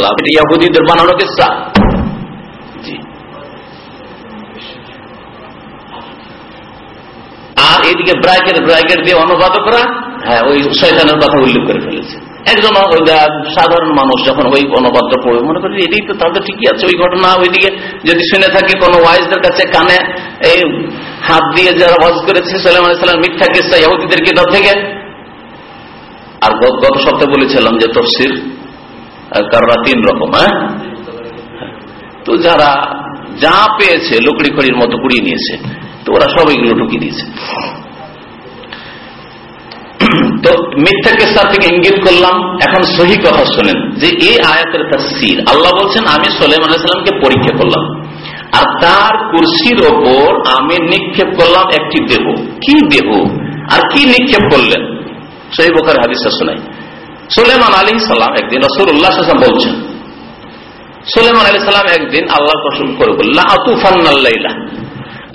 এটা ইয়াহুদিদের বানানো কিসা? আর এদিকে ব্র্যাকেট ব্র্যাকেট দিয়ে অনুবাদ হ্যাঁ ওই কথা উল্লেখ করে ফেলেছে। একজন সাধারণ মানুষ যখন ওই অনুবাদটা পড়বে মনে করি এটাই তো তাহলে ঠিকই আছে, ওই ঘটনা ওইদিকে যদি শুনে থাকে, কোন ওয়াইজদের কাছে কানে এই হাত দিয়ে যারা ওয়াজ করেছে সালাম আলাইসালাম মিথ্যা কিসা ইহুদিদের কিতাব থেকে? আর গত সপ্তাহে বলেছিলাম যে তফসির কারোরা তিন রকম হ্যাঁ? তো যারা যা পেয়েছে লুকড়ি খড়ির মতো কুড়িয়ে নিয়েছে, তো ওরা সব এগুলো ঢুকিয়ে দিয়েছে। তো মিথ্যা কেসার থেকে ইঙ্গিত করলাম, এখন সহি কথা শোনেন, যে এই আয়াতের তাসির আল্লাহ বলছেন, আমি সোলেম আলাইসালামকে পরীক্ষা করলাম, আর তার কুর্সির ওপর আমি নিক্ষেপ করলাম একটি দেহ। কি দেহ? আর কি নিক্ষেপ করলেন? সহি বোকার হাদিসা শোনাই। সোলেমান আলী সাল্লাম একদিন রসুল্লাহ বলছেন, সোলেমান আলী সাল্লাম একদিন আল্লাহ কসম করে বললেন আতুফান্নাল্লাইলা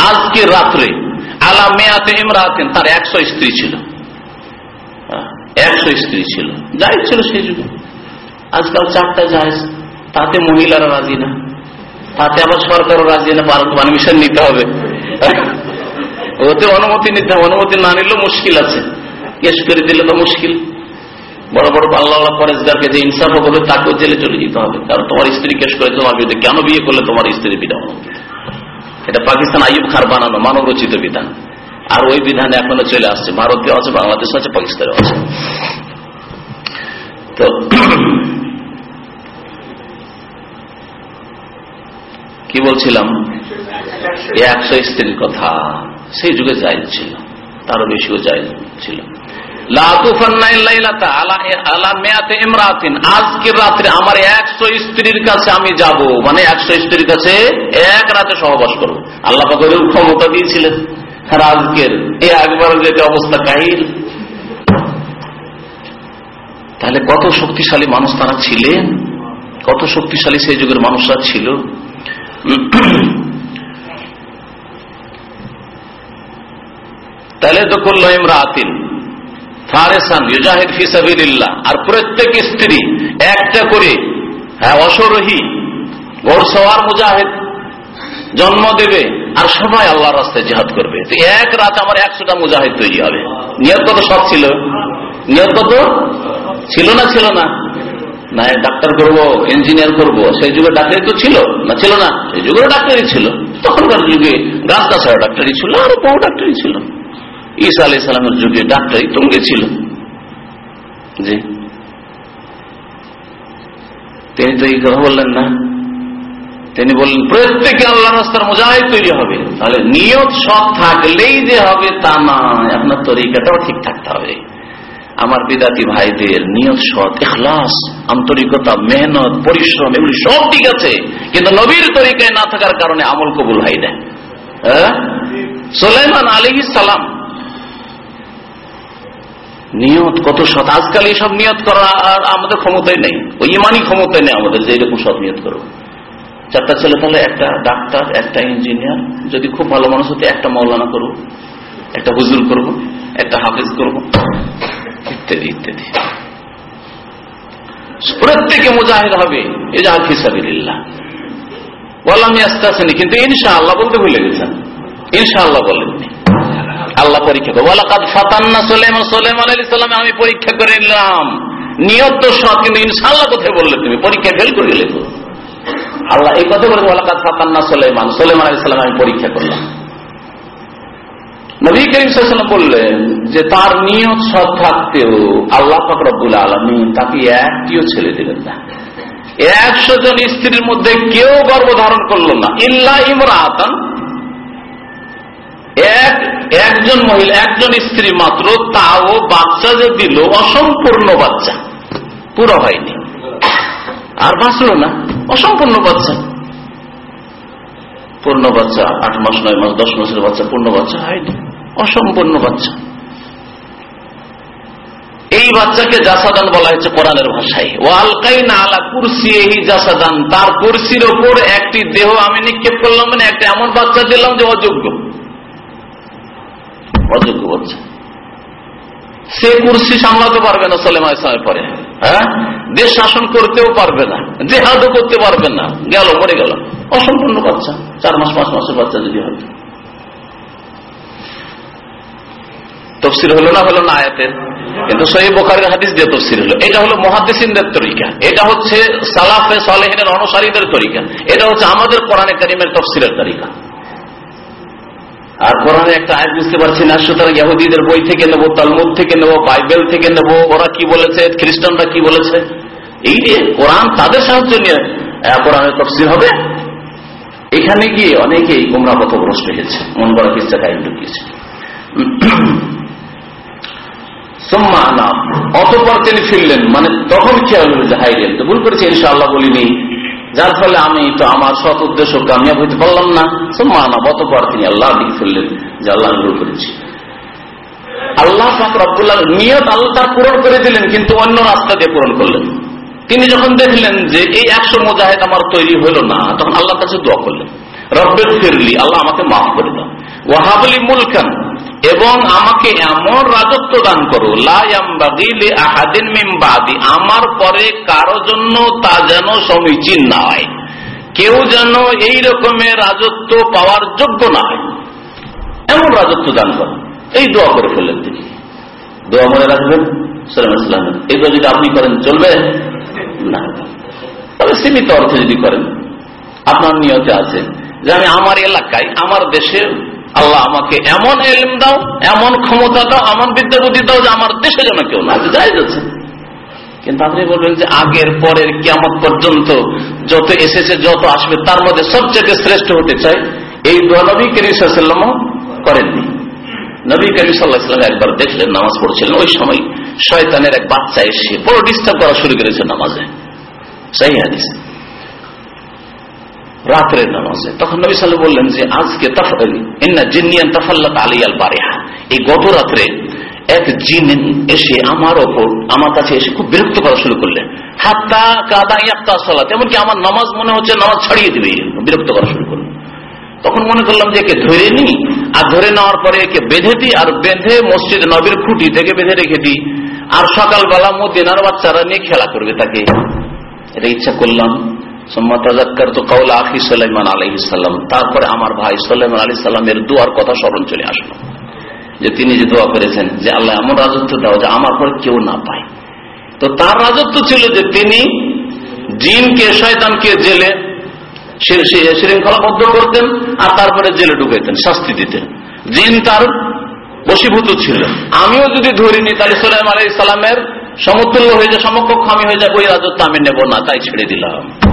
আজকে রাত্রে, আলা মেয়াতে ইমরাতেন, তার একশো স্ত্রী ছিল। একশো স্ত্রী ছিল। যাই ছিল সেই যুগে। আজকাল চারটা জাহেজ তাতে মহিলারা রাজি না। তাতে আবার সরকারও রাজি না পারমিশন নিতে হবে। ওতে অনুমতি নিতে হবে, অনুমতি না নিলেও মুশকিল আছে। কেস করে দিলে তো মুশকিল। বড় বড় আল্লাহ পরেশগারকে যে ইনসাফ বলে তাকেও জেলে চলে যেতে হবে? কারণ তোমার স্ত্রী কেস করে তোমার বিরুদ্ধে কেন বিয়ে করলে তোমার স্ত্রী বিধান এটা পাকিস্তান আইব খার বানানো মানব রচিত বিধান। আর ওই বিধানে এখনও চলে আসছে। ভারতে আছে, বাংলাদেশ আছে পাকিস্তানে আছে। তো কি বলছিলাম? একশো স্ত্রীর কথা। সেই যুগে যাই ছিল। তারও বেশিও যাই ছিল। আজকের রাত্রে আমার একশো স্ত্রীর কাছে আমি যাব। মানে একশো স্ত্রীর কাছে এক রাতে সহবাস করব। আল্লাহ ক্ষমতা দিয়েছিলেন। আজকের এ একবার যেটা অবস্থা কাহিল। তাহলে কত শক্তিশালী মানুষ তারা ছিলেন? কত শক্তিশালী সেই যুগের মানুষরা ছিল? তাহলে তো করল ইমরাতিন। আর প্রত্যেক স্ত্রী একটা করে হ্যাঁ অসরোহী, ঘোড়সওয়ার মুজাহিদ জন্ম দেবে আর সবাই আল্লাহ রাস্তায় জেহাদ করবে। এক রাত আমার একশোটা মুজাহিদ তৈরি হবে। নিয়ত কত সব ছিল? নিয়ত কত? ছিল না ছিল না? না ডাক্তার করব, ইঞ্জিনিয়ার করব, সেই যুগে ডাক্তারি তো ছিল, না ছিল না? সেই যুগেও ডাক্তারি ছিল। তখনকার যুগে গাছ গাছার ডাক্তারি ছিল, আরও বহু ডাক্তারি ছিল। ঈসা আলাই সালামের যুগে ডাক্তারি তুঙ্গে ছিল জি। তিনি তো এই কথা বললেন না। তিনি বললেন, প্রত্যেকে আল্লাহ রাস্তার মোজাহিদ তৈরি হবে। তাহলে নিয়ত সৎ থাকলেই যে হবে তা নয়। আপনার তরিকাটাও ঠিক থাকতে হবে। আমার বিদাতি ভাইদের নিয়ত সৎ এখলাস আন্তরিকতা, মেহনত, পরিশ্রম এগুলি সব ঠিক আছে। কিন্তু নবীর তরিকায় না থাকার কারণে আমল কবুল হয় না। সোলাইমান আলী সালাম নিয়ত কত সৎ আজকাল এইসব নিয়ত করা আর আমাদের ক্ষমতায় নেই। ওই ইমানই ক্ষমতায় নেই আমাদের যে এরকম সব নিয়ত করব চারটা ছেলে তাহলে একটা ডাক্তার, একটা ইঞ্জিনিয়ার, যদি খুব ভালো মানুষ হতে একটা মৌলানা করব, একটা হুজুর করব, একটা হাফিজ করব, ইত্যাদি ইত্যাদি। প্রত্যেকে মুজাহিদ হবে এজাহাদ ফিসাবিল্লাহ বললাম আস্তে আসেনি কিন্তু ইনশা আল্লাহ বলতে ভুলে গেছেন। ইনশা আল্লাহ বলেননি। আল্লাহ পরীক্ষা করব। ফাতান্না সোলেম সোলেম আলাইসালাম আমি পরীক্ষা করে নিলাম। নিয়ত তো সব কিন্তু ইনশাল্লাহ কোথায় বললে তুমি? পরীক্ষা ফেল করে গেলে তো। আল্লাহ এই কথা বলে ওয়ালাকাত ফাতান্না সোলেমান সোলেমান আলাইসালাম আমি পরীক্ষা করলাম। নবী করিম সাল্লাম বললেন যে, তার নিয়ত সৎ থাকতেও আল্লাহ ফকরবুল আলমী তাকে একটিও ছেলে দিলেন না। একশো জন স্ত্রীর মধ্যে কেউ গর্ভ ধারণ করল না। ইল্লা ইমরাতান এক, একজন মহিলা, একজন স্ত্রী মাত্র, তাও বাচ্চা যে দিল, অসম্পূর্ণ বাচ্চা। পুরো হয়নি। আর বাঁচল না, অসম্পূর্ণ বাচ্চা। পূর্ণ বাচ্চা, আট মাস, নয় মাস, দশ মাসের বাচ্চা, পূর্ণ বাচ্চা হয়নি। অসম্পূর্ণ বাচ্চা। এই বাচ্চাকে জাসাদান বলা হয়েছে কোরআনের ভাষায়। ও আলকাই না আলা কুরসি এই জাসাদান। তার কুরসির ওপর একটি দেহ আমি নিক্ষেপ করলাম মানে একটা এমন বাচ্চা দিলাম যে অযোগ্য। অযোগ্য বাচ্চা সে কুরসি সামলাতে পারবে না সোলেমা ইসলামের পরে। হ্যাঁ? দেশ শাসন করতেও পারবে না, জেহাদও করতে পারবে না। গেল, মরে গেল। অসম্পূর্ণ বাচ্চা, চার মাস, পাঁচ মাসের বাচ্চা যদি হয়। তফসির হলো না হলো না আয়াতের? কিন্তু সহি বোখারের হাদিস দিয়ে তফসির হলো। এটা হলো মহাদিসিনদের তরিকা। এটা হচ্ছে সালাফে সালেহিনের অনুসারীদের তরিকা। এটা হচ্ছে আমাদের কোরআনে করিমের তফসিরের তরিকা। আর কোরআনে একটা আয় বুঝতে পারছি না, সুতরাং ইহুদিদের বই থেকে নেব, তালমুদ থেকে নেব, বাইবেল থেকে নেব, ওরা কি বলেছে, খ্রিস্টানরা কি বলেছে? এই যে কোরআন তাদের সাহায্য নিয়ে কোরআনের তফসিল হবে। এখানে গিয়ে অনেকেই গোমরা পথগ্রস্ত হয়েছে, মন করা কিস্তা কাহিনী ঢুকিয়েছে অতপর তিনি ফিরলেন মানে তখন খেয়াল হলো যে হাইরেন তো ভুল করেছে, ইনশাআল্লাহ বলিনি। যার ফলে আমি তো আমার সৎ উদ্দেশ্য কামিয়াব হইতে পারলাম না। সম্মানা অতপর তিনি আল্লাহ দিকে ফিরলেন যে আল্লাহ ভুল করেছি। আল্লাহ ফাকরাবুল্লাহ নিয়ত আল্লাহ তার পূরণ করে দিলেন, কিন্তু অন্য রাস্তা দিয়ে পূরণ করলেন। তিনি যখন দেখলেন যে এই একশো মোজাহেদ আমার তৈরি হলো না, তখন আল্লাহ কাছে দোয়া করলেন। রব্বের ফিরলি আল্লাহ আমাকে মাফ করে দাও। ওয়াহাবলি মুলকান এবং আমাকে এমন রাজত্ব দান করো লাহাদিন আমার পরে কারও জন্য তা যেন সমীচীন না হয় কেউ যেন এই রকমের রাজত্ব পাওয়ার যোগ্য না হয় এমন রাজত্ব দান করো। এই দোয়া করে ফেললেন তিনি। দোয়া মনে রাখবেন, সালাম এই দোয়া যদি আপনি করেন, চলবে? না। তবে সীমিত অর্থে যদি করেন, আপনার নিয়তে আছে যে আমি আমার এলাকায়, আমার দেশে আল্লাহ আমাকে এমন এলিম দাও, এমন ক্ষমতা দাও, এমন বিদ্যা বুদ্ধি দাও যে আমার দেশে যেন কেউ না যাই যাচ্ছে কিন্তু আপনি বলবেন যে আগের পরের কেমন পর্যন্ত যত এসেছে, যত আসবে, তার মধ্যে সবচেয়ে শ্রেষ্ঠ হতে চাই, এই দোয়া নবী করিসাল্লামও করেননি। নবী করিম একবার দেখলেন, নামাজ পড়ছিলেন, ওই সময় শয়তানের এক বাচ্চা এসে বড় ডিস্টার্ব করা শুরু করেছে নামাজে। সেই হাদিস। রাত্রের নামাজে। তখন নবী সাল্লাহ বললেন যে, আজকে জিনিয়ান আলিয়াল এই গত রাত্রে এক জিন এসে আমার ওপর, আমার কাছে এসে খুব বিরক্ত করা শুরু করলেন হাত্তা কাদা ইয়াক্তা সালাত। এমনকি আমার নামাজ মনে হচ্ছে নামাজ ছাড়িয়ে দিবে, বিরক্ত করা শুরু করলেন তখন মনে করলাম যে, একে ধরে নি আর ধরে নেওয়ার পরে একে বেঁধে দিই আর বেঁধে মসজিদ নবীর খুঁটি থেকে বেঁধে রেখে দিই আর সকালবেলা মদিনার বাচ্চারা নিয়ে খেলা করবে তাকে। এটা ইচ্ছা করলাম। তারপরে আমার ভাই সাল্লাম আলী সাল্লামের দুয়ার কথা স্মরণ চলে আসলো। যে তিনি যে দোয়া করেছেন, যে আল্লাহ এমন রাজত্ব দাও যে আমার পরে কেউ না পায়। তো তার রাজত্ব ছিল যে তিনি জিনকে, শয়তানকে জেলে শৃঙ্খলাবদ্ধ করতেন আর তারপরে জেলে ঢুকাইতেন, শাস্তি দিতেন। জিন তার বসীভূত ছিল। আমিও যদি ধরিনি, তাহলে সোলাইম আলাই ইসলামের সমতুল্য হয়ে যায় সমকক্ষ আমি হয়ে যাব ওই রাজত্ব আমি নেব না, তাই ছেড়ে দিলাম।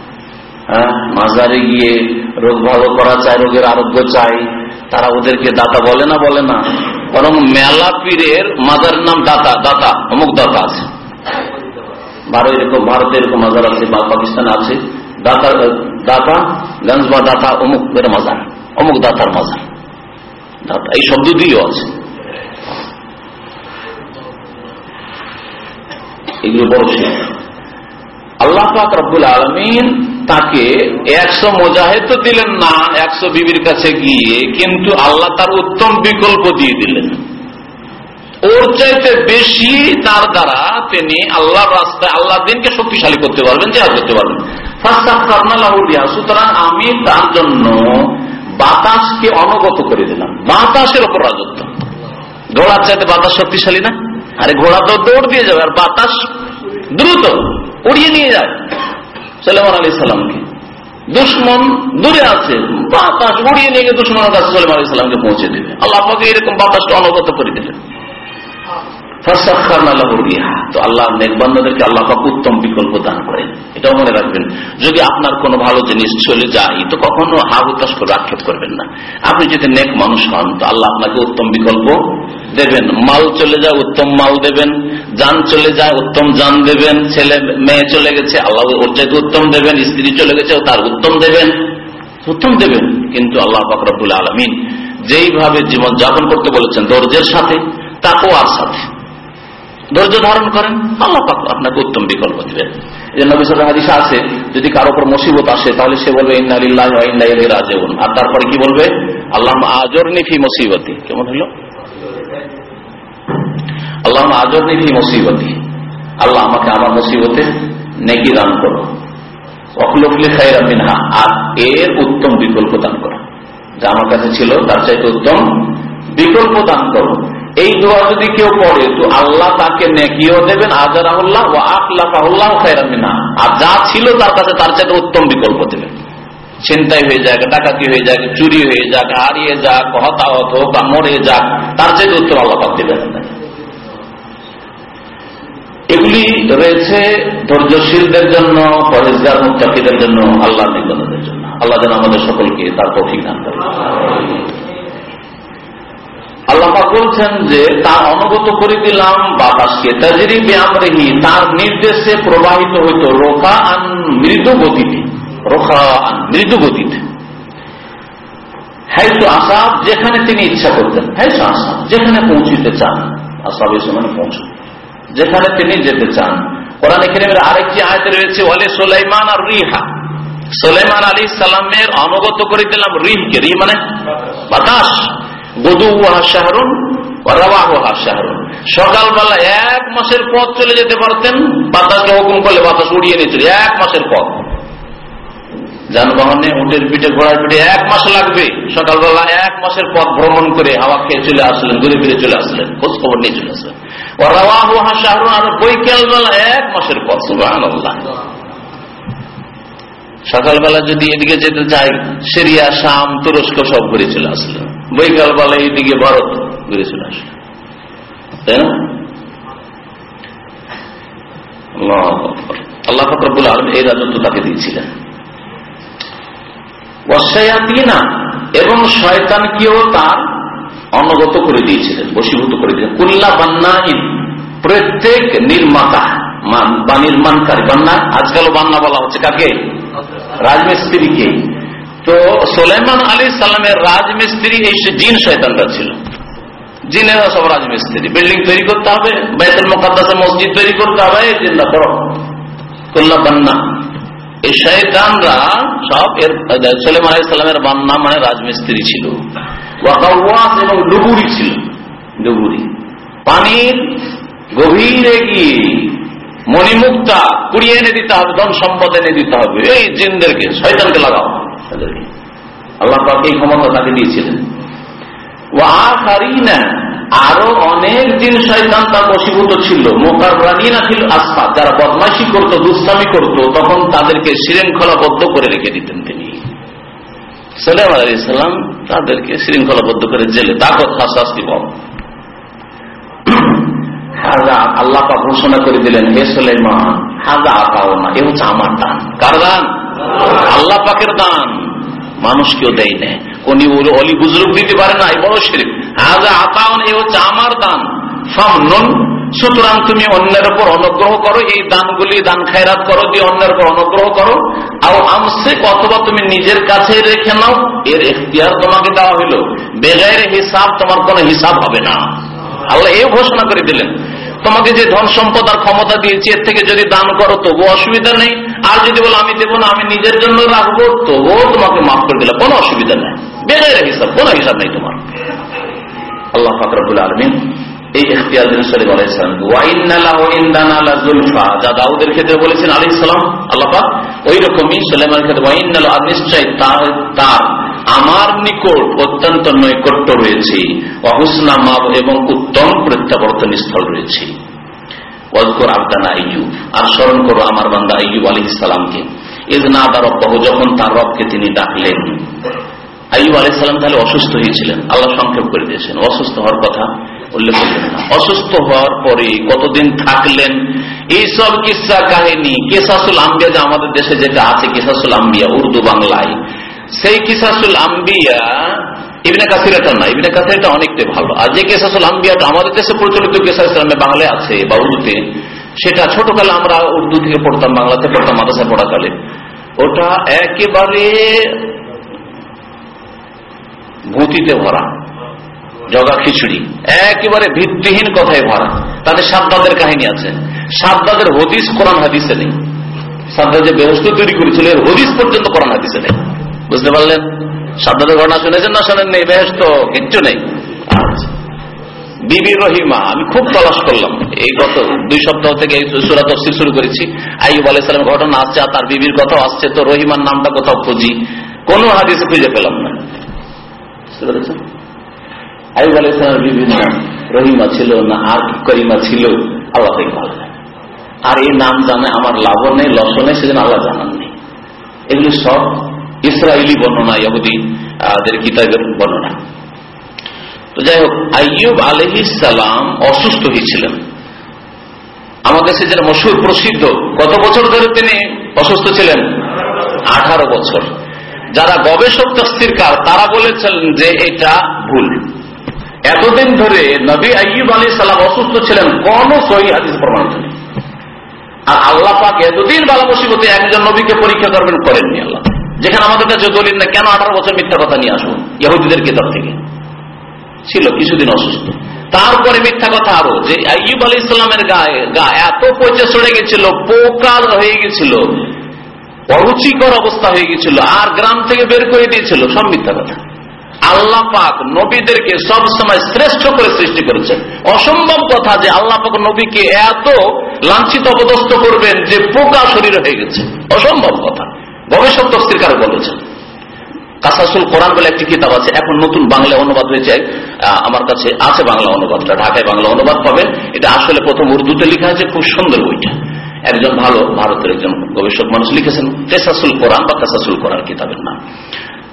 মাজারে গিয়ে রোগ ভালো করা চায়, রোগের আরোগ্য চাই তারা ওদেরকে দাতা বলে না বলে না। বরং মেলা পীরের মাজার নাম দাতা দাতা, অমুক দাতা আছে। ভারত এরকম, ভারতে এরকম মাজার আছে, বা পাকিস্তান আছে। দাতা দাতা গঞ্জ বা দাতা অমুক মাজার, অমুক দাতার মাজার। দাতা, এই শব্দ দিয়েও আছে। এগুলো বড় আল্লাহ পাক রব্বুল আলমিন তাকে একশো মোজাহেদ তো দিলেন না, একশো বিবির কাছে গিয়ে কিন্তু আল্লাহ তার উত্তম বিকল্প দিয়ে দিলেন। ওর চাইতে বেশি তার দ্বারা তিনি আল্লাহ রাস্তায় আল্লাহ দিনকে শক্তিশালী করতে পারবেন, জেহাদ করতে পারবেন। সুতরাং আমি তার জন্য বাতাসকে অনগত করে দিলাম। বাতাসের ওপর রাজত্ব। ঘোড়ার চাইতে বাতাস শক্তিশালী না? আরে ঘোড়া তো দৌড় দিয়ে যাবে, আর বাতাস দ্রুত উড়িয়ে নিয়ে যায়। সালেমান আলী সাল্লামকে দুশ্মন দূরে আছে, বাতাস উড়িয়ে নিয়ে গিয়ে দুশ্মনের কাছে সালেমান আলী সাল্লামকে পৌঁছে দেবে। আল্লাহ আপনাকে এরকম বাতাসকে অনগত করে দিলেন। তো আল্লাহ নেকবান্দাদেরকে আল্লাহ উত্তম বিকল্প দান করেন। এটাও মনে রাখবেন, যদি আপনার কোনো ভালো জিনিস চলে যায়, তো কখনো হা হুতাশ করে আক্ষেপ করবেন না। আপনি যদি নেক মানুষ হন, তো আল্লাহ আপনাকে উত্তম বিকল্প দেবেন। মাল চলে যায়, উত্তম মাল দেবেন। যান চলে যায়, উত্তম যান দেবেন। ছেলে, মেয়ে চলে গেছে, আল্লাহ ওর চাইতে উত্তম দেবেন। স্ত্রী চলে গেছে তার উত্তম দেবেন। উত্তম দেবেন। কিন্তু আল্লাহ ফকরাবুল আলমিন যেইভাবে জীবন যাপন করতে বলেছেন ধৈর্যের সাথে তাকোয়ার সাথে। ধৈর্য ধারণ করেন, আল্লাহ পাক আপনাকে উত্তম বিকল্প দিবেন। নবী হাদিসা আছে, যদি কারও উপর মুসিবত আসে, তাহলে সে বলবে আর তারপরে কি বলবে? আল্লাহ আজর নিফি মুসিবতী। কেমন হলো আল্লাহ মুসিবতী। আল্লাহ আমাকে আমার মুসিবতে নেকি দান করো। অখলফলি খাইরা মিনহা। আর এর উত্তম বিকল্প দান করো। যা আমার কাছে ছিল, তার চাইতে উত্তম বিকল্প দান করো। এই দোয়া যদি কেউ পড়ে, তো আল্লাহ তাকে নেকিও দেবেন, আজারাহুল্লাহ ও আখলাফাহুল্লাহ খাইরামিনা আর যা ছিল তার কাছে তার চাইতে উত্তম বিকল্প দেবেন। চিন্তাই হয়ে যাক, ডাকাতি হয়ে যাক, চুরি হয়ে যাক, হারিয়ে যাক, হতাহত হোক বা মরে যাক, তার চাইতে উত্তম আল্লাহ পাক দেবেন। এগুলি রয়েছে ধৈর্যশীলদের জন্য পরেজগার মুক্তাকিদের জন্য আল্লাহ নির্বাচনের জন্য। আল্লাহ যেন আমাদের সকলকে তার তফিক দান করে আল্লাহ বলছেন যে, তার অনুগত করে দিলাম বাতাসকে। তাজরি ব্যামরেহি তার নির্দেশে প্রবাহিত হইত রোখা আন মৃদু গতিতে রোখা আন মৃদু গতিতে হাইসু আসাব, যেখানে তিনি ইচ্ছা করতেন। হাইসু আসাব, যেখানে পৌঁছিতে চান। আসাব এই সময় পৌঁছ যেখানে তিনি যেতে চান। কোরআন এখানে আরেকটি আয়তে রয়েছে ওলে সোলাইমান আর রিহা। সোলাইমান আলী সালামের অনুগত করে দিলাম রিহকে। রি মানে বাতাস। সকালবেলা এক মাসের পথ চলে যেতে পারতেন, বাতাসকে হুকুম করলে বাতাস উড়িয়ে নিয়েছিল এক মাসের পথ। যানবাহনে উটের পিঠে, ঘোড়ার পিঠে এক মাস লাগবে। সকালবেলা এক মাসের পথ ভ্রমণ করে হাওয়া খেয়ে চলে আসলেন ঘুরে ফিরে চলে আসলেন খোঁজ খবর নিয়ে চলে আসলেন। আর বৈকাল বেলা এক মাসের পথ সুবাহ সকালবেলা যদি এদিকে যেতে চাই সিরিয়া, শাম, তুরস্ক সব ঘুরে চলে আসলেন। বৈকাল বেলা এইদিকে ভারত ঘুরে চলে আসলেন তাই না? আল্লাহ ফকরবুল আলম এই রাজত্ব তাকে দিয়েছিলেন। এবং শয়তানকেও তার অনগত করে দিয়েছিলেন বসীভূত করে দিয়েছেন কুল্লা বান্নাহীন প্রত্যেক নির্মাতা বা নির্মাণকারী বান্না, আজকালও বান্না বলা হচ্ছে কাকে? রাজমিস্ত্রিকে। তো সোলেমান আলী সালামের রাজমিস্ত্রি এই জিন শয়তানটা ছিল। জিনেরা সব রাজমিস্ত্রি। বিল্ডিং তৈরি করতে হবে বেতন মোকাদ্দাসে মসজিদ তৈরি করতে হবে চিন্তা করো কল্লা বান্না। এই শয়তানরা সব এর সোলেমান আলী সালামের বান্না মানে রাজমিস্ত্রি ছিল। এবং ডুবুরি ছিল। ডুবুরি। পানির গভীরে গিয়ে মণিমুক্তা কুড়িয়ে এনে দিতে হবে, ধন সম্পদ এনে দিতে হবে। এই জিনদেরকে, শয়তানকে লাগাও। তাদেরকে আল্লাহ এই ক্ষমতা তাকে দিয়েছিলেন। আরও অনেক দিন শয়তান তার বসীভূত ছিল। ছিল যারা বদমাইশি করতো, দুষ্টামি করতো, তখন তাদেরকে শৃঙ্খলাবদ্ধ করে রেখে দিতেন তিনি। সালাম আলী ইসলাম তাদেরকে শৃঙ্খলাবদ্ধ করে জেলে। তাকত শাস্তি পাব হাজা আল্লাহ ঘোষণা করে দিলেন, হে সুলেমান হাজা আপাও না এ হচ্ছে আমার দান কার দান আল্লাহ পাকের দান মানুষ কেউ দেয় নেই কোনি অলি বুজরুগ দিতে পারে না বড় শরীফ হাজা আতাউন এ হচ্ছে আমার দান। ফামনুন সুতরাং তুমি অন্যের উপর অনুগ্রহ করো, এই দানগুলি দান খায়রাত করো, দিয়ে অন্যের উপর অনুগ্রহ করো। আর আমসে অথবা তুমি নিজের কাছে রেখে নাও, এর এখতিয়ার তোমাকে দেওয়া হইল। বেগায়ের হিসাব, তোমার কোনো হিসাব হবে না। আল্লাহ এই ঘোষণা করে দিলেন। তোমাকে যে ধন সম্পদ আর ক্ষমতা দিয়েছি, এর থেকে যদি দান করো তবু অসুবিধা নেই। আর যদি বলো, আমি দেবো না, আমি নিজের জন্য রাখব তবুও তোমাকে মাফ করে দিলে কোনো অসুবিধা নেই। বেড়ে হিসাব, কোনো হিসাব নেই তোমার। আল্লাহ ফাকরাবুল আলমিন এই আল্লাপা ওই রকমই সোলেমানের ক্ষেত্রে তার আমার নিকট অত্যন্ত নৈকট্য রয়েছে, অহুসনা মাব এবং উত্তম প্রত্যাবর্তন স্থল রয়েছে। আবদানা আর স্মরণ করো আমার বান্দা ইসলামকে এজ না তার যখন তার রবকে তিনি ডাকলেন আলী সালাম তাহলে অসুস্থ হয়েছিলেন। আল্লাহ সংক্ষেপ করে দিয়েছেন, অসুস্থ হওয়ার কথা উল্লেখ করলেন না। অসুস্থ হওয়ার পরে কতদিন থাকলেন? এইসব কিসা কাহিনী, কেসাসুল আম্বিয়া যে আমাদের দেশে যেটা আছে, কেসাসুল আম্বিয়া, উর্দু বাংলায়। সেই কিসাসুল আম্বিয়া, ইবনে কাসির না ইবনে কাসির এটা অনেকটাই ভালো। আর যে কেসাসুল আম্বিয়াটা আমাদের দেশে প্রচলিত কেসা ইসলামে বাংলায় আছে বা উর্দুতে, সেটা ছোটকালে আমরা উর্দু থেকে পড়তাম, বাংলাতে পড়তাম, মাদ্রাসায় পড়াকালে। ওটা একেবারে ভূতিতে ভরা, জগা খিচুড়ি। একেবারে ভিত্তিহীন কথায় ভরা। তাদের সাদ্দাদের কাহিনী আছে। সাদ্দাদের হদিস কোরআন হাদিসে নেই। সাদ্দাদ যে ব্যবস্থা তৈরি করেছিল, এর হদিস পর্যন্ত কোরআন হাদিসে নেই। বুঝতে পারলেন? সাদ্দাদের ঘটনা শুনেছেন না শোনেন নেই বেহস্ত কিচ্ছু নেই। আচ্ছা। বিবি রহিমা, আমি খুব তলাশ করলাম। এই গত দুই সপ্তাহ থেকে সুরা তফসিল শুরু করেছি। আইব আলাইসালাম ঘটনা আসছে আর তার বিবির কথাও আসছে। তো রহিমার নামটা কোথাও খুঁজি। কোন হাদিসে খুঁজে পেলাম না। আইব আলাইসালামের বিবির নাম রহিমা ছিল না আর করিমা ছিল? আল্লাহ থেকে ভালো আর এই নাম জানে আমার লাভ নেই লস নেই সেজন্য আল্লাহ জানান নেই এগুলি সব ইসরায়েলি বর্ণনা, ইহুদি কিতাবের বর্ণনা। তো যাই হোক আইয়ুব সালাম অসুস্থ হয়েছিলেন। আমার কাছে যেটা মশুর প্রসিদ্ধ, কত বছর ধরে তিনি অসুস্থ ছিলেন? আঠারো বছর। যারা গবেষক তস্তিরকার তারা বলেছেন যে এটা ভুল। এতদিন ধরে নবী আইয়ুব আলী সালাম অসুস্থ ছিলেন, কোন সহি হাদিস প্রমাণিত নেই। আর আল্লাহ পাক এতদিন বালা মুসিবতে একজন নবীকে পরীক্ষা করবেন, করেননি আল্লাহ। যেখানে আমাদের কাছে দলিল না, কেন আঠারো বছর মিথ্যা কথা নিয়ে আসুন ইহুদিদের কেতাব থেকে। ছিল, কিছুদিন অসুস্থ। তারপরে মিথ্যা কথা আরও, যে আইব আলী ইসলামের গায়ে গা এত পচে সরে গেছিল, পোকাল হয়ে গেছিল, অরুচিকর অবস্থা হয়ে গেছিল, আর গ্রাম থেকে বের করে দিয়েছিল, সব মিথ্যা কথা। আল্লাহ পাক নবীদেরকে সব সময় শ্রেষ্ঠ করে সৃষ্টি করেছেন অসম্ভব কথা যে আল্লাহ পাক নবীকে এত লাঞ্ছিত অবদস্ত করবেন যে পোকা শরীর হয়ে গেছে। অসম্ভব কথা। গবেষক তফসির কারও বলেছেন। কাসাসুল কোরআন বলে একটি কিতাব আছে, এখন নতুন বাংলা অনুবাদ হয়েছে আমার কাছে আছে বাংলা অনুবাদটা, ঢাকায় বাংলা অনুবাদ পাবেন। এটা আসলে প্রথম উর্দুতে লেখা আছে, খুব সুন্দর বইটা। একজন ভালো, ভারতের একজন গবেষক মানুষ লিখেছেন, কেসাসুল কোরআন বা কাসাসুল কোরআন কিতাবের নাম।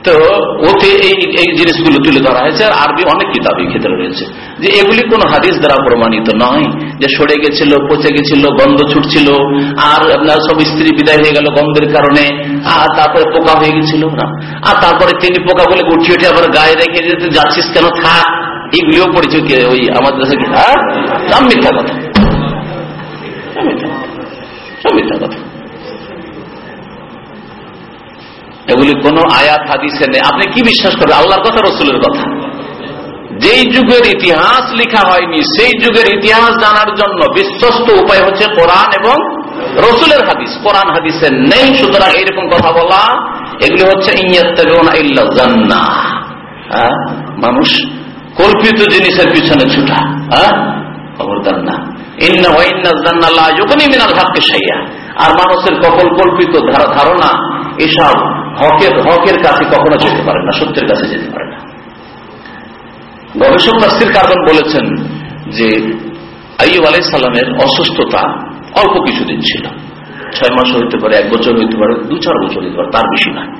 তো ওতে এই এই জিনিসগুলো তুলে ধরা হয়েছে, আর আরবি অনেক কিতাব এই ক্ষেত্রে রয়েছে। যে এগুলি কোন হাদিস দ্বারা প্রমাণিত নয়, যে সরে গেছিল, পচে গেছিল, গন্ধ ছুটছিল, আর আপনার সব স্ত্রী বিদায় হয়ে গেল গন্ধের কারণে, আর তারপরে পোকা হয়ে গেছিল। না। আর তারপরে তিনি পোকা বলে উঠে উঠে আবার গায়ে রেখে যেতে যাচ্ছিস কেন? থাক, এগুলিও পড়েছে ওই আমাদের দেশে হ্যাঁ? মিথ্যা কথা। মিথ্যা কথা। এগুলি কোন আয়াত, হাদিসে নেই। আপনি কি বিশ্বাস করবেন? আল্লাহর কথা, রসুলের কথা? যেই যুগের ইতিহাস লেখা হয়নি, সেই যুগের ইতিহাস জানার জন্য বিশ্বস্ত উপায় হচ্ছে কোরআন এবং রসুলের হাদিস। কোরআন হাদিসের নেই, সুতরাং এইরকম কথা বলা, এগুলি হচ্ছে জান্না হ্যাঁ? মানুষ কল্পিত জিনিসের পিছনে ছুটা। হ্যাঁ? খবরদার না। আর মানুষের কখন কল্পিত ধারণা এসব হকের হকের কাছে কখনো যেতে পারে না, সত্যের কাছে যেতে পারে না। গবেষক তাস্তির কার্বন বলেছেন যে আইব আলাই সালামের অসুস্থতা অল্প কিছুদিন ছিল। ছয় মাস হইতে পারে, এক বছর হইতে পারে দু চার বছর হইতে পারে, তার বেশি নয়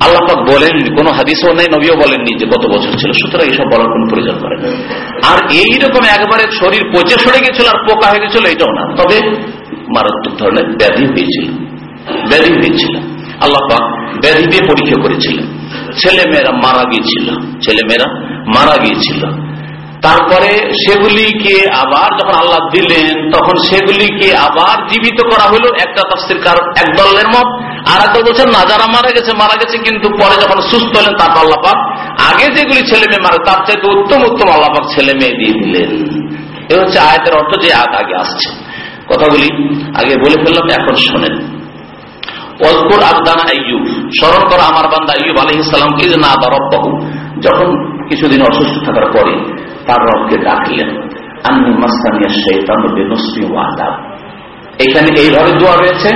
আল্লাপাক বলেন কোন হাদিসও নেই, নবীও বলেননি যে কত বছর ছিল, সুতরাং এইসব বলার কোন প্রয়োজন করে না। আর এইরকম একবারে শরীর পচে সরে গেছিল আর পোকা হয়ে গেছিল, এটাও না। তবে মারাত্মক ধরনের ব্যাধি হয়েছিল। ব্যাধি হয়েছিল। আল্লাহ পাক ব্যাধি দিয়ে পরীক্ষা করেছিলেন। ছেলে মেয়েরা মারা গিয়েছিল ছেলে মেয়েরা মারা গিয়েছিল। তারপরে সেগুলিকে আবার যখন আল্লাহ দিলেন, তখন সেগুলিকে আবার জীবিত করা হলো একটা তফসির কারণ, এক দলের মত। আর একটা বলছেন না, যারা মারা গেছে মারা গেছে, কিন্তু পরে যখন সুস্থ হলেন, তারপর আল্লাপাক আগে যেগুলি ছেলে মেয়ে মারা, তার চাইতে উত্তম উত্তম আল্লাপাক ছেলে মেয়ে দিয়ে দিলেন। এ হচ্ছে আয়তের অর্থ যে আগ আগে আসছে। কথাগুলি আগে বলে ফেললাম, এখন শোনেন। অজকুর আবদান আইয়ুব, স্মরণ করা আমার বান্দা আইয়ুব আলহিসামকে যে না রব্বাহু। যখন কিছুদিন অসুস্থ থাকার পরে তার রবকে ডাকলেন, আন্নি মাস্তানিয়া শৈতান বেনসমি ওয়াদাব এখানে এইভাবে দোয়া রয়েছে,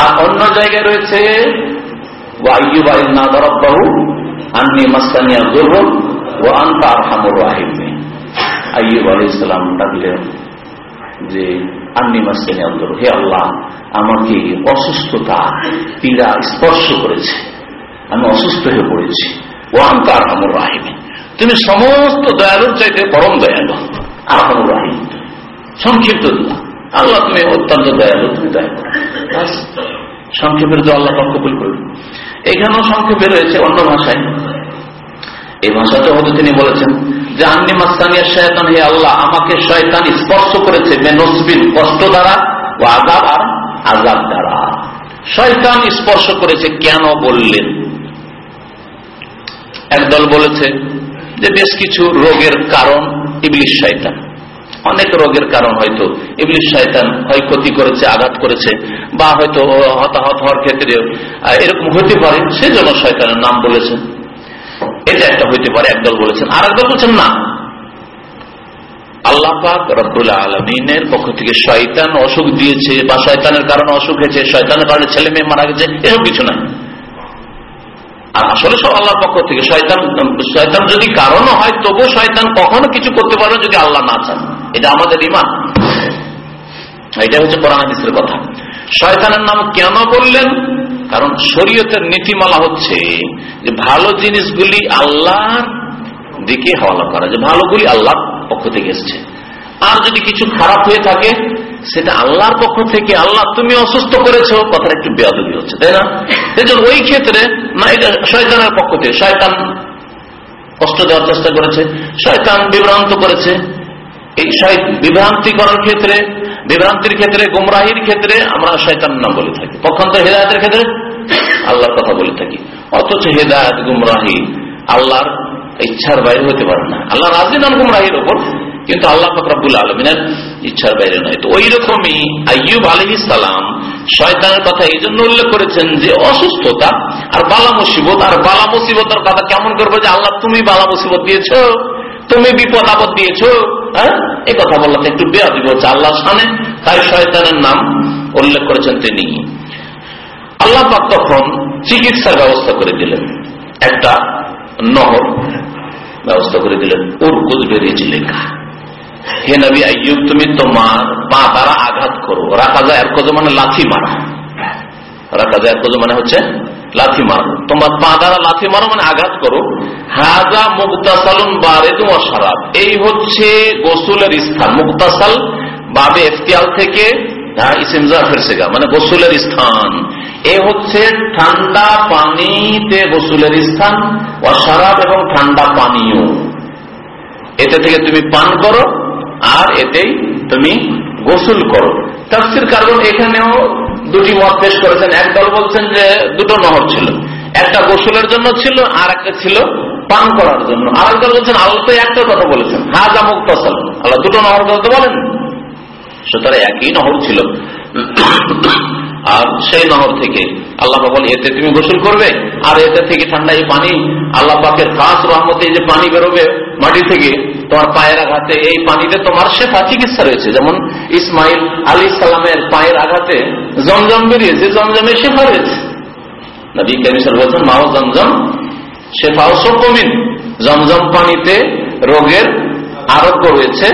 আর অন্য জায়গায় রয়েছে আইয়ুব আই না রব্বাহু, আন্নি মাস্তানিয়া দুর্বল ও আন্তা আর হামুর রাহিমে আইয়ুব আলী ইসলাম ডাকলেন যে আন্নি মাস্তানি আব্দুর হে আল্লাহ, আমাকে অসুস্থতা পীড়া স্পর্শ করেছে। আমি অসুস্থ হয়ে পড়েছি। ও আন্তার আমর রাহিমে তুমি সমস্ত দয়ালুর চাইতে পরম দয়ালু। আহম রাহিম। সংক্ষিপ্ত দোয়া। আল্লাহ, তুমি অত্যন্ত দয়ালু, তুমি দয়া সংক্ষেপের দোয়া আল্লাহ কবুল করবে এখানেও সংক্ষেপে রয়েছে অন্য ভাষায়। এই ভাষাতে হয়তো তিনি বলেছেন যে, আন্নি মাস্তানিয়া শয়তান, হে আল্লাহ, আমাকে শয়তান স্পর্শ করেছে মেনসবিন কষ্ট দ্বারা ও আজাব আর আজাব দ্বারা। শয়তান স্পর্শ করেছে কেন বললেন? একদল বলেছে যে, বেশ কিছু রোগের কারণ ইবলিশ শয়তান। অনেক রোগের কারণ হয়তো ইবলিশ শয়তান হয় ক্ষতি করেছে, আঘাত করেছে, বা হয়তো হতাহত হওয়ার ক্ষেত্রে এরকম হতে পারে। সেজন্য শয়তানের নাম বলেছেন এটা একটা হইতে পারে, একদল বলেছেন। আর একদল বলছেন না। আল্লাহ পাক আলমিনের পক্ষ থেকে শয়তান অসুখ দিয়েছে বা শয়তানের কারণে অসুখ হয়েছে, শয়তানের কারণে ছেলে মেয়ে মারা গেছে, এসব কিছু নাই আর আসলে সব আল্লাহর পক্ষ থেকে শয়তান শয়তান যদি কারণও হয়, তবুও শয়তান কখনো কিছু করতে পারবে যদি আল্লাহ না চান। এটা আমাদের ইমান এটা হচ্ছে কোরআন হাদিসের কথা। শয়তানের নাম কেন বললেন? কারণ শরীয়তের নীতিমালা হচ্ছে যে ভালো জিনিসগুলি আল্লাহর দিকে হওয়ালা করা, যে ভালোগুলি আল্লাহর পক্ষ থেকে এসছে। আর যদি কিছু খারাপ হয়ে থাকে, সেটা আল্লাহর পক্ষ থেকে, আল্লাহ তুমি অসুস্থ করেছ, কথাটা একটু বেয়াদবি হচ্ছে, তাই না? জন্য ওই ক্ষেত্রে, না, এটা শয়তানের পক্ষ থেকে, শয়তান কষ্ট দেওয়ার চেষ্টা করেছে, শয়তান বিভ্রান্ত করেছে। এই বিভ্রান্তি করার ক্ষেত্রে বিভ্রান্তির ক্ষেত্রে, গুমরাহির ক্ষেত্রে আমরা শয়তান নাম বলে থাকি। পক্ষান্তর হেদায়তের ক্ষেত্রে? আল্লাহর কথা বলে থাকি। অথচ হেদায়ত, গুমরাহি আল্লাহর ইচ্ছার বাইরে হতে পারে না। আল্লাহ রাজি নাম গুমরাহির ওপর, কিন্তু আল্লাহ ফকরাবুল আলমিনের ইচ্ছার বাইরে নয়। তো ওই রকমই আইয়ুব আলহ সালাম শয়তানের কথা এই জন্য উল্লেখ করেছেন যে অসুস্থতা আর বালা মুসিবত আর বালা মুসিবতের কথা কেমন করব যে আল্লাহ তুমি বালা মুসিবত দিয়েছ? তুমি বিপদ আপদ দিয়েছ হ্যাঁ? এই কথা বললাম। একটু বেয়াদিব হচ্ছে আল্লাহ সামনে তাই শয়তানের নাম উল্লেখ করেছেন তিনি। আল্লাহ পাক তখন চিকিৎসার ব্যবস্থা করে দিলেন। একটা নহর ব্যবস্থা করে দিলেন, উর্কুদ বেরিয়েছে লেখা। হে নবী আইয়ুব, তুমি তোমার পা দ্বারা আঘাত করো। রাখা যায় এক মানে লাথি মারা। রাখা যায় এক মানে হচ্ছে লাথি মারো। তোমার পা দ্বারা লাথি মারো মানে আঘাত করো। হাজা মুক্তাসালুন বারেদু সারাব এই হচ্ছে গোসুলের স্থান। মুক্তাসাল বাবে এফতিয়াল থেকে হ্যাঁ, মানে গোসুলের স্থান। এ হচ্ছে ঠান্ডা পানিতে গোসুলের স্থান অসারাব এবং ঠান্ডা পানীয় এতে থেকে তুমি পান করো আর এতেই তুমি গোসল করো। তাফসির কারণ এখানেও দুটি মত পেশ করেছেন। একদল বলছেন যে দুটো নহর ছিল। একটা গোসলের জন্য ছিল, আর একটা ছিল পান করার জন্য। আর একদল বলছেন, আল্লাহ তো একটা কথা বলেছেন। হাজা মুক্তাসাল। আল্লাহ দুটো নহর কথা তো বলেন। সুতরাং একই নহর ছিল। আর সেই নহর থেকে আল্লাহ বলে এতে তুমি গোসল করবে, আর এতে থেকে ঠান্ডা এই পানি। আল্লাহ পাকের খাস রহমতে যে পানি বেরোবে মাটি থেকে তোমার পায়ের আঘাতে, এই পানিতে তোমার শেফা চিকিৎসা রয়েছে। যেমন ইসমাইল আলী সালামের পায়ের আঘাতে জমজম বেরিয়েছে জমজমে শেফা রয়েছে। মাও জমজম, শেফাও সকমিন জমজম পানিতে রোগের আরোগ্য রয়েছে,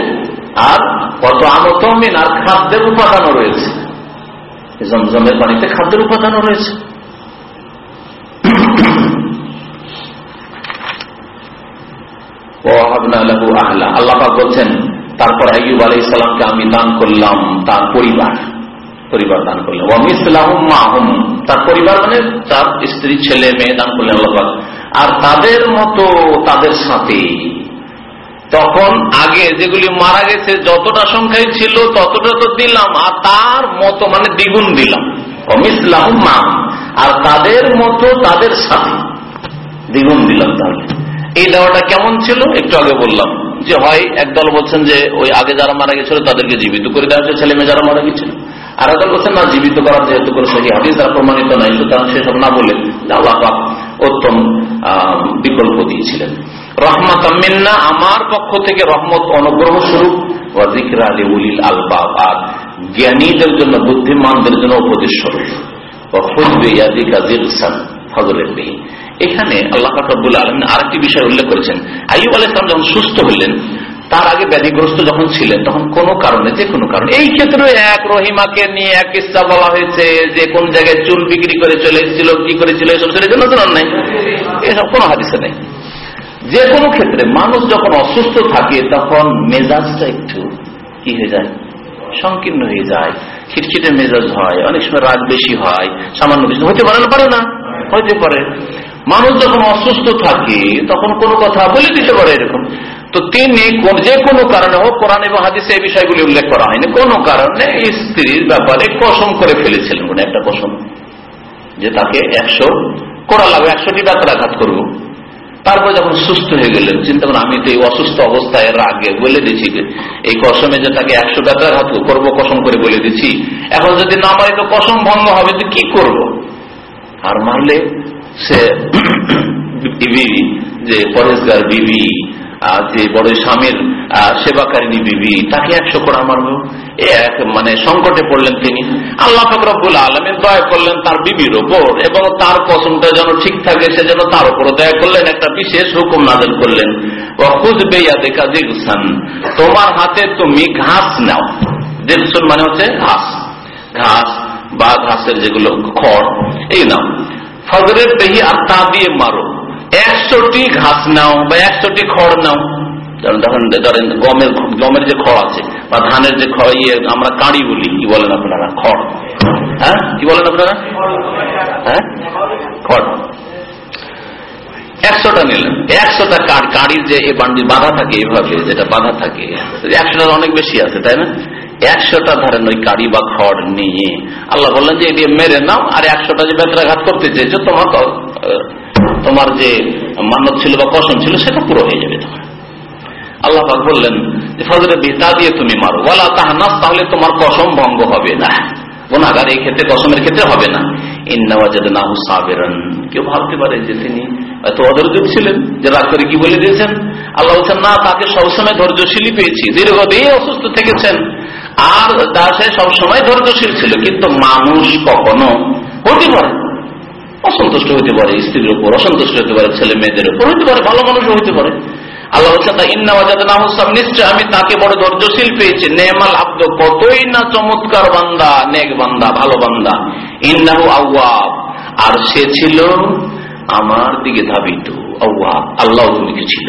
আর কত আমতমিন আর খাদ্যের উপাদানও রয়েছে। জমজমের পানিতে খাদ্যের উপাদানও রয়েছে। আল্লাহ বলছেন, তারপর আইব আলাই সালামকে আমি দান করলাম তার পরিবার। পরিবার দান করলেন ওয়ামিসলাহম তার পরিবার মানে তার স্ত্রী, ছেলে, মেয়ে দান করলেন আল্লাহ আর তাদের মতো তাদের সাথে। তখন আগে যেগুলি মারা গেছে, যতটা সংখ্যায় ছিল, ততটা তো দিলাম। আর তার মতো মানে দ্বিগুণ দিলাম। অমিসলাহম মাম আর তাদের মতো তাদের সাথে। দ্বিগুণ দিলাম তাহলে। এই দেওয়াটা কেমন ছিল? একটু আগে বললাম যে হয় একদল বলছেন যে ওই আগে যারা মারা গেছিল তাদেরকে জীবিত করে দেওয়া হচ্ছে ছেলে মেয়ে যারা মারা গেছিল আর একদল বলছেন, না, জীবিত করার যেহেতু করে সেই হাদিস দ্বারা প্রমাণিত নাই, সুতরাং সেসব না বলে আল্লাহ উত্তম বিকল্প দিয়েছিলেন। রহমত মিন্না, আমার পক্ষ থেকে রহমত অনুগ্রহ স্বরূপ ওয়াজিকরা আলী উলিল আলবাব। আর জ্ঞানীদের জন্য, বুদ্ধিমানদের জন্য উপদেশ স্বরূপ। এখানে আল্লাহ ফাকরুল আলমিন আরেকটি বিষয় উল্লেখ করেছেন। আইব আল ইসলাম যখন সুস্থ হলেন, তার আগে ব্যাধিগ্রস্ত যখন ছিলেন, তখন কোন কারণে যে কোনো কারণে, এই ক্ষেত্রে এক রহিমাকে নিয়ে এক কিস্তা বলা হয়েছে যে কোন জায়গায় চুল বিক্রি করে চলে এসেছিল, কি করেছিল এসব সেটা জন্য জানান নাই। এসব কোনো হাদিসে নেই। যে কোনো ক্ষেত্রে মানুষ যখন অসুস্থ থাকে, তখন মেজাজটা একটু কি হয়ে যায়? সংকীর্ণ হয়ে যায়। খিটখিটে মেজাজ হয়, অনেক সময় রাগ বেশি হয়, সামান্য বেশি হতে পারে না পারে না। হইতে পারে। মানুষ যখন অসুস্থ থাকে, তখন কোনো কথা বলে দিতে পারে এরকম। তো তিনি যে কোনো কারণে হোক কোরআন এবং হাদিসে এই বিষয়গুলি উল্লেখ করা হয়নি। কোনো কারণে স্ত্রীর ব্যাপারে কসম করে ফেলেছিলেন কোন একটা কসম। যে তাকে একশো করা লাগবে, একশোটি আঘাত করব। তারপর যখন সুস্থ হয়ে গেলেন, চিন্তা করেন আমি তো এই অসুস্থ অবস্থায় আগে বলে দিচ্ছি এই কসমে যে তাকে একশো ব্যথাঘাত করব, কসম করে বলে দিচ্ছি এখন যদি না মারে তো কসম ভঙ্গ হবে, তো কি করব? আর মারলে সে বিবি যে পরেশগার বিবি আর যে বড় স্বামীর সেবাকারিনী বিবি, তাকে একশো করা মারবো এক মানে সংকটে পড়লেন তিনি। আল্লাহ ফকরবুল আলমের দয়া করলেন তার বিবির ওপর এবং তার পছন্দটা যেন ঠিক থাকে, সে যেন তার উপর দয়া করলেন, একটা বিশেষ হুকুম নাজেল করলেন। দেখা দেখুসান তোমার হাতে তুমি ঘাস নাও। দেখুন মানে হচ্ছে ঘাস। ঘাস বা ঘাসের যেগুলো খড়, এই নাও। ফজরের দেহি আর তা দিয়ে মারো। একশোটি ঘাস নাও বা একশোটি খড় নাও। ধরেন ধরেন গমের গমের যে খড় আছে বা ধানের যে খড় ইয়ে আমরা কাঁড়ি বলি, কি বলেন আপনারা? খড়। হ্যাঁ? কি বলেন আপনারা? হ্যাঁ? খড়। একশোটা নিলেন। একশোটা কাঁড়ির যে বান্ডি বাধা থাকে এইভাবে যেটা বাধা থাকে একশোটা অনেক বেশি আছে, তাই না? একশোটা ধরেন ওই কাড়ি বা খড় নিয়ে। আল্লাহ বললেন যে এটি মেরে নাও, আর একশোটা যে বেত্রাঘাত করতে চেয়েছো, তোমার তোমার যে মানত ছিল বা কসম ছিল, সেটা পুরো হয়ে যাবে তোমার। আল্লাহ বললেন ফজরে বিতা দিয়ে তুমি মারো। বলা তাহা তাহানাস, তাহলে তোমার কসম ভঙ্গ হবে না। গুণাগার এই ক্ষেত্রে, কসমের ক্ষেত্রে হবে না। কেউ ভাবতে পারে যে তিনি ছিলেন, যে করে কি বলে দিয়েছেন? আল্লাহ বলছেন, না, তাকে সবসময় ধৈর্যশীলই পেয়েছি। দীর্ঘদিন অসুস্থ থেকেছেন। আর সে সবসময় ধৈর্যশীল ছিল, কিন্তু মানুষ কখনো হতে পারে। অসন্তুষ্ট হইতে পারে, স্ত্রীর উপর অসন্তুষ্ট হতে পারে, ছেলে মেয়েদের উপর হইতে পারে, ভালো মানুষও হইতে পারে। আল্লাহ আর সে ছিল আমার দিকে ধাবিত। আল্লাহ ছিল?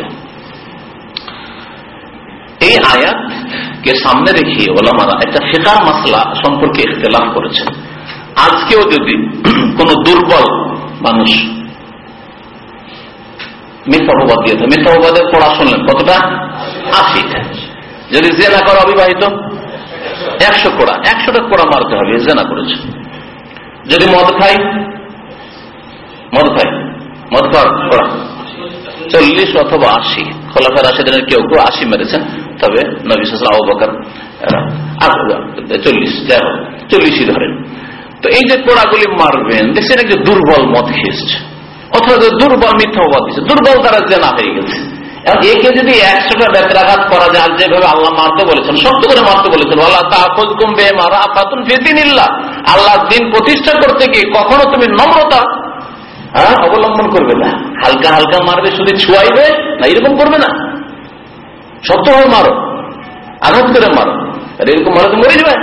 এই আয়াত কে সামনে রেখে ওলামারা একটা ফেকার মাসলা সম্পর্কে ইখতলাফ করেছেন। আজকেও যদি কোন দুর্বল মানুষ মিথ্যা অপবাদ দিয়েছে মিথ্যা পড়া শুনলেন, কতটা? আশি। যদি জেনা করে অবিবাহিত, একশো কোড়া একশোটা কোড়া মারতে হবে, জেনা করেছে। যদি মদ খাই মদ খাই মদ খাওয়া চল্লিশ অথবা আশি। খোলাফার দিনের কেউ কেউ আশি মেরেছেন, তবে নবী আবু বকর চল্লিশ, যাই হোক, চল্লিশই ধরেন। তো এই যে কোড়াগুলি মারবেন, দেখছেন একটু দুর্বল মত খেয়েছে অথবা দুর্বল মিথ্যা অবাদ দিচ্ছে, দুর্বল তারা জেনা হয়ে গেছে। একে যদি একশোটা ব্যত্রাঘাত করা যায় যেভাবে আল্লাহ মারতে বলেছেন, শক্ত করে মারতে বলেছেন আল্লাহ তাহজ কুম্বে মারা আপাতুন ফেদিনিল্লা আল্লাহ দিন প্রতিষ্ঠা করতে গিয়ে কখনো তুমি নম্রতা হ্যাঁ অবলম্বন করবে না। হালকা হালকা মারবে, শুধু ছুয়াইবে, না, এরকম করবে না। সত্যভাবে মারো, আঘাত করে মারো। আর এরকম মারো তো মরে যাবে,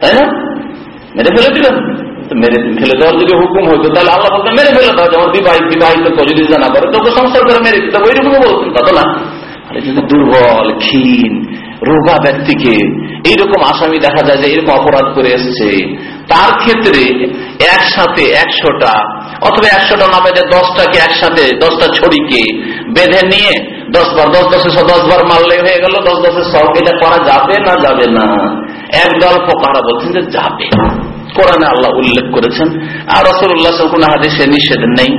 তাই না? মেরে ফেলে দিলেন মেরে ফেলে দেওয়ার যদি হুকুম হইতো, তাহলে আল্লাহ বলতে মেরে ফেলে দেওয়া যেমন বিবাহিত বিবাহিত যদি জানা করে তোকে সংসার করে মেরে দিতে ওইরকম বলতেন, তা তো না। দুর্বল, ক্ষীণ রোগা ব্যক্তিকে এইরকম আসামি দেখা যায় যে এরকম অপরাধ করে এসছে। তার ক্ষেত্রে একসাথে একশোটা অথবা একশোটা নামে যে দশটাকে একসাথে, দশটা ছড়িকে বেঁধে নিয়ে দশ বার দশ দশে দশ বার মারলে হয়ে গেল, দশ দশে সব এটা করা যাবে না যাবে না। একদল ফোকারা বলছেন যে যাবে কোরআনে আল্লাহ উল্লেখ করেছেন, আর রসুল্লাহ কোন হাদিসে নিষেধ নেই।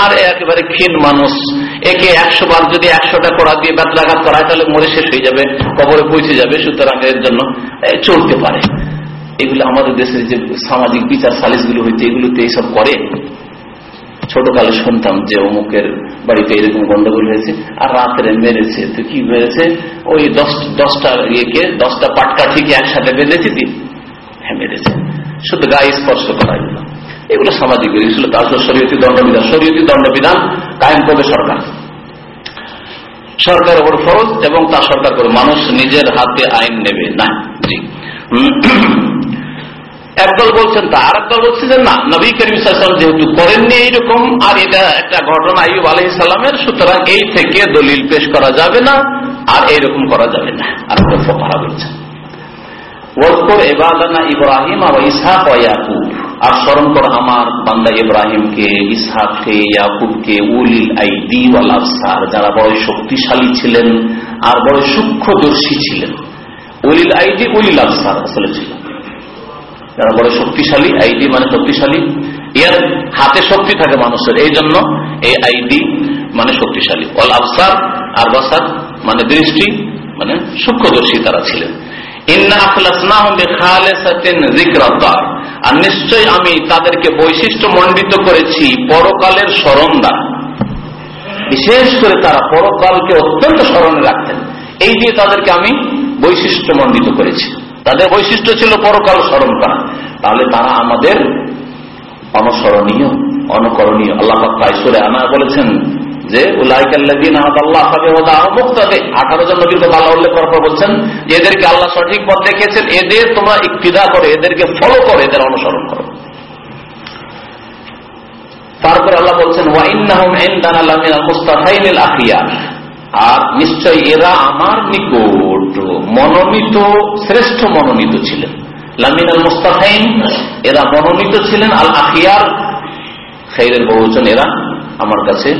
আর একেবারে ক্ষীণ মানুষ, একে একশো বার যদি একশোটা করা দিয়ে বেতলাঘাত করা হয় তাহলে মরে শেষ হয়ে যাবে, কবরে পৌঁছে যাবে, সুতরাং এর জন্য চলতে পারে। এগুলো আমাদের দেশের যে সামাজিক বিচার সালিশগুলো হয়েছে এগুলোতে এইসব করে। ছোটকালে শুনতাম যে অমুকের বাড়িতে এরকম গন্ডগোল হয়েছে, আর রাত্রে মেরেছে, তো কি মেরেছে ওই দশ, দশটা ইয়েকে, দশটা পাটকা ঠিক একসাথে বেঁধেছে দিয়ে হ্যাঁ মেরেছে। শুধু গায়ে স্পর্শ করা এগুলো সামাজিক এগুলো শরীয়তি দণ্ডবিধান। শরীয়তি দণ্ডবিধান কায়েম করবে সরকার। সরকার ওপর ফরজ এবং তা সরকার করে মানুষ নিজের হাতে আইন নেবে। না, জি। একদল বলছেন তা। আর একদল বলছে যে না। নবী করিম যেহেতু করেননি এইরকম, আর এটা একটা ঘটনা আইব আলহ ইসলামের সুতরাং এই থেকে দলিল পেশ করা যাবে না, আর এইরকম করা যাবে না। আর ফোকারা বলছেন। ইব্রাহিম আর ইসহাক ইয়াকুব। আর স্মরণ কর আমার বান্দা ইব্রাহিমকে, ইসহাককে, ইয়াকুবকে, উলিল আইদি ওয়াল আফসার যারা বড় শক্তিশালী ছিলেন আর বড় সূক্ষ্মদর্শী ছিলেন। উলিল আইডি উলিল আফসার আসলে ছিল। যারা বড় শক্তিশালী আইডি মানে শক্তিশালী। এর হাতে শক্তি থাকে মানুষের এই জন্য এই আইডি মানে শক্তিশালী। অল আফসার আর বাসার মানে দৃষ্টি মানে সূক্ষ্মদর্শী তারা ছিলেন। আর নিশ্চয় আমি তাদেরকে বৈশিষ্ট্য মণ্ডিত করেছি পরকালের স্মরণ দ্বারা বিশেষ করে তারা পরকালকে অত্যন্ত স্মরণে রাখতেন। এই দিয়ে তাদেরকে আমি বৈশিষ্ট্য মণ্ডিত করেছি। তাদের বৈশিষ্ট্য ছিল পরকাল স্মরণ করা। তাহলে তারা আমাদের অনুসরণীয়, অনুকরণীয়। আল্লাহ তাইসুরে আনা বলেছেন যে আঠারো জন নবীর কথা আল্লাহ উল্লেখ করার পর বলছেন, এদেরকে আল্লাহ সঠিক পথ দেখেছেন এদের তোমরা ইক্তিদা করে, এদেরকে ফলো করো, এদের অনুসরণ করো। তারপরে আল্লাহ বলছেন আর নিশ্চয় এরা আমার নিকট মনোনীত, শ্রেষ্ঠ মনোনীত ছিলেন। লামিন আল মুস্তাফাইন এরা মনোনীত ছিলেন, আল আখিয়ার, খাইরের বহুজন এরা আমার কাছে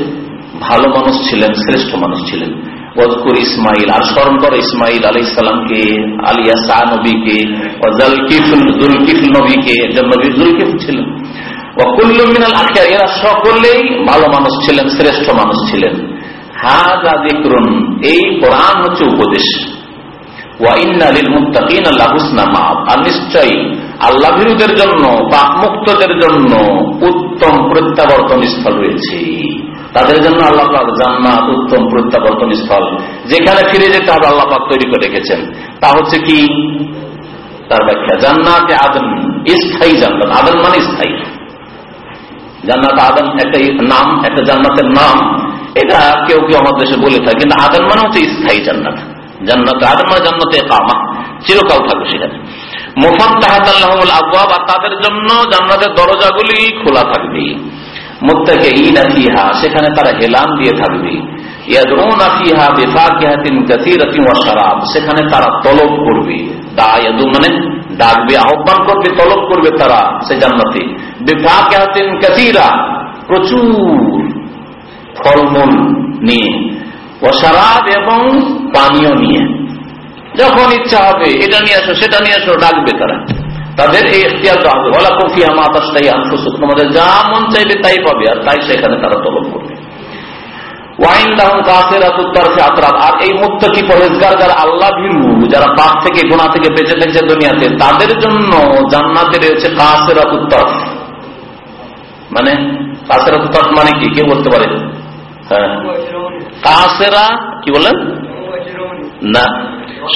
ভালো মানুষ ছিলেন, শ্রেষ্ঠ মানুষ ছিলেন। ওজকুর ইসমাইল, আর স্মরণ করো ইসমাইল আলি ইসলামকে আলিয়া শাহ নবীকে নবীকে নবী জুলকিফ ছিলেন। সকলেই ভালো মানুষ ছিলেন, শ্রেষ্ঠ মানুষ ছিলেন। এই কোরআন হচ্ছে উপদেশ। আর নিশ্চয়ই আল্লাহ জন্য পাপ মুক্তদের জন্য উত্তম প্রত্যাবর্তন স্থল রয়েছে। তাদের জন্য আল্লাহ জান্নাত উত্তম প্রত্যাবর্তন স্থল। যেখানে ফিরে যেতে হবে আল্লাহ পাক তৈরি করে রেখেছেন। তা হচ্ছে কি? তার ব্যাখ্যা, জান্নাতে আদম স্থায়ী জান্নাত। আদম মানে স্থায়ী। জান্নাত আদম একটা নাম, একটা জান্নাতের নাম। এটা কেউ কেউ আমাদের দেশে বলে থাকে, কিন্তু আদম মানে হচ্ছে স্থায়ী জান্নাত। জান্নাত আদম মানে জান্নাতে কামা চিরকাল থাকবে সেখানে। মোফান তাহাতাল্লাহুল আবওয়াব, আর তাদের জন্য জান্নাতের দরজাগুলি খোলা থাকবে। মুত্তাকে ইন সেখানে তারা হেলান দিয়ে থাকবে। ইয়াদউনা ফিহা বিফাকিহাতিন কাসীরাতিন ওয়া শারাব, সেখানে তারা তলব করবে। দায়াদু মানে ডাকবে, আহ্বান করবে, তলব করবে তারা সে জান্নাতে। বিফাকিহাতিন কাসীরা, প্রচুর ফলমূল নিয়ে ওসারাব এবং পানীয় নিয়ে। যখন ইচ্ছা হবে, এটা নিয়ে আসো, সেটা নিয়ে আসো, ডাকবে তারা। তাদের এই হবে ওলা কফি আনফুসুক তোমাদের যা মন চাইবে তাই পাবে আর তাই সেখানে তারা তলব করবে। ওয়াইন দাহন কাসের আর এই মুক্ত পরেজগার যারা আল্লাহ ভিরু যারা পাপ থেকে গোনা থেকে বেঁচে বেঁচে দুনিয়াতে তাদের জন্য জান্নাতে রয়েছে কাসের মানে কাসের মানে কি? কে বলতে পারে? হ্যাঁ। কাসেরা কি বললেন না।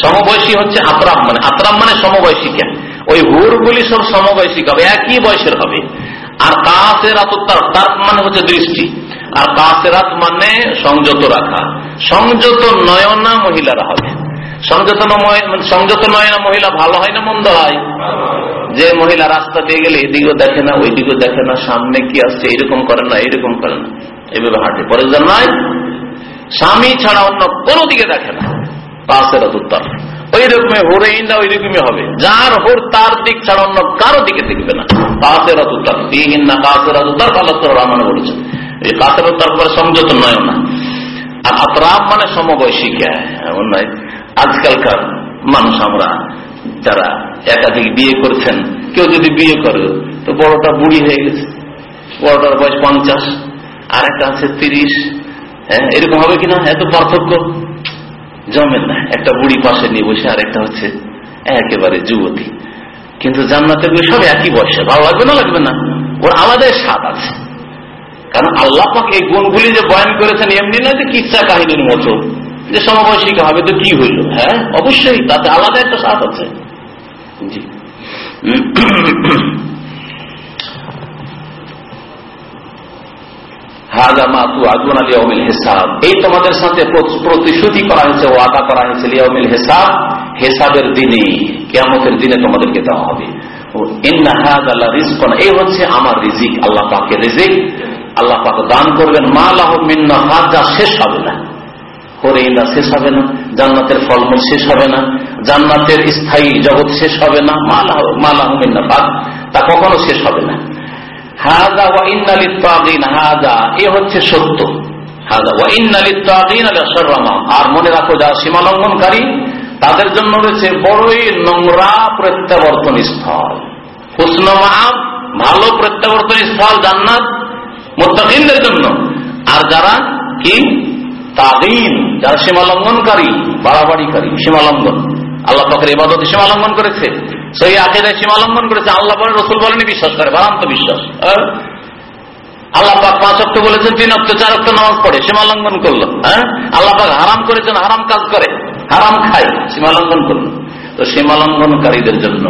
সমবয়সী হচ্ছে আতরাম মানে আতরাম মানে সমবয়সিকা ওই হুর গুলি সব সমবয়সিক হবে, একই বয়সের হবে। আর কাসেরাত তার মানে হচ্ছে দৃষ্টি। আর কাসেরাত মানে সংযত রাখা। সংযত নয়না মহিলারা হবে। সংযত সংযত নয়না মহিলা ভালো হয় না মন্দ হয়? যে মহিলা রাস্তা দিয়ে গেলে এদিকেও দেখে না ওই দিকেও দেখে না, সামনে কি আসছে, এরকম করে না, এরকম করে না। এভাবে হাঁটে। পরে নয় স্বামী ছাড়া অন্য কোনো দিকে দেখে না। পাশের উত্তর ওই রকমে হোরেই না ওই রকমই হবে। যার হোর তার দিক ছাড়া অন্য কারও দিকে দেখবে না। পাশের উত্তর দিহীন না পাশের উত্তর পালস্তর রহমান বলেছেন। এই পাশের উত্তর পরে সংযত নয় না আর আতরাব মানে সমবয়সিক, এমন নয়। আজকালকার মানুষ আমরা, যারা একাধিক বিয়ে করছেন, কেউ যদি বিয়ে করে, তো বড়টা বুড়ি হয়ে গেছে। বড়টার বয়স পঞ্চাশ আর একটা আছে তিরিশ। হ্যাঁ এরকম হবে কিনা? এত পার্থক্য। জমেন না। একটা বুড়ি পাশে নিয়ে বসে আর একটা হচ্ছে একেবারে যুবতী। কিন্তু জান্নাতের সব একই বয়সে। ভালো লাগবে না লাগবে না? ওর আলাদা স্বাদ আছে। কারণ আল্লাহ পাক এই গুণগুলি যে বয়ান করেছেন, এমনি না যে কিচ্ছা কাহিনীর মতো। যে সমবয়সিকা হবে তো কি হইল? হ্যাঁ অবশ্যই তাতে আলাদা একটা স্বাদ আছে। জি। এই তোমাদের সাথে প্রতিশ্রুতি করা হয়েছে করা হয়েছে দিনে দিনে তোমাদেরকে হবে। এই হচ্ছে আমার রিজিক, আল্লাহ পাকে রিজিক। আল্লাহ পাক দান করবেন, মা লাহমিন্না হাজা, শেষ হবে না। হরিন্দা শেষ হবে না। জান্নাতের ফলমূল শেষ হবে না। জান্নাতের স্থায়ী জগৎ শেষ হবে না। মা লাহমিন্না ফাদ তা কখনো শেষ হবে না। হাজা ওয়া ইন্নালিত হাজা এ হচ্ছে সত্য। হাজা ওয়া ইন্নালিত আর মনে রাখো যা সীমা লঙ্ঘনকারী, তাদের জন্য রয়েছে বড়ই নোংরা প্রত্যাবর্তন স্থল। হুসন ভালো প্রত্যাবর্তন স্থল জান্নাত মোত্তাকিনদের জন্য। আর যারা কি? তাবিন যারা সীমালঙ্ঘনকারী বাড়াবাড়িকারী সীমালঙ্ঘন আল্লাহ পাখের এবাদতে সীমালঙ্ঘন করেছে। সেই আকেদায় সীমালঙ্ঘন করেছে, আল্লাহ বলে রসুল বলেনি, বিশ্বাস করে বারান্ত বিশ্বাস। হ্যাঁ? আল্লাহ পাক পাঁচ অক্ট বলেছেন, তিন অক্ট চার অক্ট নামাজ পড়ে সীমালঙ্ঘন করল হ্যাঁ? আল্লাহ পাক হারাম করেছেন, হারাম কাজ করে, হারাম খায় সীমালঙ্ঘন করল। তো সীমালঙ্ঘনকারীদের জন্য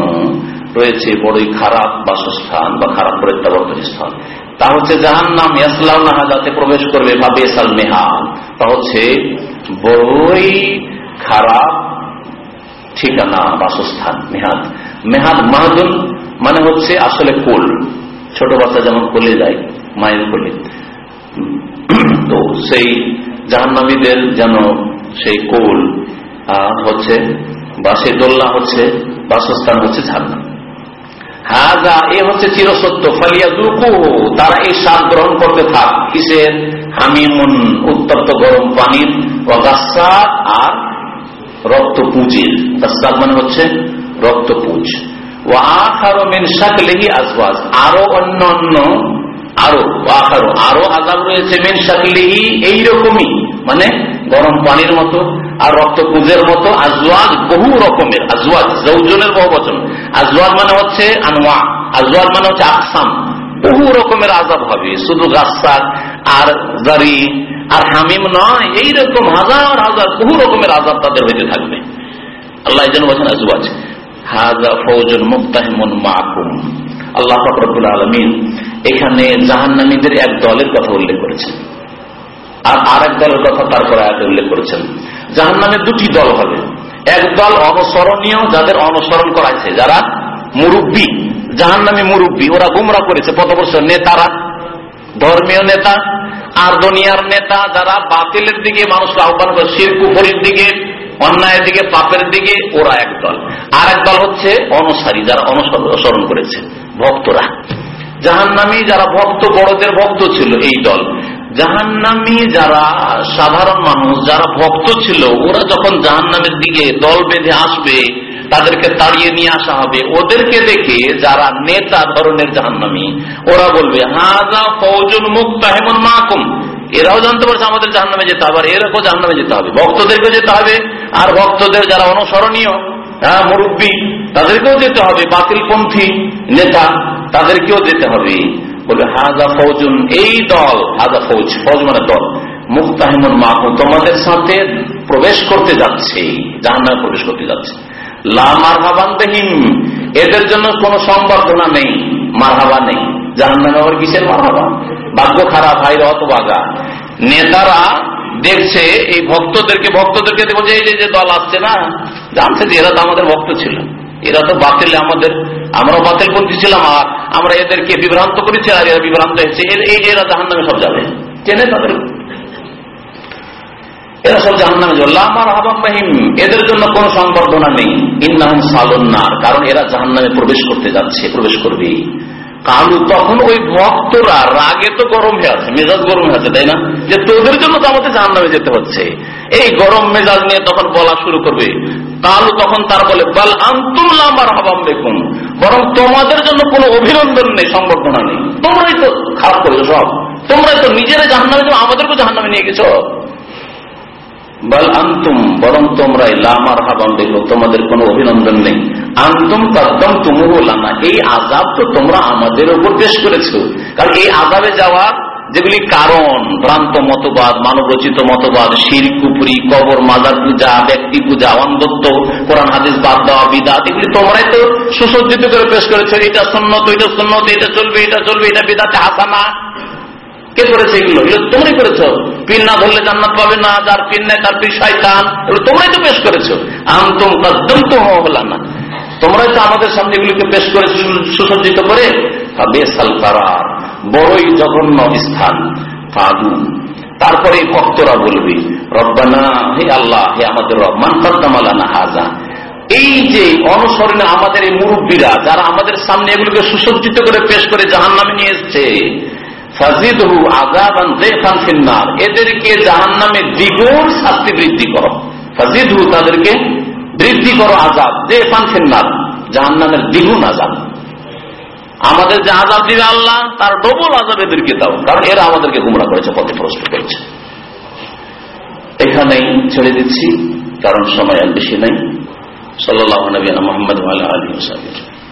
রয়েছে বড়ই খারাপ বাসস্থান বা খারাপ প্রত্যাবর্তন স্থান। তা হচ্ছে জাহান নাম ইয়াসলাউনাহা যাতে প্রবেশ করবে, বা বেসাল মেহাল। তা হচ্ছে বড়ই খারাপ ঠিকানা বাসস্থান, মেহাদ। মেহাদ মাহাদুন মানে হচ্ছে আসলে কোল। ছোট বাচ্চা যেমন কোলে যায়, মায়ের কোলে। তো সেই জাহান্নামীদের যেন সেই কোল হচ্ছে বা সেই দোল্লা হচ্ছে বাসস্থান হচ্ছে ঝান্নাম হাজা, এ হচ্ছে ফালিয়া তারা এই গ্রহণ করতে থাক। হামিমুন, উত্তপ্ত গরম পানির আর রক্ত পুঁজির গাছাদ মানে হচ্ছে রক্ত পুঁজ ও আখারো মেন শাকলেহি আজবাজ আরও অন্য অন্য আরও আখারো, আরও আজাব রয়েছে মেন শাকলেহি, এইরকমই মানে গরম পানির মতো আর রক্ত পুজের মতো, আজওয়াজ বহু রকমের, আজওয়াজ, যৌজনের বহু বচন। আজওয়াজ মানে হচ্ছে আনোয়া আজওয়াজ মানে হচ্ছে আকসাম। বহু রকমের আজাব হবে, শুধু গাছাক আর দাড়ি আর হামিম নয়, এইরকম হাজার হাজার, বহু রকমের আজাব তাদের হইতে থাকবে। আল্লাহ যেন বলছেন, আজওয়াজ, হাজা ফৌজন মুক্তাহিমন মাকুম। আল্লাহ ফকরবুল আলমিন এখানে জাহান্নামীদের এক দলের কথা উল্লেখ করেছেন। আর আরেক দলের কথা তারপর আয়াতে উল্লেখ করেছেন। জাহান নামে দুটি দল হবে। এক দল অনসরণীয় যাদের অনুসরণ করাইছে যারা মুরব্বী জাহান নামে মুরব্বী, ওরা গুমরা করেছে। পথবর্ষ নেতারা, ধর্মীয় নেতা আর দুনিয়ার নেতা যারা বাতিলের দিকে মানুষকে আহ্বান করে শিরকুফরির দিকে, অন্যায়ের দিকে, পাপের দিকে, ওরা এক দল আর এক দল হচ্ছে অনুসারী যারা অনুসরণ করেছে, ভক্তরা। জাহান্নামি যারা ভক্ত, বড়দের ভক্ত ছিল এই দল। জাহান্নামি যারা সাধারণ মানুষ, যারা ভক্ত ছিল, ওরা যখন জাহান্নামের দিকে দল বেঁধে আসবে তাদেরকে তাড়িয়ে নিয়ে আসা হবে। ওদেরকে দেখে যারা নেতা ধরনের জাহান্নামি, ওরা বলবে হাজা ফৌজুল মুক্ত হেমন মাকুম। এরাও জানতে পারছে আমাদের জাহান্নামে যেতে হবে, আর এরকম জাহান্নামে যেতে হবে। ভক্তদেরকে যেতে হবে, আর ভক্তদের যারা অনুসরণীয় হ্যাঁ মুরব্বী, তাদেরকেও যেতে হবে। বাতিলপন্থী নেতা, তাদেরকেও যেতে হবে। বলে হাজা ফৌজুন, এই দল হাজা ফৌজ ফৌজ মানে দল মুক্তাহিমুল মাহু তোমাদের সাথে প্রবেশ করতে যাচ্ছে, জাহান্নামে প্রবেশ করতে যাচ্ছে। এদের জন্য কোন সম্বর্ধনা নেই, মারহাবা নেই। জাহান্নামে আবার কিসের মারহাবা? ভাগ্য খারাপ হাইরে অত বাগা নেতারা দেখছে, এই ভক্তদেরকে ভক্তদেরকে বলছে এই যে দল আসছে না, জানছে যে এরা তো আমাদের ভক্ত ছিল। এরা তো বাতিল আমাদের, আমরাও বাতিল পন্থী ছিলাম, আর আমরা এদেরকে বিভ্রান্ত করেছি, আর এরা বিভ্রান্ত হয়েছে। এরা জাহান নামে সব যাবে। চেনে তাদের? এরা সব জাহান নামে আমার এদের জন্য কোন সংবর্ধনা নেই। ইন্নাহম সালন্নার কারণ এরা জাহান নামে প্রবেশ করতে যাচ্ছে, প্রবেশ করবে। কালু, তখন ওই ভক্তরা, রাগে তো গরম হয়ে আছে, মেজাজ গরম হয়ে আছে, তাই না? যে, তোদের জন্য তো আমাদের জাহান নামে যেতে হচ্ছে। এই গরম মেজাজ নিয়ে তখন বলা শুরু করবে। কালু তখন তার বলে, বল আন্তুল্লামার হাবাম দেখুন বরং তোমাদের জন্য কোনো অভিনন্দন নেই, সংবর্ধনা নেই। তোমরাই তো খারাপ করেছ সব। তোমরাই তো নিজেরা জাহান্নামে আমাদেরকে জাহান্নামে নিয়ে গেছো। বল আন্তুম, বরং তোমরাই লামার হাবাম দেখো, তোমাদের কোনো অভিনন্দন নেই। আন্তুম কদ্দম তুমুলানা এই আজাব তো তোমরা আমাদের উপর পেশ করেছ। কারণ এই আজাবে যাওয়া যেগুলি কারণ, ভ্রান্ত মতবাদ, মানবরচিত মতবাদ শির কুপুরি কবর, মাজার পূজা, ব্যক্তি পূজা, অন্ধত্ব, কোরআন, হাদিস, বাদ দেওয়া, বিদাত, এগুলি তোমরাই তো সুসজ্জিত করে পেশ করেছ। এটা সন্ন্যত এটা সন্ন্যত এটা চলবে এটা চলবে, এটা বিদাতে হাসানা। কে করেছে এগুলো? এগুলো তোমরাই করেছ। পিন না ধরলে জান্নাত পাবে না, যার পিন নেই, তার পিন শয়তান। এগুলো তোমরাই তো পেশ করেছ। আন্তম কদ্দম তো হলাম না তোমরাই তো আমাদের সামনে এগুলিকে পেশ করে সুসজ্জিত করে। বড়ই জঘন্য স্থান। তারপরে ভক্তরা বলবে, রব্বানা, হে আল্লাহ, হে আমাদের রহমান কদ্দামালানা হাজা। এই যে অনুসরণে আমাদের এই মুরব্বীরা, যারা আমাদের সামনে এগুলোকে সুসজ্জিত করে পেশ করে জাহান নামে নিয়ে এসছে এদেরকে জাহান নামে দ্বিগুণ শাস্তি বৃদ্ধি করো। ফাজিদহু তাদেরকে বৃদ্ধি করো আজাব যে ফান ফিন্নার। জাহান নামের দ্বিগুণ আজাব আমাদের যে আজাব দিবে আল্লাহ, তার ডবল আজাব এদেরকে দাও, কারণ এরা আমাদেরকে গুমরা করেছে পথে প্রশ্ন করেছে। এখানেই ছেড়ে দিচ্ছি, কারণ সময় আর বেশি নাই। সাল্লাহ নবীনা মোহাম্মদ আলী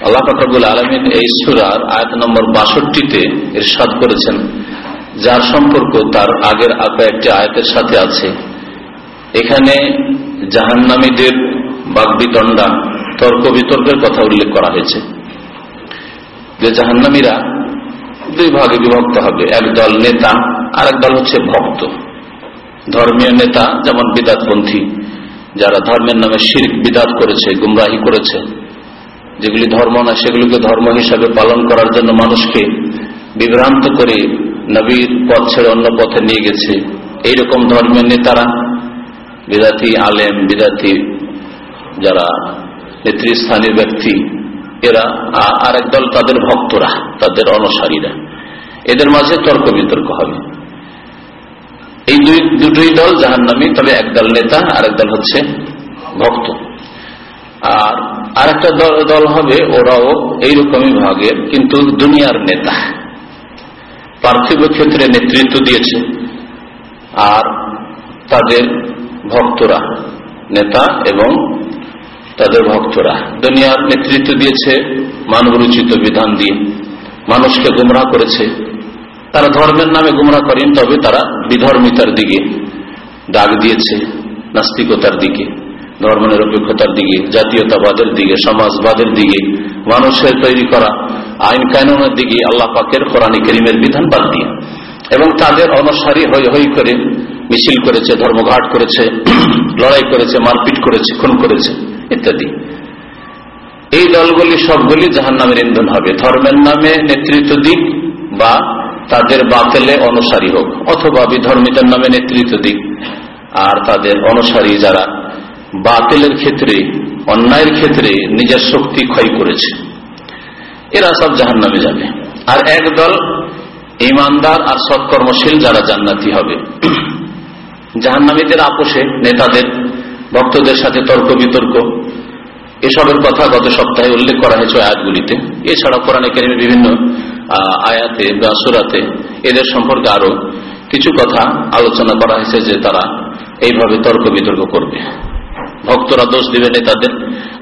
আল্লাহ ফকরবুল আলমিন এই সুরার আয়াত নম্বর বাষট্টিতে ইরশাদ করেছেন, যার সম্পর্ক তার আগের একটি আয়াতের সাথে আছে। এখানে জাহান্নামীদের বাগবিতণ্ডা তর্ক বিতর্কের কথা উল্লেখ করা হয়েছে। যে জাহান্নামীরা দুই ভাগে বিভক্ত হবে, এক দল নেতা আর এক দল হচ্ছে ভক্ত। ধর্মীয় নেতা যেমন বিদাতপন্থী, যারা ধর্মের নামে শির বিদাত করেছে, গুমরাহি করেছে যেগুলি ধর্ম না, সেগুলিকে ধর্ম হিসাবে পালন করার জন্য মানুষকে বিভ্রান্ত করে নবীর পথ ছেড়ে অন্য পথে নিয়ে গেছে। এইরকম ধর্মের নেতারা, বিদাতি আলেম, বিদাতি যারা নেতৃস্থানীয় ব্যক্তি, এরা আর দল তাদের ভক্তরা, তাদের অনুসারীরা। এদের মাঝে তর্ক বিতর্ক হবে। এই দুই, দুটোই দল জাহান নামি তবে একদল নেতা আর দল হচ্ছে ভক্ত। আর আরেকটা দল হবে, ওরাও এইরকমই ভাগের, কিন্তু দুনিয়ার নেতা। পার্থিব ক্ষেত্রে নেতৃত্ব দিয়েছে। আর তাদের ভক্তরা, নেতা এবং তাদের ভক্তরা। দুনিয়ার নেতৃত্ব দিয়েছে মানবরুচিত বিধান দিয়ে। মানুষকে গুমরা করেছে। তারা ধর্মের নামে গুমরা করেন, তবে তারা বিধর্মিতার দিকে ডাক দিয়েছে, নাস্তিকতার দিকে। ধর্ম নিরপেক্ষতার দিকে, জাতীয়তাবাদের দিকে, সমাজবাদের দিকে, মানুষের তৈরি করা আইন কানুনের দিকে আল্লাহ পাকের কোরআনী করিমের বিধান বাদ দিয়ে এবং তাদের অনুসারী হই হই করে মিছিল করেছে, ধর্মঘাট করেছে, লড়াই করেছে, মারপিট করেছে, খুন করেছে, ইত্যাদি। এই দলগুলি সবগুলি জাহান নামের ইন্ধন হবে। ধর্মের নামে নেতৃত্ব দিক বা তাদের বাতেলে অনুসারী হোক, অথবা বিধর্মিতার নামে নেতৃত্ব দিক। আর তাদের অনুসারী যারা বাতিলের ক্ষেত্রে, অন্যায়ের ক্ষেত্রে নিজের শক্তি ক্ষয় করেছে। এরা সব জাহান নামে যাবে। আর এক দল ইমানদার আর সৎকর্মশীল যারা জান্নাতি হবে। জাহান্নামীদের আপোষে, নেতাদের, ভক্তদের সাথে তর্ক বিতর্ক এসবের কথা গত সপ্তাহে উল্লেখ করা হয়েছে আয়াতগুলিতে। এছাড়া কোরআনে কেরিমে বিভিন্ন আয়াতে বা সুরাতে এদের সম্পর্কে আরও কিছু কথা আলোচনা করা হয়েছে যে তারা এইভাবে তর্ক বিতর্ক করবে। ভক্তরা দোষ দিবে নেতাদের,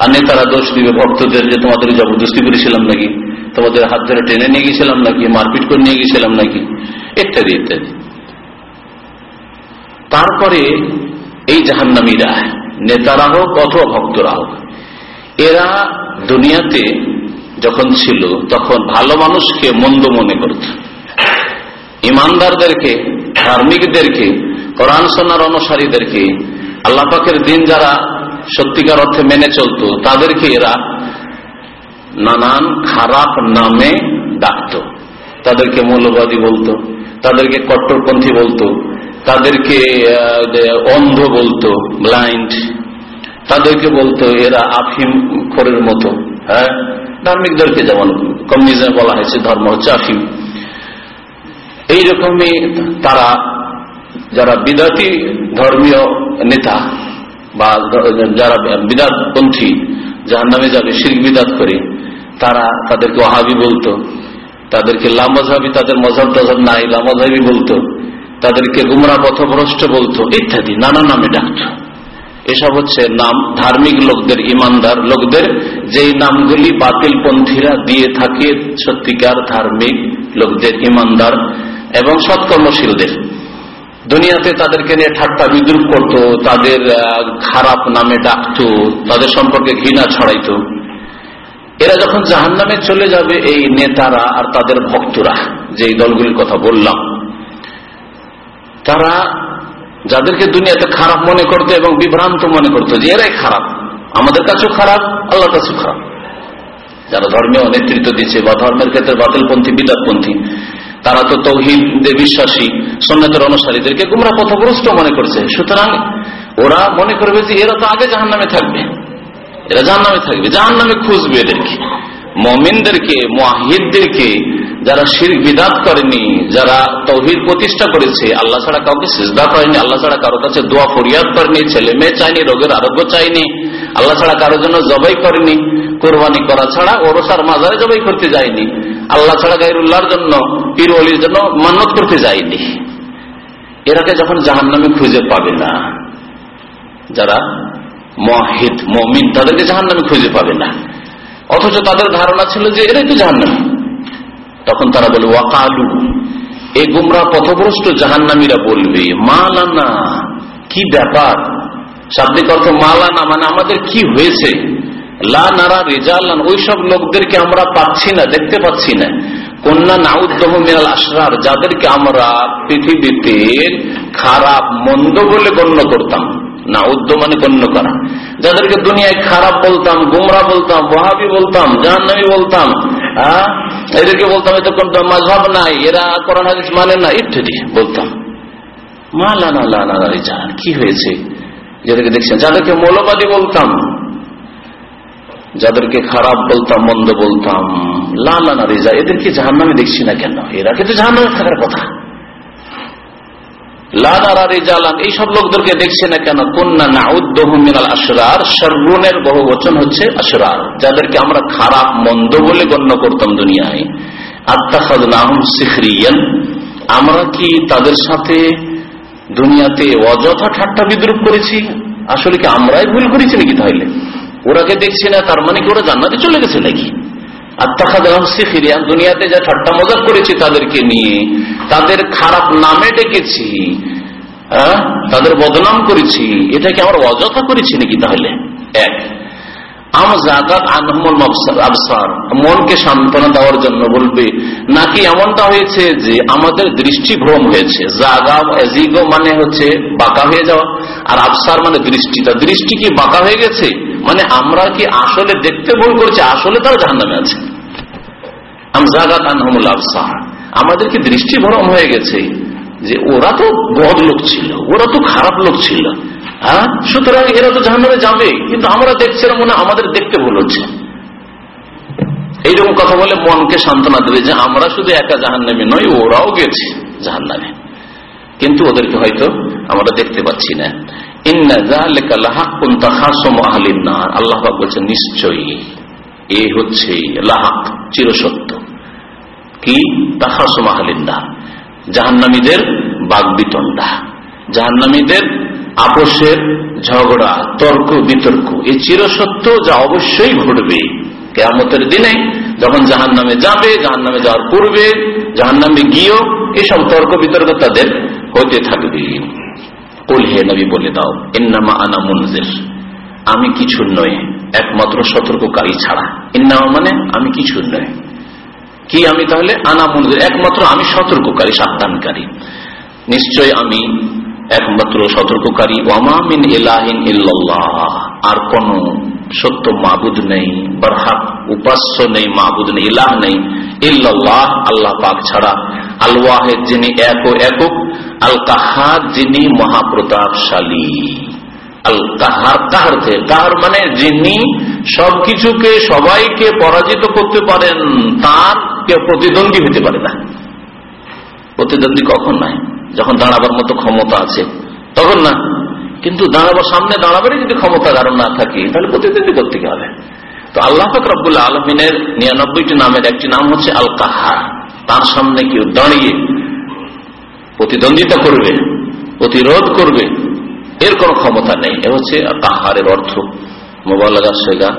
আর নেতারা দোষ দিবে ভক্তদের যে তোমাদের জবরদস্তি করেছিলাম নাকি, তোমাদের হাত ধরে টেনে নিয়ে গেছিলাম নাকি, মারপিট করে নিয়ে গেছিলাম নাকি, ইত্যাদি ইত্যাদি। তারপরে এই জাহান্নামীরা, নেতারা হোক অথবা ভক্তরা হোক, এরা দুনিয়াতে যখন ছিল, তখন ভালো মানুষকে মন্দ মনে করত। ইমানদারদেরকে, ধার্মিকদেরকে, কোরআন সন্ন্যার অনুসারীদেরকে, আল্লাহ পাকের দিন যারা সত্যিকার অর্থে মেনে চলত। তাদেরকে এরা নানান খারাপ নামে ডাকত। তাদেরকে মৌলবাদী বলতো, তাদেরকে কট্টরপন্থী বলতো, তাদেরকে অন্ধ বলতো, ব্লাইন্ড। তাদেরকে বলতো, এরা আফিম খোরের মতো। হ্যাঁ? ধার্মিকদেরকে যেমন কমিউনিজমে বলা হয়েছে, ধর্ম হচ্ছে আফিম। এইরকমই তারা, যারা বিদাতি ধর্মীয় নেতা বা যারা বিদাতপন্থী যার নামে যাবে শির বিদাত করে, তারা তাদেরকে ওহাবি বলতো। তাদেরকে লামজাবি তাদের মজাব টজাব নাই লামজাবি বলতো। তাদেরকে গুমরা পথভ্রষ্ট বলতো, ইত্যাদি, নানা নামে ডাকত। এসব হচ্ছে নাম ধার্মিক লোকদের, ইমানদার লোকদের, যেই নামগুলি বাতিল পন্থীরা দিয়ে থাকে সত্যিকার ধার্মিক লোকদের, ইমানদার এবং সৎকর্মশীলদের। দুনিয়াতে তাদেরকে নিয়ে ঠাট্টা বিদ্রুপ করত, তাদের খারাপ নামে ডাকত, তাদের সম্পর্কে ঘৃণা ছড়াইত। এরা যখন জাহান নামে চলে যাবে, এই নেতারা আর তাদের ভক্তরা, যে দলগুলির কথা বললাম, তারা যাদেরকে দুনিয়াতে খারাপ মনে করতো এবং বিভ্রান্ত মনে করতো, যে এরাই খারাপ, আমাদের কাছেও খারাপ আল্লাহ কাছেও খারাপ। যারা ধর্মীয় নেতৃত্ব দিচ্ছে বা ধর্মের ক্ষেত্রে বাতিলপন্থী, বিদাতপন্থী তারা তো তৌহিদে বিশ্বাসী সন্ন্যতের অনুসারীদেরকে গুমরা পথগ্রস্ত মনে করছে। সুতরাং ওরা মনে করবে যে এরা তো আগে জাহান নামে থাকবে। এরা জাহান নামে থাকবে। জাহান নামে খুঁজবে এদেরকে। মমিনদেরকে মহিদদেরকে যারা শির বিদাত করেনি, যারা তৌহিদ প্রতিষ্ঠা করেছে, আল্লাহ ছাড়া কাউকে সিজদা করেনি, আল্লাহ ছাড়া কারও কাছে দোয়া ফরিয়াদ করেনি ছেলে মেয়ে চাইনি রোগের আরোগ্য চাইনি আল্লাহ ছাড়া কারোর জন্য জবাই করেনি। কোরবানি করা ছাড়া ওরসার মাজারে জবাই করতে যায়নি। আল্লাহ ছাড়া গাইরুল্লাহর জন্য পীর অলির জন্য মান্নত করতে যায়নি। এরাকে যখন জাহান নামে খুঁজে পাবে না, যারা মহিদ মমিন, তাদেরকে জাহান নামে খুঁজে পাবে না। অথচ তাদের ধারণা ছিল যে এরাই তো জাহান নামে তখন তারা বলে, ওয়াকালু। এই গুমরা পথভ্রষ্ট জাহান্নামীরা বলবে, মালানা, কি ব্যাপার? শাব্দিক অর্থ মালানা মানে আমাদের কি হয়েছে? লা নারা রেজালান, ওইসব লোকদেরকে আমরা পাচ্ছি না, দেখতে পাচ্ছি না। কন্যা নাউদ্দহ মিনাল আসরার যাদেরকে আমরা পৃথিবীতে খারাপ, মন্দ বলে গণ্য করতাম। না উদ্য মানে গণ্য করা। যাদেরকে দুনিয়ায় খারাপ বলতাম, গুমরা বলতাম বহাবি বলতাম, জাহান্নামি বলতাম হ্যাঁ এদেরকে বলতাম এত মাঝহাব নাই, এরা হাদিস মানে না, ইত্যাদি বলতাম। মা লানা লানা কি হয়েছে? যাদেরকে দেখছেন, যাদেরকে মৌলবাদী বলতাম যাদেরকে খারাপ বলতাম, মন্দ বলতাম লালানা রেজা, এদেরকে জাহান্নামে দেখছি না কেন? এরা কিন্তু জাহান্নামে থাকার কথা। এইসব লোকদেরকে দেখছে না কেন? কন্যা নাউদ্দিনাল আসরার সর্বনের হচ্ছে যাদেরকে আমরা খারাপ, মন্দ বলে গণ্য করতাম দুনিয়ায়। আমরা কি তাদের সাথে দুনিয়াতে অযথা ঠাট্টা বিদ্রুপ করেছি? আসলে কি আমরাই ভুল করেছি নাকি তাহলে? ওরাকে দেখছে না, তার মানে কি ওরা জান্নাতে চলে গেছে নাকি? দুনিয়াতে যা ঠাট্টা মজাক করেছি তাদেরকে নিয়ে, তাদের খারাপ নামে ডেকেছি তাদের বদনাম করেছি এটাকে আমরা অযথা করেছি নাকি তাহলে? এক মনকে সান্ত্বনা দেওয়ার জন্য বলবে, নাকি এমনটা হয়েছে যে আমাদের দৃষ্টি ভ্রম হয়েছে মানে হচ্ছে বাঁকা হয়ে যাওয়া, আর আফসার মানে দৃষ্টি। দৃষ্টিটা দৃষ্টি কি বাঁকা হয়ে গেছে? মানে আমরা কি আসলে দেখতে ভুল করছি? আসলে তারা জাহান নামে আছে। আমজাগাত আনহমুল আফসার আমাদের কি দৃষ্টি ভ্রম হয়ে গেছে যে ওরা তো বদ লোক ছিল, ওরা তো খারাপ লোক ছিল। হ্যাঁ? সুতরাং এরা তো জাহান্নামে যাবে, কিন্তু আমরা দেখছি মনে আমাদের দেখতে ভুল হচ্ছে। এইরকম কথা বলে মনকে সান্ত্বনা দেবে যে আমরা শুধু একা জাহান্নামে নই, ওরাও গেছে জাহান্নামে। কিন্তু ওদেরকে হয়তো আমরা দেখতে পাচ্ছি না। আল্লাহ বলছেন, নিশ্চয়ই এ হচ্ছে লাহাক, চিরসত্য। কি? জাহান্নামীদের বাগবিতণ্ডা। জাহান্নামীদের আপোষের ঝগড়া, তর্ক, বিতর্ক এই চিরসত্য যা অবশ্যই ঘটবে। কেয়ামতের দিনে যখন জাহান নামে যাবে জাহান নামে যাওয়ার পূর্বে জাহান নামে গিয়েও এসব তর্ক, বিতর্ক তাদের হতে থাকবে। কুল হে নবী বলে দাও, ইন্নামা আনা মুনজির। আমি কিছু নয় একমাত্র সতর্ককারী ছাড়া। ইন্নামা মানে আমি কিছু নয় কি আমি তাহলে? আনা মন্দির একমাত্র আমি সতর্ককারী, সাবধানকারী। নিশ্চয় আমি একমাত্র সতর্ককারী ওয়ামামিন এলাহিন আর কোন সত্য মাবুদ নেই, বরহাক উপাস্য নেই, মাবুদ নেই, ইলাহ নেই। ইল্লাল্লাহ, আল্লাহ পাক ছাড়া। আল ওয়াহেদ যিনি এক ও একক আল কাহার যিনি মহাপ্রতাপশালী। আল কাহার কাহার কাহার মানে যিনি সবকিছুকে, সবাইকে পরাজিত করতে পারেন, তার কেউ প্রতিদ্বন্দ্বী হতে পারে না। প্রতিদ্বন্দ্বী কখন নাই যখন দাঁড়াবার মতো ক্ষমতা আছে, তখন না। কিন্তু দাঁড়াবার সামনে দাঁড়াবারই যদি ক্ষমতা কারণ না থাকে, তাহলে প্রতিদ্বন্দ্বী করতে হবে? তো আল্লাহ ফকরাবুল্লাহ আলমিনের নিরানব্বইটি নামের একটি নাম হচ্ছে আল কাহার তার সামনে কেউ দাঁড়িয়ে প্রতিদ্বন্দ্বিতা করবে, প্রতিরোধ করবে, এর কোন ক্ষমতা নেই। এ হচ্ছে কাহারের অর্থ। মোবাল্লা শেগা,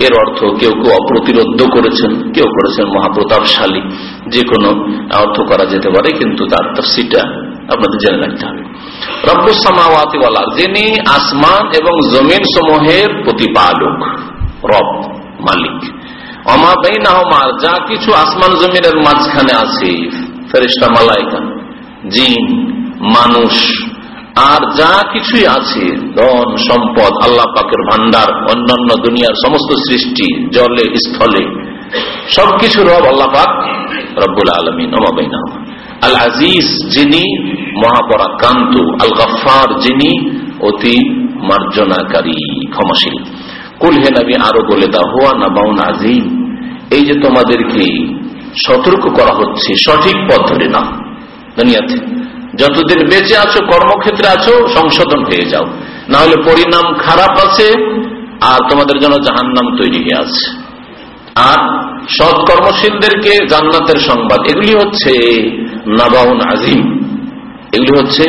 এর অর্থ কেউ কেউ অপ্রতিরোধ করেছেন, কেউ করেছেন মহাপ্রতাপশালী। যে কোনো অর্থ করা যেতে পারে, কিন্তু তার তফসিটা আপনাদের জেনে রাখতে হবে। রব্বুসামাওয়াতিওয়ালা যিনি আসমান এবং জমিন সমূহের প্রতিপালক, রব, মালিক। অমাদাই নাহমার যা কিছু আসমান জমিনের মাঝখানে আছে ফেরিস্তা মালাইকা, জিন, মানুষ, আর যা কিছুই আছে, ধন, সম্পদ, আল্লাহ পাকের ভান্ডার অন্যান্য দুনিয়ার সমস্ত সৃষ্টি, জলে, স্থলে, সবকিছু রব আল্লাহ পাক রব্বুল আলমিন আল আজিজ, যিনি মহাপরাক্রান্ত আল গফার যিনি অতি মার্জনাকারী, ক্ষমাশীল। কুল হে নবী, আরও বলে দাও, হুয়া নাবাউন আজিম এই যে তোমাদেরকে সতর্ক করা হচ্ছে, সঠিক পথ ধরে না। দুনিয়াতে যতদিন বেঁচে আছো, কর্মক্ষেত্রে আছো, সংশোধন হয়ে যাও। না হলে পরিণাম খারাপ আছে, আর তোমাদের জন্য জাহান্নাম তৈরি হয়ে আছে। আর সৎ কর্মশীলদেরকে জান্নাতের সংবাদ, এগুলি হচ্ছে নাবাউন আজিম এগুলি হচ্ছে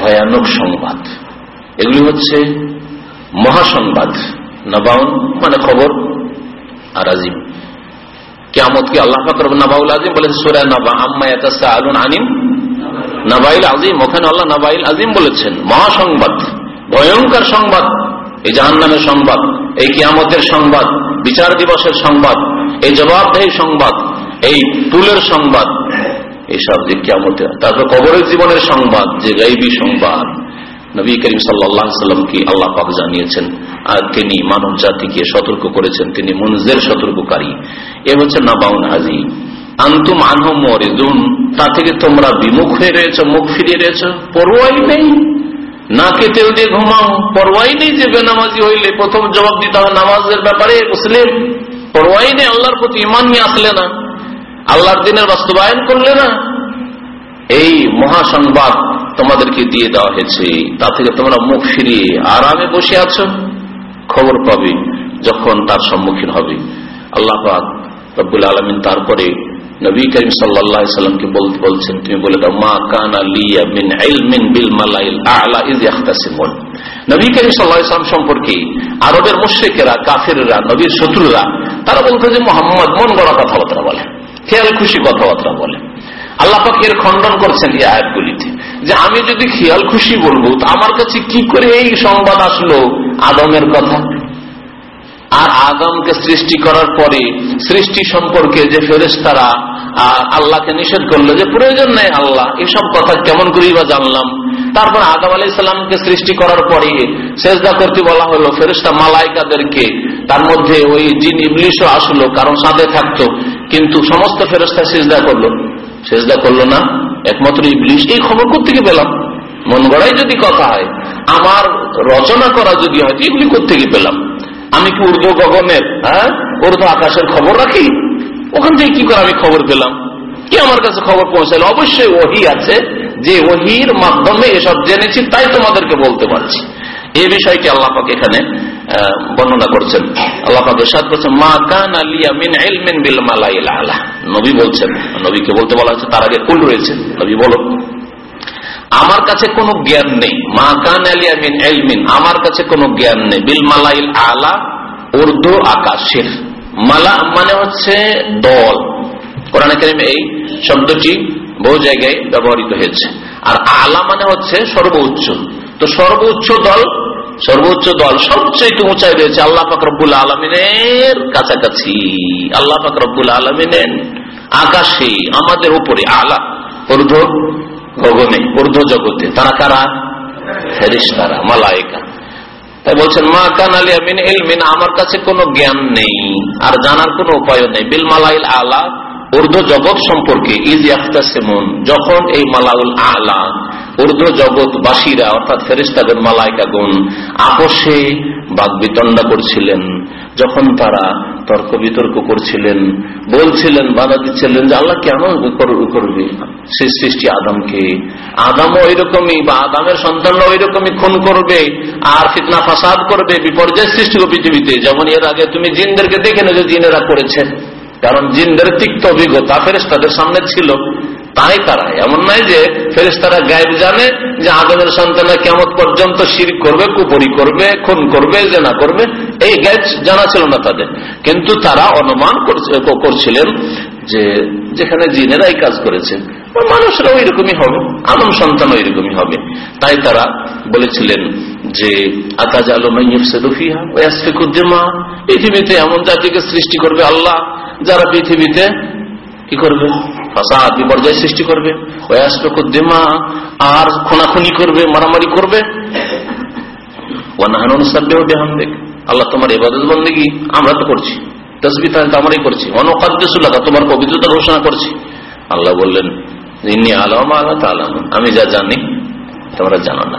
ভয়ানক সংবাদ। এগুলি হচ্ছে মহাসংবাদ। নাবাউন মানে খবর আর আজিম। কেমত কি আল্লাহ নাবাউল আজিম বলেছে? সুরা নাবা, আম্মা আলুন আনিম নাবাইল আজিম। ওখানে আল্লাহ নাবাইল আজিম বলেছেন, মহাসংবাদ ভয়ঙ্কর সংবাদ, এই জাহান নামের সংবাদ, এই কিয়ামতের সংবাদ, বিচার দিবসের সংবাদ, এই জবাবদেহী সংবাদ, এই তুলের সংবাদ এইসব যে কিয়ামতের তারপর কবরের জীবনের সংবাদ, যে গাইবী সংবাদ, নবী করিম সাল্লামকে আল্লাহ পাক জানিয়েছেন, আর তিনি মানব জাতিকে সতর্ক করেছেন, তিনি মনজের সতর্ককারী। এ হচ্ছে নাবাউন হাজি। আন্তুম আনহম মরিদুন। তা থেকে তোমরা বিমুখ হয়ে রয়েছ, মুখ ফিরিয়ে রয়েছ পড়ুয়াই নেই। নাকে তেল দিয়ে ঘুমাও, পরোয়াই নেই যে বেনামাজি হইলে। প্রথম জবাব দিতে হবে নামাজের ব্যাপারে, মুসলিম। পরোয়াই নেই, আল্লাহর প্রতি ইমান নিয়ে আসলে না। আল্লাহর দিনের বাস্তবায়ন করলে না, এই মহাসংবাদ তোমাদেরকে দিয়ে দেওয়া হয়েছে। তা থেকে তোমরা মুখ ফিরিয়ে আরামে বসে আছো, খবর পাবে যখন তার সম্মুখীন হবে। আল্লাহ রব্বুল আলমিন তারপরে নবী করিম সাল্লামকে বলতে বলছেন, তুমি বলে দাও, মা কানা নবী করিম সাল্লাল্লাহু সম্পর্কে আরবের মুশরিকেরা, কাফেররা, নবীর শত্রুরা, তারা বলতো যে, মোহাম্মদ মন গড়া কথাবার্তা বলে। খেয়াল খুশি কথাবার্তা বলে। আল্লাহ পাক এর খণ্ডন করছেন এই আয়াতগুলিতে যে আমি যদি খেয়াল খুশি বলব, তো আমার কাছে কি করে এই সংবাদ আসলো আদমের কথা? আর আদমকে সৃষ্টি করার পরে সৃষ্টি সম্পর্কে যে ফেরেস্তারা আল্লাহকে নিষেধ করল যে প্রয়োজন নেই আল্লাহ, এসব কথা কেমন করেই বা জানলাম। তারপর আদম আলি ইসলামকে সৃষ্টি করার পরে সেজদা করতে বলা হলো ফেরেস্তা মালাইকাদেরকে, তার মধ্যে ওই জিন ইবলিশও আসলো, কারণ সাথে থাকতো, কিন্তু সমস্ত ফেরস্তা সেজদা করল। সেজদা করল না, একমাত্র ইবলিশ। এই খবর থেকে পেলাম? মন গড়াই যদি কথা হয়, আমার রচনা করা যদি হয় এগুলি কোথেকে পেলাম? আমি কি উর্দু গগনের হ্যাঁ? উর্দু আকাশের খবর রাখি? ওখান থেকে কি করে আমি খবর পেলাম? কি আমার কাছে খবর পৌঁছালো? অবশ্যই ওহি আছে। যে ওহির মাধ্যমে এসব জেনেছি, তাই তোমাদেরকে বলতে পারছি। এই বিষয়টি আল্লাহাক এখানে বর্ণনা করছেন। আল্লাহাক সাদ করছেন, মা কান আলিয়া মিন এলমিন বিল মালাইল আলা। নবী বলছেন, নবীকে বলতে বলা হচ্ছে, তার আগে কুল রয়েছে। নবী বলো আমার কাছে কোনো জ্ঞান নেই। মা কান আলিয়া মিন এলমিন আমার কাছে কোনো জ্ঞান নেই। বিল মালাইল আলা, উর্দু আকাশের। মালা মানে হচ্ছে দল। কোরআন এই শব্দটি বহু জায়গায় ব্যবহৃত হয়েছে। আর আলা মানে হচ্ছে সর্বোচ্চ। তো সর্বোচ্চ দল সর্বোচ্চ দল সবচেয়ে উঁচাই রয়েছে আল্লাহ ফাকরবুল আলমিনের কাছাকাছি। আল্লাহ ফাকরবুল আলমিনের আকাশে, আমাদের উপরে, আলা, ঊর্ধ্ব গগনে, ঊর্ধ্ব জগতে, তারা কারা? ফেরিস তারা মালায়িকা। তাই বলছেন, মা কান আলী আমিন এলমিন আমার কাছে কোনো জ্ঞান নেই, আর জানার কোনো উপায় নেই। বিল মালাইল আলা ঊর্ধ্ব জগৎ সম্পর্কে ইজ সেমন যখন এই মালাউল আলা, ঊর্ধ্ব জগৎ বাসীরা, অর্থাৎ ফেরিস্তাদের মালাইকা গুণ, আপোষে বাক বিতণ্ডা করছিলেন, যখন তারা তর্ক বিতর্ক করছিলেন, বলছিলেন, বাধা দিচ্ছিলেন যে আল্লাহ কেন করবে? সেই সৃষ্টি আদমকে। আদমও ওই রকমই বা আদামের সন্তানরা ওই রকমই খুন করবে, আর ফিতনা ফাসাদ করবে, বিপর্যয় সৃষ্টি পৃথিবীতে। যেমন এর আগে তুমি জিনদেরকে দেখে নেছো জিনেরা করেছে। কারণ জিনদের তিক্ত অভিজ্ঞতা ফেরেস্তাদের সামনে ছিল। তাই তারা এমন নয় যে ফেরেস্তারা গায়েব জানে যে আদমের সন্তানরা কেমন পর্যন্ত শির করবে, কুপুরি করবে, খুন করবে, জেনা করবে। এই গায়েব জানা ছিল না তাদের। কিন্তু তারা অনুমান করছিলেন যে যেখানে জিনেরাই কাজ করেছে মানুষরা ওই রকমই হবে আদম সন্তান ওই রকমই হবে। তাই তারা বলেছিলেন যে আকাজ আলমাইফসেদুফিয়া পৃথিবীতে এমন জাতিকে সৃষ্টি করবে আল্লাহ, যারা পৃথিবীতে কি করবে? ফাসাদ, বিপর্যয় সৃষ্টি করবে। ওয়াসফেকুদ্দিমা আর খুনাখুনি করবে, মারামারি করবে। আল্লাহ তোমার এবাদত বন্দেগি, আমরা তো করছি। তসবি তাহলে তো আমরাই করছি। অনকাদ্দুল্লাহ তোমার পবিত্রতা ঘোষণা করছি। আল্লাহ বললেন আলম আল্লাহ তালাম আমি যা জানি, তোমরা জানো না।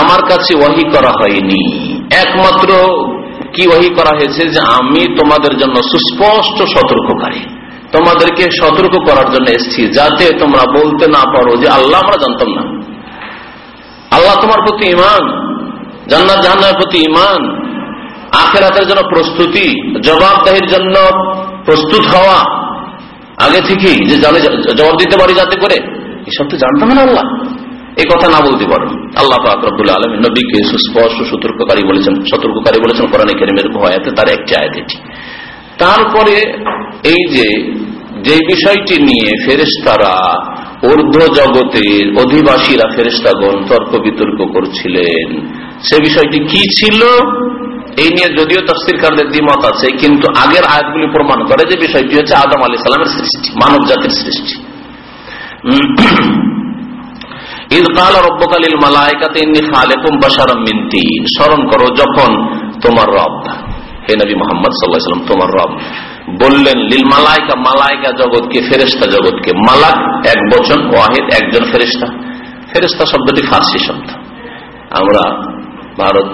আমার কাছে ওয়াহি করা হয়নি। একমাত্র কি ওয়াহি করা হয়েছে যে আমি তোমাদের জন্য সুস্পষ্ট সতর্ককারী। তোমাদেরকে সতর্ক করার জন্য এসেছি, যাতে তোমরা বলতে না পারো যে আল্লাহ আমরা জানতাম না। আল্লাহ তোমার প্রতি ইমান জান্নাত জাহান্নার প্রতি ইমান আখেরাতের জন্য প্রস্তুতি, জবাবদাহির জন্য প্রস্তুত হওয়া। আগে থেকেই যে জানে, জবাব দিতে পারি যাতে করে? এসব তো জানতাম না আল্লাহ। এই কথা না বলতে পারেন আল্লাহ আকরবুল্লা আলম নবীকে সুস্পষ্ট, সতর্ককারী বলেছেন সতর্ককারী বলেছেন কোরআন কেরিমের ভয়াতে তার একটি আয়াত এটি। তারপরে এই যে যে বিষয়টি নিয়ে ফেরেস্তারা ঊর্ধ্ব জগতের অধিবাসীরা ফেরেস্তাগণ তর্ক বিতর্ক করছিলেন, সে বিষয়টি কি ছিল? এই নিয়ে যদিও তফসিরকারদের দ্বিমত আছে, কিন্তু আগের আয়াতগুলি প্রমাণ করে যে বিষয়টি হচ্ছে আদম আলি সালামের সৃষ্টি, মানব জাতির সৃষ্টি। স্মরণ করো যখন তোমার রব, হে নবী মোহাম্মদ সাল্লাহ সাল্লাম, তোমার রব বললেন জগৎকে ফেরেস্তা জগৎকে, মালাক এক বচন, ওয়াহিদ একজন ফেরেস্তা ফেরেস্তা শব্দটি ফার্সি শব্দ। আমরা ভারত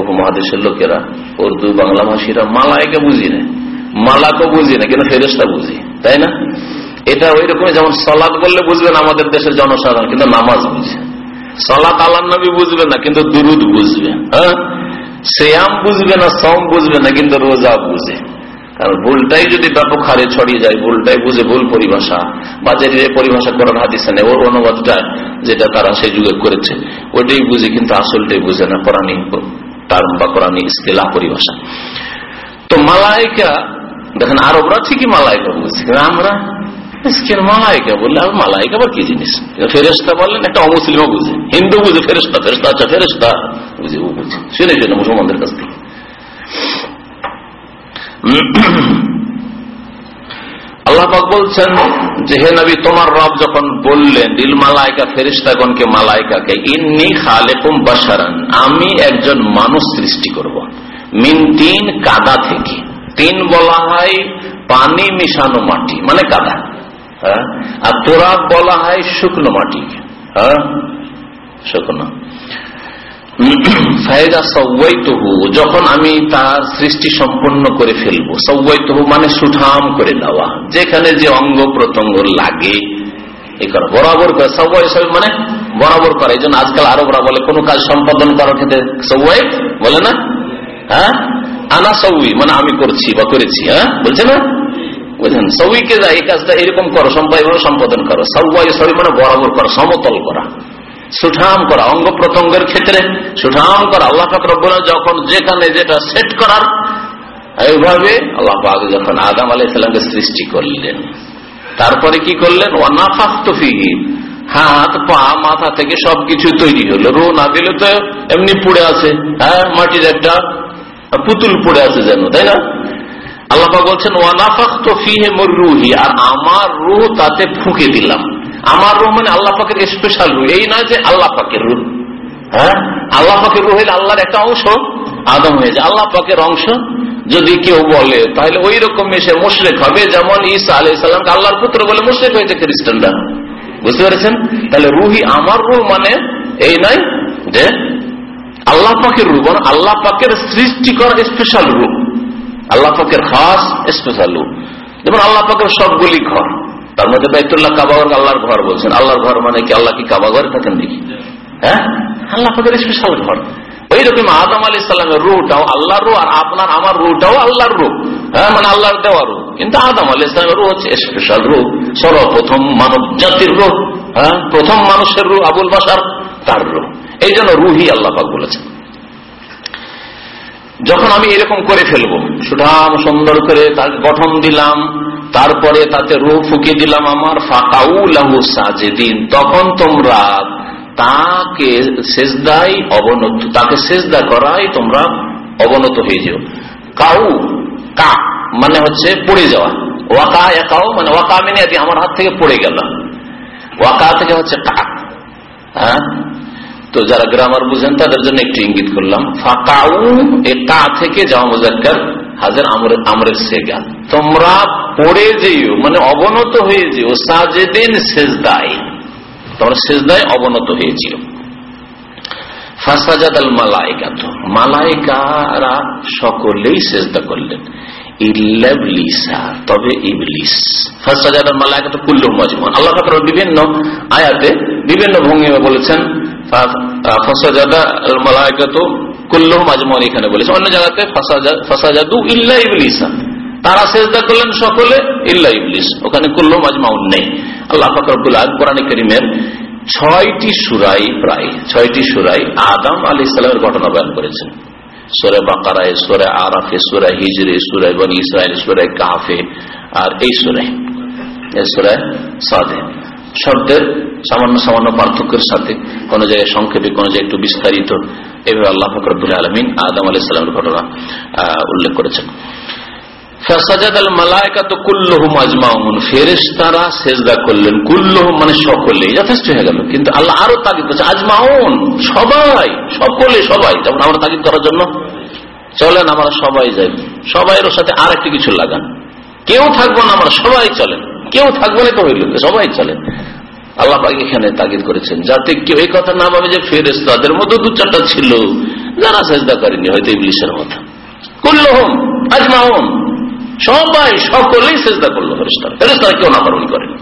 উপমহাদেশের লোকেরা, উর্দু, বাংলা ভাষীরা মালাইকে বুঝি না। মালাকও বুঝি না, কিন্তু ফেরেস্তা বুঝি, তাই না? এটা ওই রকম যেমন সলাদ বললে বুঝবেন আমাদের দেশের জনসাধারণ, কিন্তু নামাজ বুঝে। সলাদ আল্লাহ নবী বুঝবে না, কিন্তু দুরুদ বুঝবে হ্যাঁ? শ্যাম বুঝবে না সম বুঝবে না, কিন্তু রোজা বুঝে। কারণ ভুলটাই যদি ব্যাপক হারে ছড়িয়ে যায়, ভুলটাই বুঝে ভুল পরিভাষা। বা যে পরিভাষা করার হাদিসে নেই, ওর অনুবাদটা যেটা তারা সেই যুগে করেছে ওটাই বুঝে, কিন্তু আসলটাই বুঝে না কোরআনী টার্ম বা কোরআন ইস্তেলা পরিভাষা। তো মালায়িকা দেখেন আরবরা ঠিকই মালায়িকা বলছে আমরা মালাইকা বললে আর মালাইকা আবার কি জিনিস? ফেরেস্তা বললেন, একটা অমুসলিমও বুঝে। হিন্দু বুঝে ফেরেস্তা ফেরেস্তা আচ্ছা ফেরেস্তা বুঝে, ও বুঝে। শুনে শুনে মুসলমানদের কাছ থেকে। আল্লাহাক বলছেন যে, হে নবী, তোমার রব যখন বললেন, দিল মালাইকা ফেরিস্তাগণকে মালাইকাকে ইন্নি খালেকুম বাসারান আমি একজন মানুষ সৃষ্টি করব। মিন তিন কাদা থেকে। তিন বলা হয় পানি মিশানো মাটি মানে কাদা। হ্যাঁ? আর তোরা বলা হয় শুকনো মাটি। হ্যাঁ? শুকনো। যখন আমি তার সৃষ্টি সম্পন্ন করে ফেলব। সৌবৈতহু মানে সুঠাম করে দেওয়া, যেখানে যে অঙ্গ প্রত্যঙ্গ লাগে বরাবর করে সবাই মানে বরাবর করে। এই জন্য আজকাল আরবরা বলে, কোন কাজ সম্পাদন করার ক্ষেত্রে সবাই বলে না? হ্যাঁ? আনা সৌই মানে আমি করছি বা করেছি হ্যাঁ? বলছে না? বুঝলেন? সৌইকে যা এই কাজটা এরকম করো সম্পাদন করো। সবাই সবই মানে বরাবর করা, সমতল করা। সুঠাম করা, অঙ্গ প্রত্যঙ্গের ক্ষেত্রে সুঠাম করা। আল্লাহ ফাকরবুল যখন যেখানে যেটা সেট করার, এইভাবে আল্লাহ পাক যখন আদাম আলাই সাল্লামকে সৃষ্টি করলেন। তারপরে কি করলেন? ওয়ানাফাফিহি হাত, পা, মাথা থেকে সবকিছু তৈরি হলো। রো না দিলে তো এমনি পুড়ে আছে। হ্যাঁ মাটির একটা পুতুল পড়ে আছে যেন, তাই না? আল্লাহ বলছেন ওয়ানাফাখ তো ফিহে রুহি। আর আমার রুহ তাতে ফুকে দিলাম। আমার রুহ মানে আল্লাহ পাকের স্পেশাল রুহ। এই নয় যে আল্লাহ পাকের রুহ। হ্যাঁ? আল্লাহ পাকের রুহ আল্লাহর একটা অংশ আদম হয়েছে আল্লাহ পাকের অংশ যদি কেউ বলে, তাহলে ওই রকম এসে মুশরেক হবে। যেমন ঈসা আলি সাল্লামকে আল্লাহর পুত্র বলে মুশরেক হয়েছে খ্রিস্টানরা। বুঝতে পেরেছেন? তাহলে রুহি আমার রুহ মানে এই নয় যে আল্লাহ পাকের রুহ রূপ আল্লাহ পাকের সৃষ্টি করা স্পেশাল রূপ আল্লাহ পাকের খাস স্পেশাল রূপ যেমন আল্লাহ পাকের সবগুলি ঘর। তার মধ্যে বাইতুল্লাহ কাবাগর আল্লাহর ঘর বলছেন। আল্লাহর ঘর মানে কি? আল্লাহ কি কাবাগর থাকেন দেখি হ্যাঁ? আল্লাহ স্পেশাল ঘর। ওই রকম আদম আলী সাল্লামের রুটাও আল্লাহর রু আর আপনার আমার রুটাও আল্লাহর রূপ হ্যাঁ? মানে আল্লাহর দেওয়া রূপ কিন্তু আদম আলী ইসলামের রু হচ্ছে স্পেশাল রূপ সর্বপ্রথম মানব জাতির রূপ হ্যাঁ? প্রথম মানুষের রূপ আবুল বাসার তার রূপ এই জন্য রুহি আল্লাহ পাক বলেছেন। যখন আমি এরকম করে ফেলব, সুঠাম সুন্দর করে তার গঠন দিলাম তারপরে তাতে রু ফুকে দিলাম আমার ফাঁকাউ সাজেদিন। তখন তোমরা তাকে শেষদাই অবনত তাকে শেষদা করাই তোমরা অবনত হয়ে যাও। কাউ, কা মানে হচ্ছে পড়ে যাওয়া। ওয়াকা একাও মানে ওয়াকা মেনে আমার হাত থেকে পড়ে গেল। ওয়াকা থেকে হচ্ছে কা। হ্যাঁ? তো যারা গ্রামার বুঝেন তাদের জন্য একটু ইঙ্গিত করলাম। ফাঁকাউ, এ কা থেকে যাওয়া মুজাক্কার হাজার আমরের সেগা। তোমরা পড়ে যেও মানে অবনত হয়ে যেও। সাজেদিন সেজদায়। তোমরা সেজদায় অবনত হয়ে যেও। আল মালাইকা তো মালাইকারা সকলেই সেজদা করলেন। তবে আল তো বিভিন্ন আয়াতে বিভিন্ন ভঙ্গিমে বলেছেন ফাসাজাদা আল তো কুল্লু মাজমন এখানে বলেছে। অন্য জায়গাতে ফাসাজাদু ইল্লা ইবলিসা। তারা করলেন সকলে ইল্লা ইবলিস। ওখানে আল্লাহ করিমের ছয়টি সুরাই প্রায়, ছয়টি সুরাই আলী ইসলামের ঘটনা করেছেন। সুরে বাকারায়, সুরে আরাফে, সুরে হিজরে, সুরে বনি ইসরায়েল সুরে আর এই সুরে সুরে সাদে। শব্দের সামান্য সামান্য পার্থক্যের সাথে কোন জায়গায় সংক্ষেপে, কোন জায়গায় একটু বিস্তারিত এভাবে আল্লাহ ফকরবুল আলমিন আদম আলি সাল্লামের ঘটনা উল্লেখ করেছেন। করলেন। মানে আরও করছে সবাই, সকলে, সবাই। যেমন আমরা করার জন্য চলেন, আমরা সবাই যাই। সাথে আর কিছু লাগান। কেউ থাকব না আমরা, সবাই চলেন। কেউ থাকব না তো হইল সবাই চলেন। আল্লাহ এখানে তাগিদ করেছেন। যাতে কেউ এই কথা না ভাবে যে মতো দু চারটা ছিল, যারা চেষ্টা করেনি, হয়তো ইংলিশের মতো। কুল্লহম আজমাহম সবাই সকলেই চেষ্টা করল ফেরেস্তারা কেউ না পারণি করেনি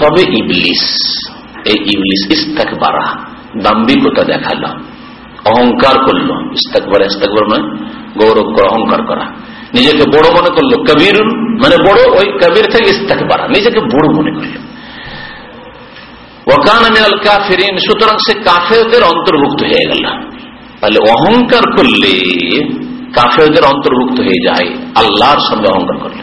তবে এই ইস্তাক দেখাল, অহংকার করল। ইস্তাক বারা ইস্তাক নয় গৌরব করা, অহংকার করা। নিজেকে বড় মনে করল কবির মানে বড় ওই কবির থেকে ইস্তাক বাড়া নিজেকে বড় মনে করল। ওকান মিনাল কাফেরিন, সুতরাং সে কাফেরদের অন্তর্ভুক্ত হয়ে গেল। তাহলে অহংকার করলে কাফেরদের অন্তর্ভুক্ত হয়ে যায়, আল্লাহর সঙ্গে অহংকার করলে।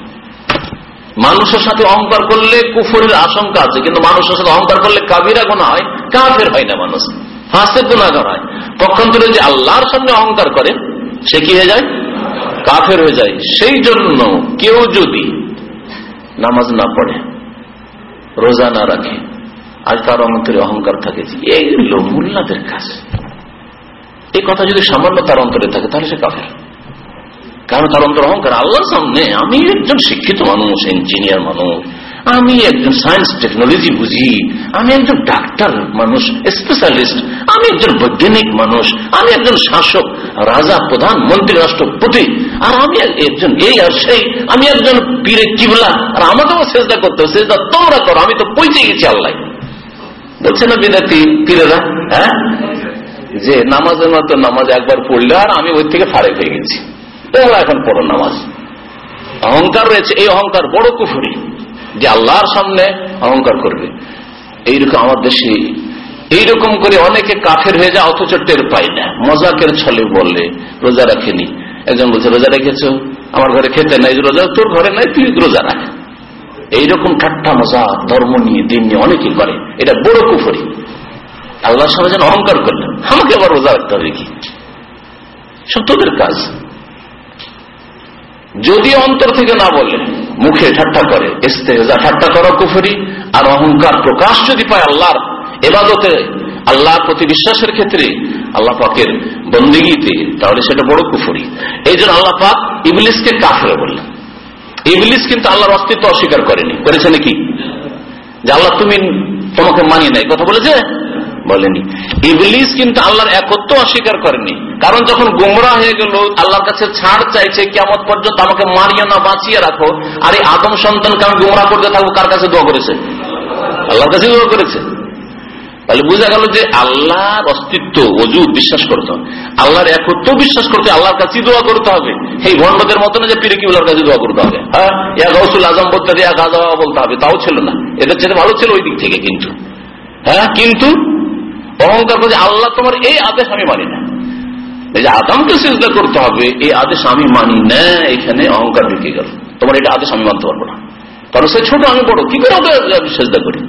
মানুষের সাথে অহংকার করলে কুফরের আশঙ্কা আছে, কিন্তু মানুষের সাথে অহংকার করলে কাবিরা গোনা হয়, কাফের হয় না মানুষ। ফাঁসের গুণাগার হয়। পক্ষান্তরে যে আল্লাহর সঙ্গে অহংকার করে, সে কি হয়ে যায়? কাফের হয়ে যায়। সেই জন্য কেউ যদি নামাজ না পড়ে, রোজা না রাখে, আজ তার অন্তরে অহংকার থাকে এই মোল্লাদের কাজ। এই কথা যদি সামান্য তার অন্তরে থাকে, তাহলে সে কাফের। কারণ তার অন্তর অহংকার আল্লাহর সামনে আমি একজন শিক্ষিত মানুষ, ইঞ্জিনিয়ার মানুষ আমি একজন সায়েন্স টেকনোলজি বুঝি, আমি একজন ডাক্তার মানুষ স্পেশালিস্ট আমি একজন বৈজ্ঞানিক মানুষ, আমি একজন শাসক, রাজা প্রধানমন্ত্রী রাষ্ট্রপতি, আর আমি একজন এই আর সেই, আমি একজন পীরে, কিবলা, আর আমাকেও চেষ্টা করতে চেষ্টা তোমরা করো, আমি তো পৌঁছে গেছি আল্লাহ। বলছে না বিদাতি, পীরেরা হ্যাঁ? যে নামাজের মতো নামাজ একবার পড়লে আর আমি ওই থেকে ফারে হয়ে গেছি। তোমরা এখন পড়ো নামাজ। অহংকার রয়েছে, এই অহংকার বড় কুফুরি। যে আল্লাহর সামনে অহংকার করবে। এইরকম আমার দেশে এইরকম করে অনেকে কাফের হয়ে যায়, অথচ টের পাই না। মজাকের ছলে বললে রোজা রাখেনি। একজন বলছে, রোজা রেখেছো? আমার ঘরে খেতে নাই। রোজা, তোর ঘরে নাই, তুই রোজা রাখ। এইরকম ঠাট্টা মজা ধর্ম নিয়ে, দিন নিয়ে অনেকে করে। এটা বড় কুফরি। আল্লাহর সামনে যেন অহংকার করলেন আমাকে আবার রোজা রাখতে হবে কি? সত্যদের কাজ। যদি অন্তর থেকে না বলে মুখে ঠাট্টা করে ঠাট্টা করা কুফরি, আর অহংকার প্রকাশ যদি পায় আল্লাহর এবাদতে, আল্লাহর প্রতি বিশ্বাসের ক্ষেত্রে, আল্লাহ পাকের বন্দিগিতে, তাহলে সেটা বড় কুফরি। এই জন্য আল্লাহ পাক ইবলিসকে কাফের বললেন। ইবলিস কিন্তু আল্লাহর অস্তিত্ব অস্বীকার করেনি। করেছে নাকি? যে আল্লাহ তুমি তোমাকে মানি নাই। কথা বলেছে? বলেনি ইবলিস কিন্তু আল্লাহর একত্র অস্বীকার করেনি। কারণ যখন গুমরা হয়ে গেল, আল্লাহর কাছে ছাড় চাইছে কেমন পর্যন্ত আমাকে মারিয়ে না, বাঁচিয়ে রাখো। আর এই আদম সন্তানকে আমি গুমরা করতে থাকব, কার কাছে দোয়া করেছে? আল্লাহর কাছে দোয়া করেছে। তাহলে বোঝা গেল যে আল্লাহর অস্তিত্ব অজুদ বিশ্বাস করতে হবে। আল্লাহর একত্র বিশ্বাস করতে আল্লাহর কাছে দোয়া করতে হবে। এই ভণ্ডদের মতো না যে পিরে কিবলার কাছে দোয়া করতে হবে? হ্যাঁ? ইয়া আজম বলতে ইয়া গাজা বলতে হবে। তাও ছিল না। এদের চেয়ে ভালো ছিল ওই দিক থেকে কিন্তু। হ্যাঁ? কিন্তু অহংকার করছে আল্লাহ তোমার এই আদেশ আমি মানি না। এই যে আদামকে চেষ্টা করতে হবে, এই আদেশ আমি মানি না, এখানে অহংকার ঢুকে গেল। তোমার এটা আদেশ আমি মানতে পারব না। কারণ সে ছোট, আমি বড়, কি করে চেষ্টা করি?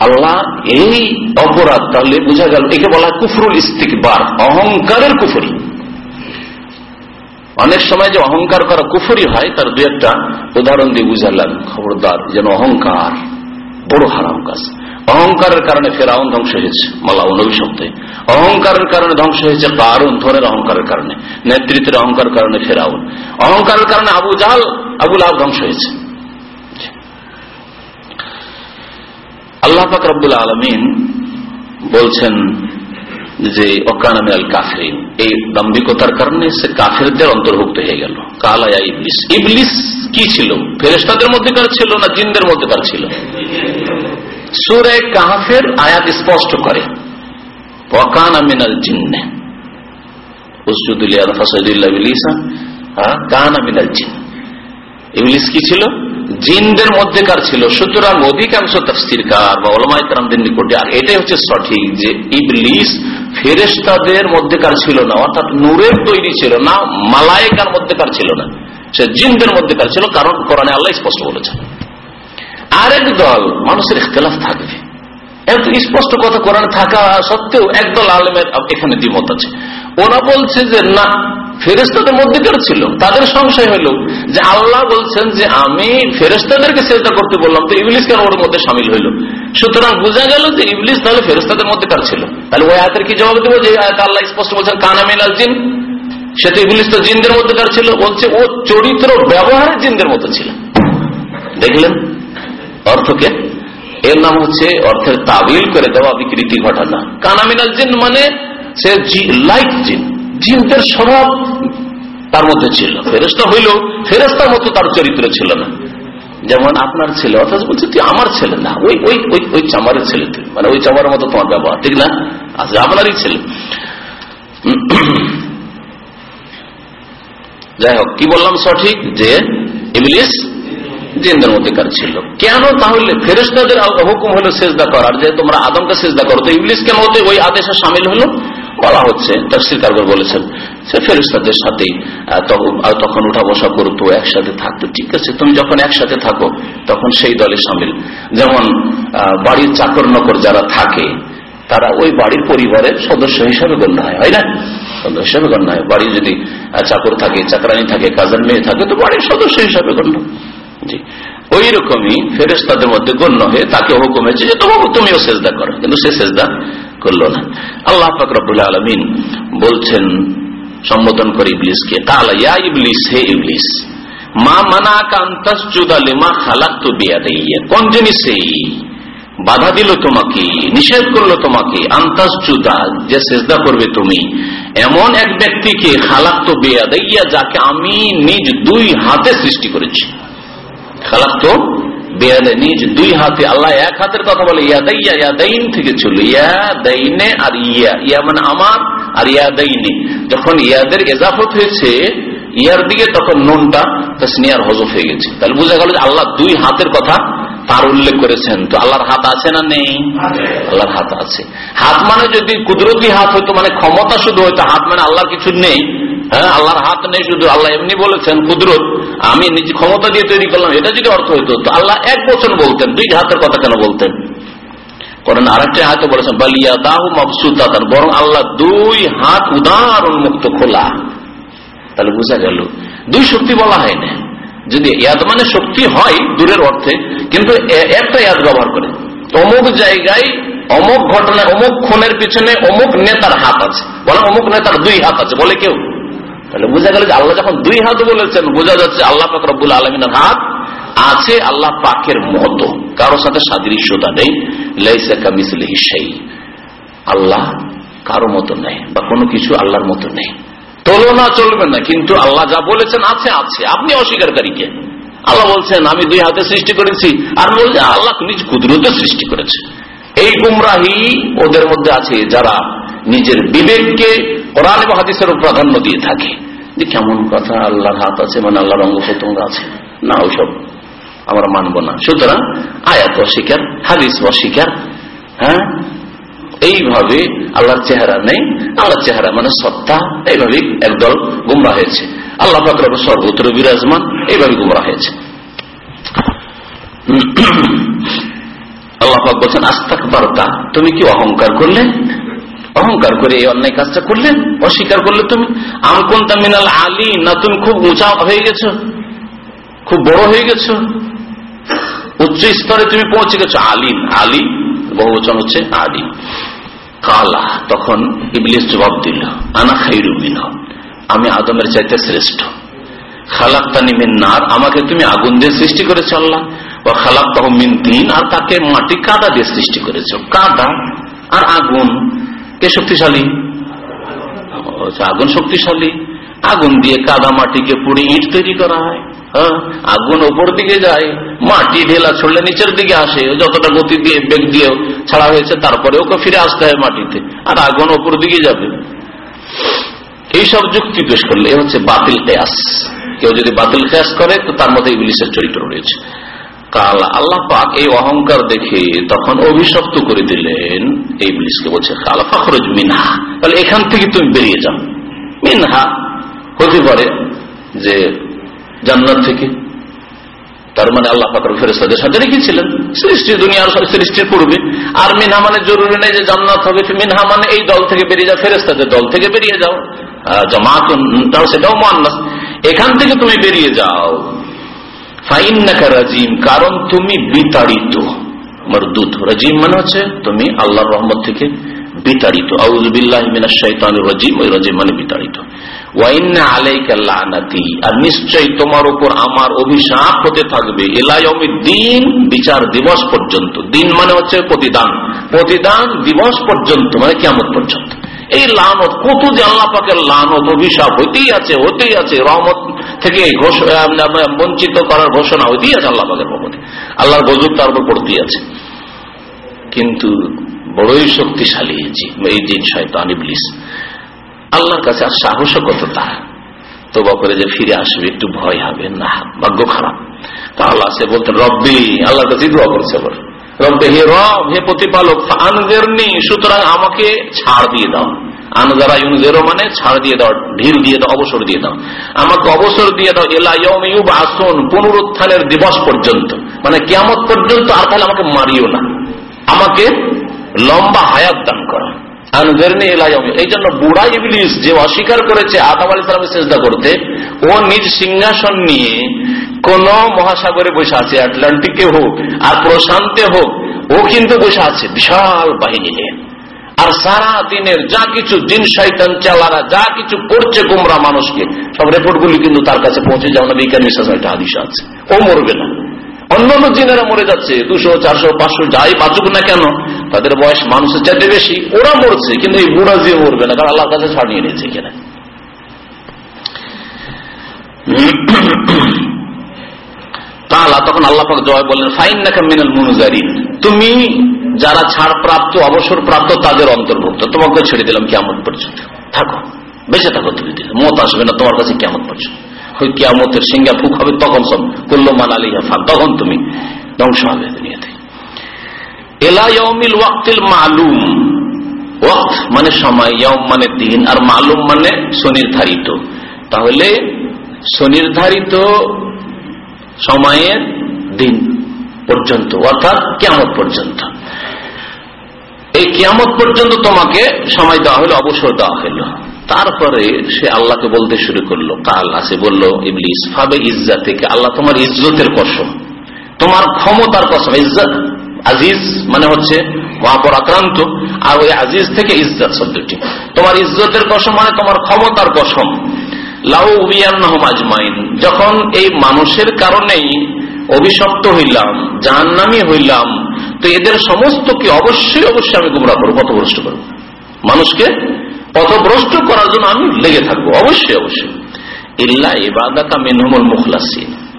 আল্লাহ এই অপরাধ তাহলে বোঝা গেল, একে বলা কুফরুল ইস্তিকবার, অহংকারের কুফরি। অনেক সময় যে অহংকার করা কুফুরি হয়, তার দু একটা উদাহরণ দিয়ে বুঝালাম, খবরদার, যেন অহংকার, বড় হারাম কাজ। অহংকারের কারণে ফেরাউন ধ্বংস হয়েছে, মালাউন অভিশব্দে অহংকারের কারণে ধ্বংস হয়েছে কারণ ধরের অহংকারের কারণে, নেতৃত্বের অহংকার কারণে ফেরাউন। অহংকারের কারণে আবু ধ্বংস হয়েছে। আল্লাহ পাক রব্বুল আলমিন বলছেন যে অকানামে কাফরিন। এই দাম্ভিকতার কারণে সে কাফেরদের অন্তর্ভুক্ত হয়ে গেল। কালায়া ইবলিস। ইবলিস কি ছিল? ফেরেস্তাদের মধ্যেকার ছিল না জিনদের মধ্যেকার ছিল? সুরে কাহাফের আয়াত স্পষ্ট করে। কি ছিল? জিনদের মধ্যেকার ছিল। সুতরাং অধিকাংশ এটাই হচ্ছে সঠিক যে ফেরেস্তাদের মধ্যেকার ছিল না, অর্থাৎ নূরের তৈরি ছিল না, মালায়কার মধ্যেকার ছিল না। সে জিনদের মধ্যেকার ছিল, কারণ কোরআনে আল্লাহ স্পষ্ট বলেছেন। আরেক দল মানুষের ইখতলাফ থাকবে। এত স্পষ্ট কথা কোরআন থাকা সত্ত্বেও একদল আলমের এখানে দ্বিমত আছে। ওরা বলছে যে, না ফেরেস্তাদের মধ্যেকার ছিল, তাদের সংশয় হলো যে আল্লাহ বলছেন যে আমি ফেরেস্তাদেরকে চেষ্টা করতে বললাম, তো ইংলিশ কেন ওর মধ্যে সামিল হইল সুতরাং বোঝা গেল যে ইংলিশ তাহলে ফেরেস্তাদের মধ্যেকার ছিল? তাহলে ওই আয়াতের কি জবাব দেবো যে আল্লাহ স্পষ্ট বলছেন কানামিল আল জিন সে তো ইংলিশ তো জিনদের মধ্যেকার ছিল? বলছে, ও চরিত্র ব্যবহারের জিনদের মধ্যে ছিল। দেখলেন? অর্থকে? এর নাম হচ্ছে অর্থের তাবিল করে দেওয়া বিকৃতি ঘটানা। কানামিনাল জিন মানে সে লাইক জিন। জিনদের স্বভাব তার মধ্যে ছিল। ফেরস্তা হইল ফেরস্তার মতো তার চরিত্র ছিল না। যেমন আপনার ছেলে, অর্থাৎ বলছে, তুই আমার ছেলে না, ওই ওই ওই ওই চামারের ছেলে তুই। মানে ওই চামারের মতো তোমার ব্যবহার, ঠিক না? আচ্ছা আপনারই ছেলে। যাই হোক, কি বললাম সঠিক? যে ইংলিশ জিনদের মধ্যেকার ছিল? কেন তাহলে ফেরেস্তাদের হুকুম হলো সেজদা করার? যে তোমরা আদমকে সেজদা করো। তো ইংলিশ কেন হতে ওই আদেশে সামিল হলো? বলা হচ্ছে তফসিল কারগর বলেছেন সে ফেরেস্তাদের সাথেই তখন উঠা বসা করতো একসাথে থাকতো। ঠিক আছে, তুমি যখন একসাথে থাকো, তখন সেই দলে সামিল। যেমন বাড়ির চাকর নকর যারা থাকে, তারা ওই বাড়ির পরিবারের সদস্য হিসাবে গণ্য হয় হয় না? সদস্য হিসাবে গণ্য হয়। বাড়ি যদি চাকর থাকে, চাকরানি থাকে, কাজের মেয়ে থাকে, তো বাড়ির সদস্য হিসাবে গণ্য। ওই রকমই ফেরেস্তাদের মধ্যে গণ্য হয়ে তাকে হুকুম হয়েছে যে তোমাকে তুমিও সেজদা করো। কিন্তু সে সেজদা করল না। আল্লাহ ফাকরুল আলমিন বলছেন, সম্বোধন করে ইবলিসকে, কালা ইয়া ইবলিস, হে ইবলিস, মা মানা কান্তাসুদালিমা খালাক তো বিয়া দিয়ে কোন জিনিসেই বাধা দিল তোমাকে, নিষেধ করল তোমাকে যে সেজদা করবে তুমি। এমন এক ব্যক্তিকে বেয়া দিয়া যাকে আমি নিজ দুই হাতে সৃষ্টি করেছি। খালাক তো বেয়ালে নিজ দুই হাতে, আল্লাহ এক হাতের কথা বলে ইয়াদাইয়া ইয়াদাইন থেকে ছিল ইয়াদাইনে আর ইয়া ইয়া মানে আমার আর ইয়াদাইনে যখন ইয়াদের এজাফত হয়েছে, ইয়ার দিকে তখন নুনটা স্নেহার হজফ হয়ে গেছে। তাহলে বোঝা গেল যে আল্লাহ দুই হাতের কথা তার উল্লেখ করেছেন তো আল্লাহর হাত আছে না নেই? আল্লাহর হাত আছে। হাত মানে যদি কুদরতি হাত হইতো মানে ক্ষমতা শুধু হইতো হাত মানে আল্লাহর কিছু নেই। হ্যাঁ আল্লাহর হাত নেই শুধু আল্লাহ এমনি বলেছেন কুদরত আমি নিজে ক্ষমতা দিয়ে তৈরি করলাম এটা যদি অর্থ হইতো তো আল্লাহ এক বছর বলতেন দুই হাতের কথা কেন বলতেন? করেন আরেকটা হাতে বলেছেন বালিয়া দাহু মবসুদাতান বরং আল্লাহ দুই হাত উদার উন্মুক্ত খোলা। তাহলে বোঝা গেল দুই শক্তি বলা হয় না। যদি ইয়াদ মানে শক্তি হয় দূরের অর্থে, কিন্তু একটা ইয়াদ ব্যবহার করে। অমুক জায়গায় অমুক ঘটনা অমুক খুনের পিছনে অমুক নেতার হাত আছে। বলে অমুক নেতার দুই হাত আছে, বলে কেউ? তাহলে বোঝা গেল যে আল্লাহ যখন দুই হাত বলেছেন, বোঝা যাচ্ছে আল্লাহ পাক রব্বুল আলমিনের হাত আছে, আল্লাহ পাকের মতো। কারোর সাথে সাদৃশ্যতা নেই। সেই আল্লাহ কারও মতো নেই, বা কোনো কিছু আল্লাহর মতো নেই। তুলনা চলবে না, কিন্তু আল্লাহ যা বলেছেন আছে আছে। আপনি অস্বীকারীকে আল্লাহ বলছেন, আমি দুই হাতে সৃষ্টি করেছি। আর বলছে, আল্লাহ নিজ কুদরতে সৃষ্টি করেছে। এই গুমরাহি ওদের মধ্যে আছে যারা নিজের বিবেককে কোরআন এবং হাদিসের প্রাধান্য দিয়ে থাকে। যে কেমন কথা, আল্লাহর হাত আছে মানে আল্লাহর অঙ্গ প্রত্যঙ্গ আছে। না ওইসব আমরা মানব না। সুতরাং আয়াত অস্বীকার, হাদিস অস্বীকার হ্যাঁ? এইভাবে আল্লাহর চেহারা নেই আল্লাহর চেহারা মানে সত্তা, এইভাবে একদল গুমরা হয়েছে। আল্লাহ পাকর সর্বত্র বিরাজমান, এইভাবে গুমরা হয়েছে। আল্লাহ পাক বলছেন আস্তাক বার্তা তুমি কি অহংকার করলে? অহংকার করে এই অন্যায় কাজটা করলেন অস্বীকার করলে তুমি? আমকুন তামিনাল আলী না তুমি খুব উঁচা হয়ে গেছো? খুব বড় হয়ে গেছো? উচ্চ স্তরে তুমি পৌঁছে গেছো আলিম। আলী বহুবচন হচ্ছে আলী কালা, তখন ইবলিস জবাব দিল, আনা খাইরুমিন আমি আদমের চাইতে শ্রেষ্ঠ। খালাক্তানি মিন্নার আমাকে তুমি আগুন দিয়ে সৃষ্টি করেছ আল্লাহ। বা খালাক্তাহ মিন দিন আর তাকে মাটি কাদা দিয়ে সৃষ্টি করেছ। কাদা আর আগুন, কে শক্তিশালী? আগুন শক্তিশালী। আগুন দিয়ে কাদা মাটিকে পুড়ে ইট তৈরি করা হ্যাঁ। আগুন ওপর দিকে যায়, মাটি ঢেলা ছড়লে নিচের দিকে আসে যতটা গতি দিয়ে, বেগ দিয়ে ছাড়া হয়েছে, তারপরে ওকে ফিরে আসতে হয় মাটিতে, আর আগুন ওপর দিকে যাবে। এইসব যুক্তি পেশ করলে, এ হচ্ছে বাতিল কেয়াস। কেউ যদি বাতিল কেয়াস করে, তো তার মধ্যে ইংলিশের চরিত্র রয়েছে। কাল আল্লাহ পাক এই অহংকার দেখে তখন অভিশপ্ত করে দিলেন এই পুলিশকে বলছে, কাল ফখরজ মিনহা। তাহলে এখান থেকে তুমি বেরিয়ে যাও। মিনহা হতে পারে যে জান্নাত থেকে। তার মানে আল্লাহ পাকর ফেরেস্তাদের সাথে রেখেছিলেন। সৃষ্টি দুনিয়ার সৃষ্টির পূর্বে। আর মিনহা মানে জরুরি নেই যে জান্নাত হবে। মিনহা মানে এই দল থেকে বেরিয়ে যাও ফেরেস্তাদের দল থেকে বেরিয়ে যাও। জামাতুন সেটাও মান্নাস এখান থেকে তুমি বেরিয়ে যাও। ফাইন্নাকা রাজিম, কারণ তুমি বিতাড়িত। মরদুত রাজিম মানে হচ্ছে তুমি আল্লাহর রহমত থেকে বিতাড়িত। আউজবিল্লাহ মিনাশ শাইতানির রাজিম, ওই রাজিম মানে বিতাড়িত। আর নিশ্চয় তোমার উপর আমার অভিশাপ হতে থাকবে। দিন বিচার দিবস পর্যন্ত। দিন মানে হচ্ছে প্রতিদান। প্রতিদান দিবস পর্যন্ত মানে কেমন পর্যন্ত। এই লানত, কত যে আল্লাহ পাকের লানত, অভিশাপ হইতেই আছে হতেই আছে। রহমত থেকে বঞ্চিত করার ঘোষণা হইতেই আছে আল্লাহ পাকের ভবনে। আল্লাহর গজব তার উপর পড়তেই আছে। কিন্তু বড়ই শক্তিশালী এই দিন শয়তান ইবলিস। আল্লাহর কাছে আর সাহসও কত তার? তোবা করে যে ফিরে আসবে, একটু ভয় হবে, না, ভাগ্য খারাপ। তা আল্লাহ সে বলতেন, রব্বি, আল্লাহর কাছে দোয়া করছে বল রব্বে, হে রব, হে প্রতিপালক আনজেরনি সুতরাং আমাকে ছাড় দিয়ে দাও। আনজারা ইউনজেরো মানে ছাড় দিয়ে দাও, ঢিল দিয়ে দাও, অবসর দিয়ে দাও। আমাকে অবসর দিয়ে দাও এলাইব আসন পুনরুত্থানের দিবস পর্যন্ত। মানে কেমত পর্যন্ত আর তাহলে আমাকে মারিও না। আমাকে লম্বা হায়াত দান করো। এই জন্য বুড়া ইবলিস যে অস্বীকার করেছে, আদাম আলী সালামের চেষ্টা করতে, ও নিজ সিংহাসন নিয়ে কোন মহাসাগরে বসে আছে, আটলান্টিকে হোক, আর প্রশান্তে হোক, ও কিন্তু বসে আছে, বিশাল বাহিনী নিয়ে। আর সারা দিনের যা কিছু দিন শৈতান চালারা, যা কিছু করছে গুমরা মানুষকে, সব রেপোর্টগুলি কিন্তু তার কাছে পৌঁছে যাও না বিজ্ঞান আছে। ও মরবে না। অন্যান্য জিনেরা মরে যাচ্ছে, দুশো, চারশো, পাঁচশো, যাই বাঁচুক না কেন, তাদের বয়স মানুষের চাইতে বেশি, ওরা মরছে, কিন্তু এই বুড়া যে মরবে না, কারণ আল্লাহর কাছে ছাড়িয়ে নিয়েছে এখানে। তখন আল্লাহ জবাব বললেন ফাইন মিনাল মুনুজারিন, তুমি যারা ছাড় প্রাপ্ত অবসর প্রাপ্ত তাদের অন্তর্ভুক্ত। তোমাকে ছেড়ে দিলাম কেমন পর্যন্ত। থাকো, বেঁচে থাকো তুমি। মত আসবে না তোমার কাছে কেমন পর্যন্ত। ওই কেমতের সিঙ্গা ফুক হবে, তখন সব করল মান আলী হাফান তখন তুমি ধ্বংস হবে দুনিয়াতে। এলাইমিল ওয়াক্তিল মালুম। ওয়াক্ত মানে সময় ইয়ম মানে দিন, আর মালুম মানে সুনির্ধারিত। তাহলে সুনির্ধারিত সময়ের দিন পর্যন্ত, অর্থাৎ কেমন পর্যন্ত। এই কিয়ামত পর্যন্ত তোমাকে সময় দেওয়া হলো, অবসর দেওয়া হলো। তারপরে সে আল্লাহকে বলতে শুরু করল। কাল আসে বলল, ইবলিস, ফাবে ইজ্জা থেকে আল্লাহ তোমার ইজ্জতের কসম। তোমার ক্ষমতার কসম, ইজ্জত, আজিজ মানে হচ্ছে মহাপর আক্রান্ত আর ওই আজিজ থেকে ইজ্জত শব্দটি। তোমার ইজ্জতের কসম মানে তোমার ক্ষমতার কসম। লাউ আজমাইন। যখন এই মানুষের কারণেই অভিশপ্ত হইলাম, জাহান্নামি হইলাম, তো এদের সমস্ত কি অবশ্যই অবশ্যই আমি গুমরা করব পথভ্রষ্ট করব। মানুষকে পথভ্রষ্ট করার জন্য আমি লেগে থাকব। অবশ্যই অবশ্যই। ইল্লা ইবাদাতা মেনহমল মুখলাসিন।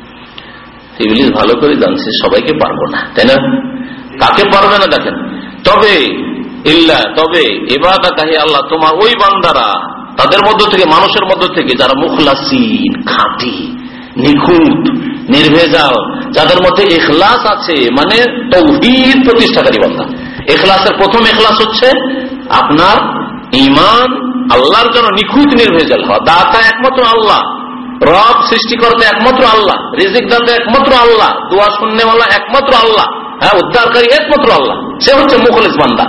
ইবলিস ভালো করে জানছে, সবাইকে পারব না, তাই না? কাকে পারবে না দেখেন? তবে ইল্লা, তবে এবাদা কাহি আল্লাহ, তোমার ওই বান্দারা, তাদের মধ্য থেকে, মানুষের মধ্য থেকে যারা মুখলাসিন, খাঁটি, নিখুঁত, নির্ভেজাল, যাদের মধ্যে এখলাস আছে মানে তৌহিদ প্রতিষ্ঠাকারী বান্দা। এখলাসের প্রথম এখলাস হচ্ছে আপনার ইমান আল্লাহর জন্য নিখুঁত নির্ভেজাল হওয়া। দাতা একমাত্র আল্লাহ, রব সৃষ্টিকর্তা একমাত্র আল্লাহ রিজিক দাতা একমাত্র আল্লাহ, দোয়া শূন্যওয়ালা একমাত্র আল্লাহ হ্যাঁ উদ্ধারকারী একমাত্র আল্লাহ। সে হচ্ছে মুখলিস বান্দা।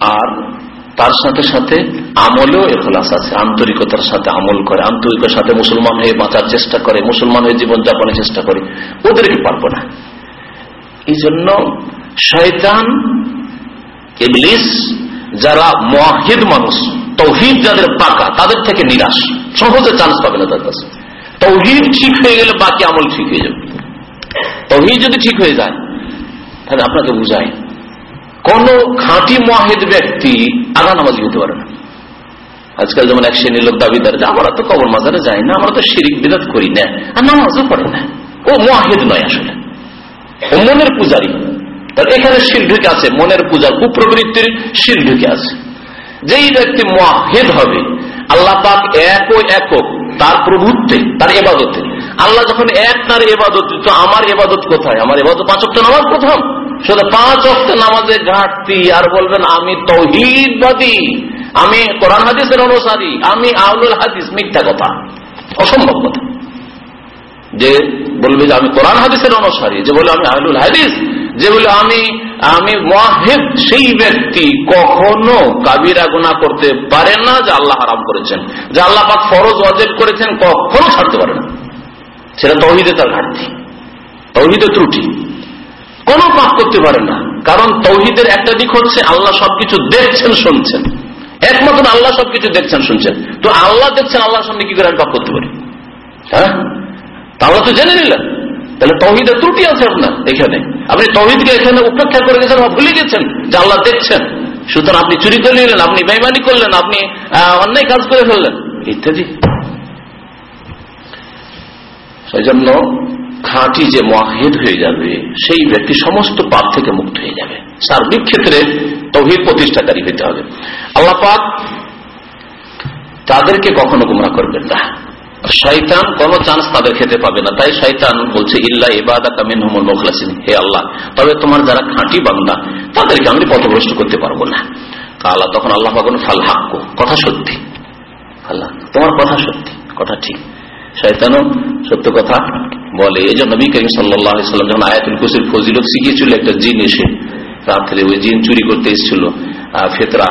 আর তার সাথে সাথে আমলেও এখলাস আছে, আন্তরিকতার সাথে আমল করে আন্তরিকের সাথে মুসলমান হয়ে বাঁচার চেষ্টা করে, মুসলমান হয়ে জীবনযাপনের চেষ্টা করে, ওদেরকে পারব না। এই জন্য শয়তান যারা মহিদ মানুষ, তৌহিদ যাদের পাকা, তাদের থেকে নিরাশ। সহজে চান্স পাবে না তার কাছে। তৌহিদ ঠিক হয়ে গেলে বাকি আমল ঠিক হয়ে যাবে। তৌহিদ যদি ঠিক হয়ে যায়, তাহলে আপনাকে বুঝায় কোন খাঁটি মহেদ ব্যক্তি আগা নামাজি হতে পারে না। আজকাল যেমন এক শ্রেণির লোক দাবিদার, যে আমরা তো কবর মাজারে যাই না, আমরা তো শিরিক বিদাত করি না, আর নামাজও পড়ে না। ও মহেদ নয় আসলে। ও মনের পূজারী। তার এখানে শিল ঢুকে আছে, মনের পূজার কুপ্রবৃত্তির শিল ঢুকে আছে। যেই ব্যক্তি মহেদ হবে, আল্লাহ পাক এক ও একক, তার প্রভুত্বে, তার এবাদতে। আল্লাহ যখন এক, তার এবাদত, তো আমার এবাদত কোথায়? আমার এবাদত পাঁচক নামাজ প্রথম। শুধু পাঁচ অক্ট নামাজের ঘাটতি, আর বলবেন, আমি তৌহিদবাদী, আমি কোরআন হাদিসের অনুসারী, আমি আউলুল হাদিস, মিথ্যা কথা। অসম্ভব কথা। যে বলবে যে আমি কোরআন হাদিসের অনুসারী, যে বলে আমি আহলুল হাদিস যে বলে আমি আমি মহেদ সেই ব্যক্তি কখনো কাবিরা গুণা করতে পারে না যে আল্লাহ হারাম করেছেন। যে আল্লাহ পাক ফরজ অজেব করেছেন, কখনো ছাড়তে পারে না। সেটা তহিদে তার ঘাটতি। তহিদে ত্রুটি। কোন পাপ করতে পারে না। কারণ তৌহিদের একটা দিক হচ্ছে, আল্লাহ সবকিছু দেখছেন, শুনছেন। একমাত্র আল্লাহ সবকিছু দেখছেন, শুনছেন। তো আল্লাহ দেখছেন, আল্লাহর সামনে কি করে পাপ করতে পারি? হ্যাঁ? তাহলে তো জেনে নিলেন। তাহলে তহিদের ত্রুটি আছে আপনার এখানে। আপনি তহিদকে এখানে উপেক্ষা করে গেছেন বা ভুলে গেছেন যে আল্লাহ দেখছেন। সুতরাং আপনি চুরি করে নিলেন, আপনি বেমানি করলেন, আপনি অন্যায় কাজ করে ফেললেন। ইত্যাদি। সেই জন্য খাঁটি যে মহেদ হয়ে যাবে, সেই ব্যক্তি সমস্ত পাপ থেকে মুক্ত হয়ে যাবে। সার্বিক ক্ষেত্রে তহিদ প্রতিষ্ঠাকারী হইতে হবে। আল্লাহ পাক তাদেরকে কখনো গুমরা করবেন না। শৈতান কোন চান্স তাদের খেতে পাবে না। তাই শৈতান বলছে, ইল্লা ইবাদা কামিন হুমুল মুখলাসিন। হে আল্লাহ, তবে তোমার যারা খাঁটি বান্দা, তাদেরকে আমি পথভ্রষ্ট করতে পারব না। আল্লাহ তখন আল্লাহ পাকুন ফাল হাক্য কথা সত্যি। আল্লাহ, তোমার কথা সত্যি, কথা ঠিক। শয়তানও সত্য কথা বলে। এই জন্য নবী করিম সাল্লাম যখন আয়াতুল কুসির ফজিলত শিখিয়েছিল একটা জিন এসে, রাত্রে ওই জিন চুরি করতে এসেছিল ফেতরা।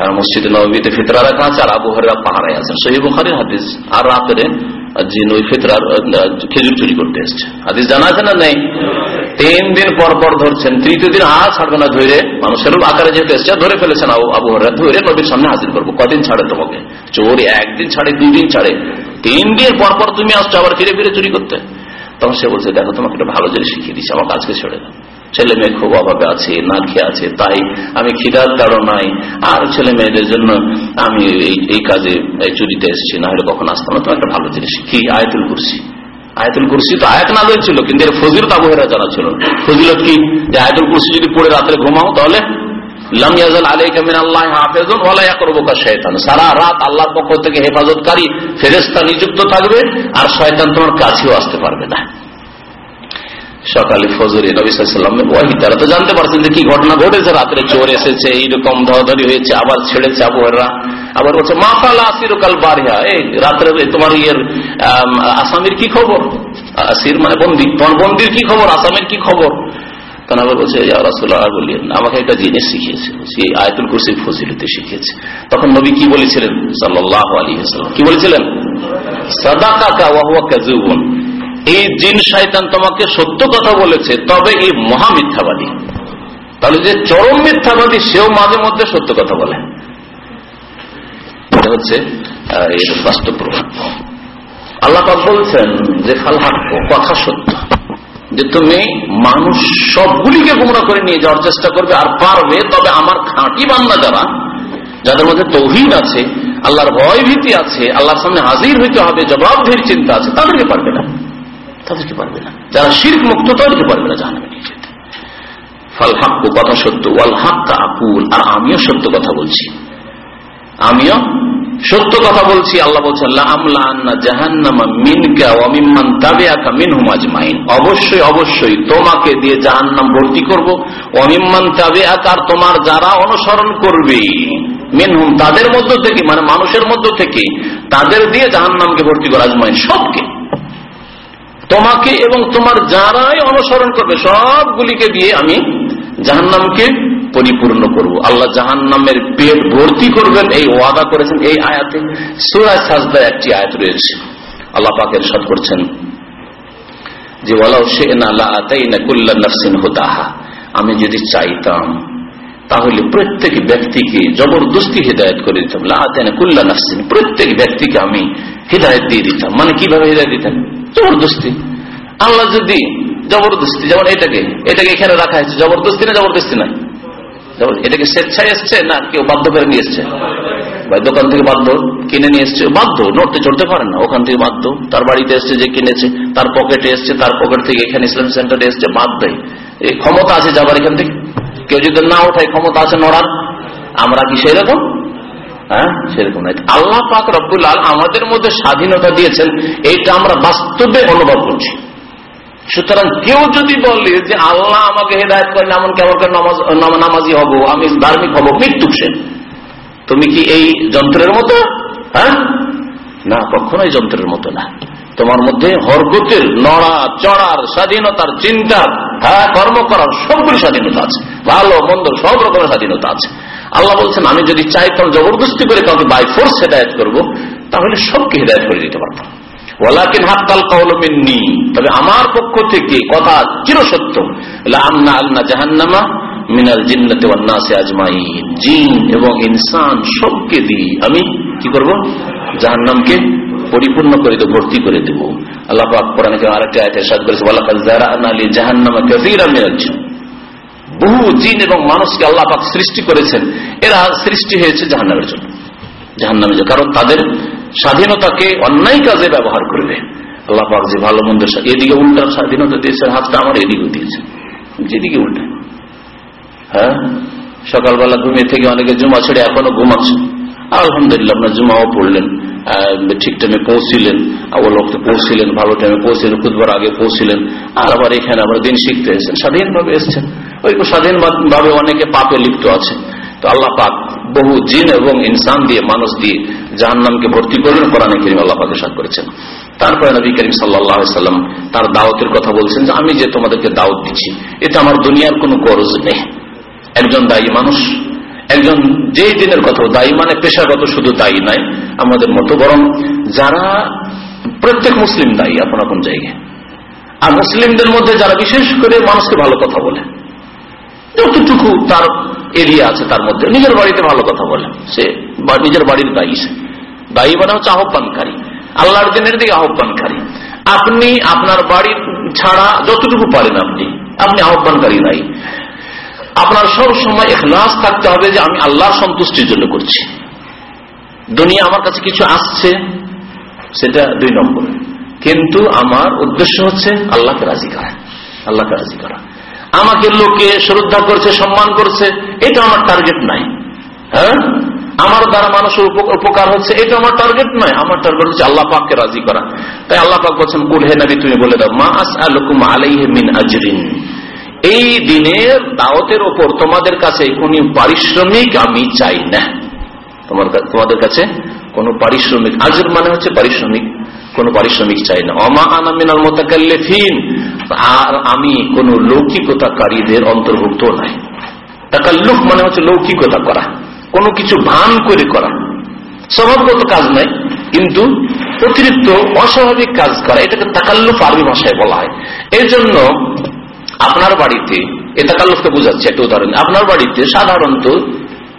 মসজিদে নবীতে ফেতরা রাখা আছে আর আবু হরেরা পাহাড়ায় আছেন সহি বুখারের হাদিস। আর রাত্রে জিন ওই ফেতরার খেজুর চুরি করতে এসছে। হাদিস জানা আছে না নেই? তিন দিন পর পর ধরছেন। তৃতীয় দিন আর ছাড়বে না ধরে মানুষের আকারে যেহেতু এসছে, ধরে ফেলেছেন আবু হরেরা ধরে নবীর সামনে হাজির করব। কদিন ছাড়ে তোমাকে? চোর একদিন ছাড়ে দুই দিন ছাড়ে। তিন দিন পর পর তুমি আসছো, আবার ফিরে ফিরে চুরি করতে। তখন সে বলছে, দেখো, তোমাকে একটা ভালো জিনিস শিখিয়ে দিচ্ছি আমার কাজকে ছেড়ে দাও। ছেলে মেয়ে খুব অভাবে আছে, না খেয়ে আছে, তাই আমি খিদার নাই আর ছেলে মেয়েদের জন্য আমি এই কাজে চুরিতে এসেছি, না হলে কখন আসতাম না। তো একটা ভালো জিনিস, কি? আয়তুল কুরসি। আয়তুল কুরসি তো আয়াত না ছিল, কিন্তু এর ফজিলত আবহাওয়া জানা ছিল। ফজিলত কি? যে আয়তুল কুরসি যদি পড়ে রাত্রে ঘুমাও, তাহলে সারা রাত আল্লাহর পক্ষ থেকে হেফাজতকারী ফেরেস্তা নিযুক্ত থাকবে আর শয়তান তোমার কাছেও আসতে পারবে না। সকালে ফজরে নবিসামের ওয়াহি। তারা তো জানতে পারছেন যে কি ঘটনা ঘটেছে। রাত্রে চোর এসেছে, এইরকম ধরাধরি হয়েছে, আবার ছেড়েছে আবহাওয়ারা আবার বলছে, মা মাফালা আসিরকাল বারিয়া এই, রাত্রে তোমার ইয়ের আসামির কি খবর? আসির মানে বন্দি। তোমার বন্দির কি খবর? আসামের কি খবর? তখন আবার বলছে বললেন আমাকে একটা জিনিস শিখিয়েছে। আয়তুল ফজিলতে শিখিয়েছে। তখন নবী কি বলেছিলেন? সাল্লাহ কি বলেছিলেন? এই জিন শয়তান তোমাকে সত্য কথা বলেছে, তবে এই মহা মিথ্যাবাদী। তাহলে যে চরম মিথ্যাবাদী, সেও মাঝে মধ্যে সত্য কথা বলে। হচ্ছে এর বাস্তব প্রভাব আল্লাহ বলছেন যে, ফাল কথা সত্য। যে তুমি মানুষ সবগুলিকে গুমরা করে নিয়ে যাওয়ার চেষ্টা করবে আর পারবে, তবে আমার খাঁটি বান্না যারা, যাদের মধ্যে তৌহিদ আছে, আল্লাহর ভয় ভীতি আছে, আল্লাহর সামনে হাজির হইতে হবে জবাবদের চিন্তা আছে, তাদেরকে পারবে না। তাদেরকে পারবে না। যারা শির্ক মুক্ত তাদেরকে পারবে না জানাবে নিয়ে যেতে ফল হাক্য কথা সত্য, ওয়াল হাক্কা আকুল, আর আমিও সত্য কথা বলছি। আমিও সত্য কথা বলছি। আল্লাহ বলছেন অবশ্যই অবশ্যই তোমাকে দিয়ে জাহান্নাম ভর্তি করব। অমিম্মান তাবে আর তোমার যারা অনুসরণ করবে, মিনহুম তাদের মধ্য থেকে মানে মানুষের মধ্য থেকে, তাদের দিয়ে জাহান্নামকে ভর্তি করা আজমাইন। সবকে। তোমাকে এবং তোমার যারাই অনুসরণ করবে, সবগুলিকে দিয়ে আমি জাহান্নামকে পরিপূর্ণ করব। আল্লাহ জাহান নামের পেট ভর্তি করবেন এই ওয়াদা করেছেন। এই আয়াতে সুরাজ সাজদা একটি আয়াত রয়েছে। আল্লাহ পাকের সাদ করছেন যে, ওয়ালাউ হুদাহা। আমি যদি চাইতাম, তাহলে প্রত্যেক ব্যক্তিকে জবরদস্তি হৃদায়ত করে দিতাম। প্রত্যেক ব্যক্তিকে আমি হৃদায়ত দিয়ে দিতাম। মানে কীভাবে হৃদায়ত দিতাম জবরদস্তি। আল্লাহ যদি জবরদস্তি, যেমন এটাকে এটাকে এখানে রাখা হয়েছে। জবরদস্তি না জবরদস্তি না? এটাকে স্বেচ্ছায় এসছে না কেউ বাধ্য করে নিয়ে এসছে? দোকান থেকে বাধ্য কিনে নিয়ে এসছে। বাধ্য, নড়তে চড়তে পারেন না। ওখান থেকে বাধ্য। তার বাড়িতে এসছে যে কিনেছে, তার পকেটে এসছে, তার পকেট থেকে এখানে ইসলাম সেন্টারে এসছে বাধ্য এই ক্ষমতা আছে যাবার এখান থেকে? কেউ যদি না ওঠায় ক্ষমতা আছে নড়ার? আমরা কি সেই রকম? হ্যাঁ? সেরকম নাই আল্লাহ পাক রব্বুল আল আমাদের মধ্যে স্বাধীনতা দিয়েছেন, এইটা আমরা বাস্তবে অনুভব করছি। সুতরাং কেউ যদি বলে যে আল্লাহ আমাকে হেদায়ত করেন, এমন কেমন নামাজি হব, আমি ধার্মিক হব মৃত্যু সে। তুমি কি এই যন্ত্রের মতো? হ্যাঁ? না, কখনোই যন্ত্রের মতো না। তোমার মধ্যে হরগতির, নড়া, চড়ার, স্বাধীনতার চিন্তার হ্যাঁ কর্ম করার সবগুলি স্বাধীনতা আছে। ভালো, মন্দ, সব রকমের স্বাধীনতা আছে। আল্লাহ বলছেন, আমি যদি চাইতাম জবরদস্তি করে কাউকে বাই ফোর্স হেদায়ত করব, তাহলে সবকে হেদায়ত করে দিতে পারতাম। আমার পক্ষ থেকে কথা পরিপূর্ণ করে দেবো, ভর্তি করে দেব। আল্লাহ পাক আরেকটি লি জাহান্নামা বহু জিন এবং মানুষকে আল্লাহ পাক সৃষ্টি করেছেন। এরা সৃষ্টি হয়েছে জাহান্নামের জন্য। জাহান্নামে কারণ তাদের স্বাধীনতাকে অন্যায় কাজে ব্যবহার করবে। আল্লাহ পাক যে ভালো মন্দ এদিকে উল্টার স্বাধীনতা দিয়েছেন হাতটা আমার এদিকেও দিয়েছে। যেদিকে উল্টা। হ্যাঁ? সকালবেলা ঘুমিয়ে থেকে অনেকে জুমা ছেড়ে এখনও ঘুমাচ্ছে। আলহামদুলিল্লাহ, আপনার জুমাও পড়লেন। ঠিক টাইমে পৌঁছিলেন। আবার লোককে পৌঁছিলেন, ভালো টাইমে পৌঁছিলেন খুদবার আগে পৌঁছিলেন। আর আবার এখানে আবার দিন শিখতে এসেছেন। স্বাধীনভাবে এসছেন। ওই স্বাধীনভাবে অনেকে পাপে লিপ্ত আছে তো আল্লাহ পাক বহু জিন এবং ইনসান দিয়ে মানুষ দিয়ে জাহান নামকে ভর্তি করলেন কোরআনে করিম আল্লাহ পাকে সাত করেছেন। তারপরে নবী করিম সাল্লাম তার দাওয়াতের কথা বলছেন যে, আমি যে তোমাদেরকে দাওয়াত দিচ্ছি, এটা আমার দুনিয়ার কোনো গরজ নেই। একজন দায়ী মানুষ, একজন যে দিনের কথা দায়ী মানে পেশাগত শুধু দায়ী নাই আমাদের মতো বরং যারা প্রত্যেক মুসলিম দায়ী, আপন আপন জায়গায়। আর মুসলিমদের মধ্যে যারা বিশেষ করে মানুষকে ভালো কথা বলে যতটুকু তার এরিয়া আছে তার মধ্যে। নিজের বাড়িতে ভালো কথা বলে। সে নিজের বাড়ির দায়ী সে। দায়ী মানে হচ্ছে আহ্বানকারী। আল্লাহর দিনের দিকে আহ্বানকারী। আপনি আপনার বাড়ির ছাড়া যতটুকু পারেন আপনি। আপনি আহ্বানকারী নাই আপনার সব সময় এখলাস থাকতে হবে যে আমি আল্লাহর সন্তুষ্টির জন্য করছি। দুনিয়া আমার কাছে কিছু আসছে, সেটা দুই নম্বর। কিন্তু আমার উদ্দেশ্য হচ্ছে আল্লাহকে রাজি করা। আল্লাহকে রাজি করা। আমাকে লোকে শ্রদ্ধা করছে, সম্মান করছে, এটা আমার টার্গেট নাই। হ্যাঁ? আমার দ্বারা মানুষের উপকার হচ্ছে, এটা আমার টার্গেট নয়। আমার টার্গেট হচ্ছে আল্লাহ পাককে রাজি করা। তাই আল্লাহ পাক বলছেন কুলহে নবী, তুমি বলে দাও, মা আস আলুকুম মিন আজরিন। এই দিনের দাওয়াতের ওপর তোমাদের কাছে কোন পারিশ্রমিক আমি চাই না। তোমার তোমাদের কাছে কোন পারিশ্রমিক, আজর মানে হচ্ছে পারিশ্রমিক। কোন পারিশ্রমিক চাই না। অমা আনামিনাল মোতাকাল্লেফিন। আর আমি কোন লৌকিকতাকারীদের অন্তর্ভুক্ত নাই। তাকাল্লুফ মানে হচ্ছে লৌকিকতা করা। কোনো কিছু ভান করে করা। স্বভাবগত কাজ নাই, কিন্তু অতিরিক্ত অস্বাভাবিক কাজ করা। এটাকে তাকাল্লুফ আরবি ভাষায় বলা হয়। এই জন্য আপনার বাড়িতে এ তাকাল্লুফকে বোঝাচ্ছে একটা উদাহরণ। আপনার বাড়িতে সাধারণত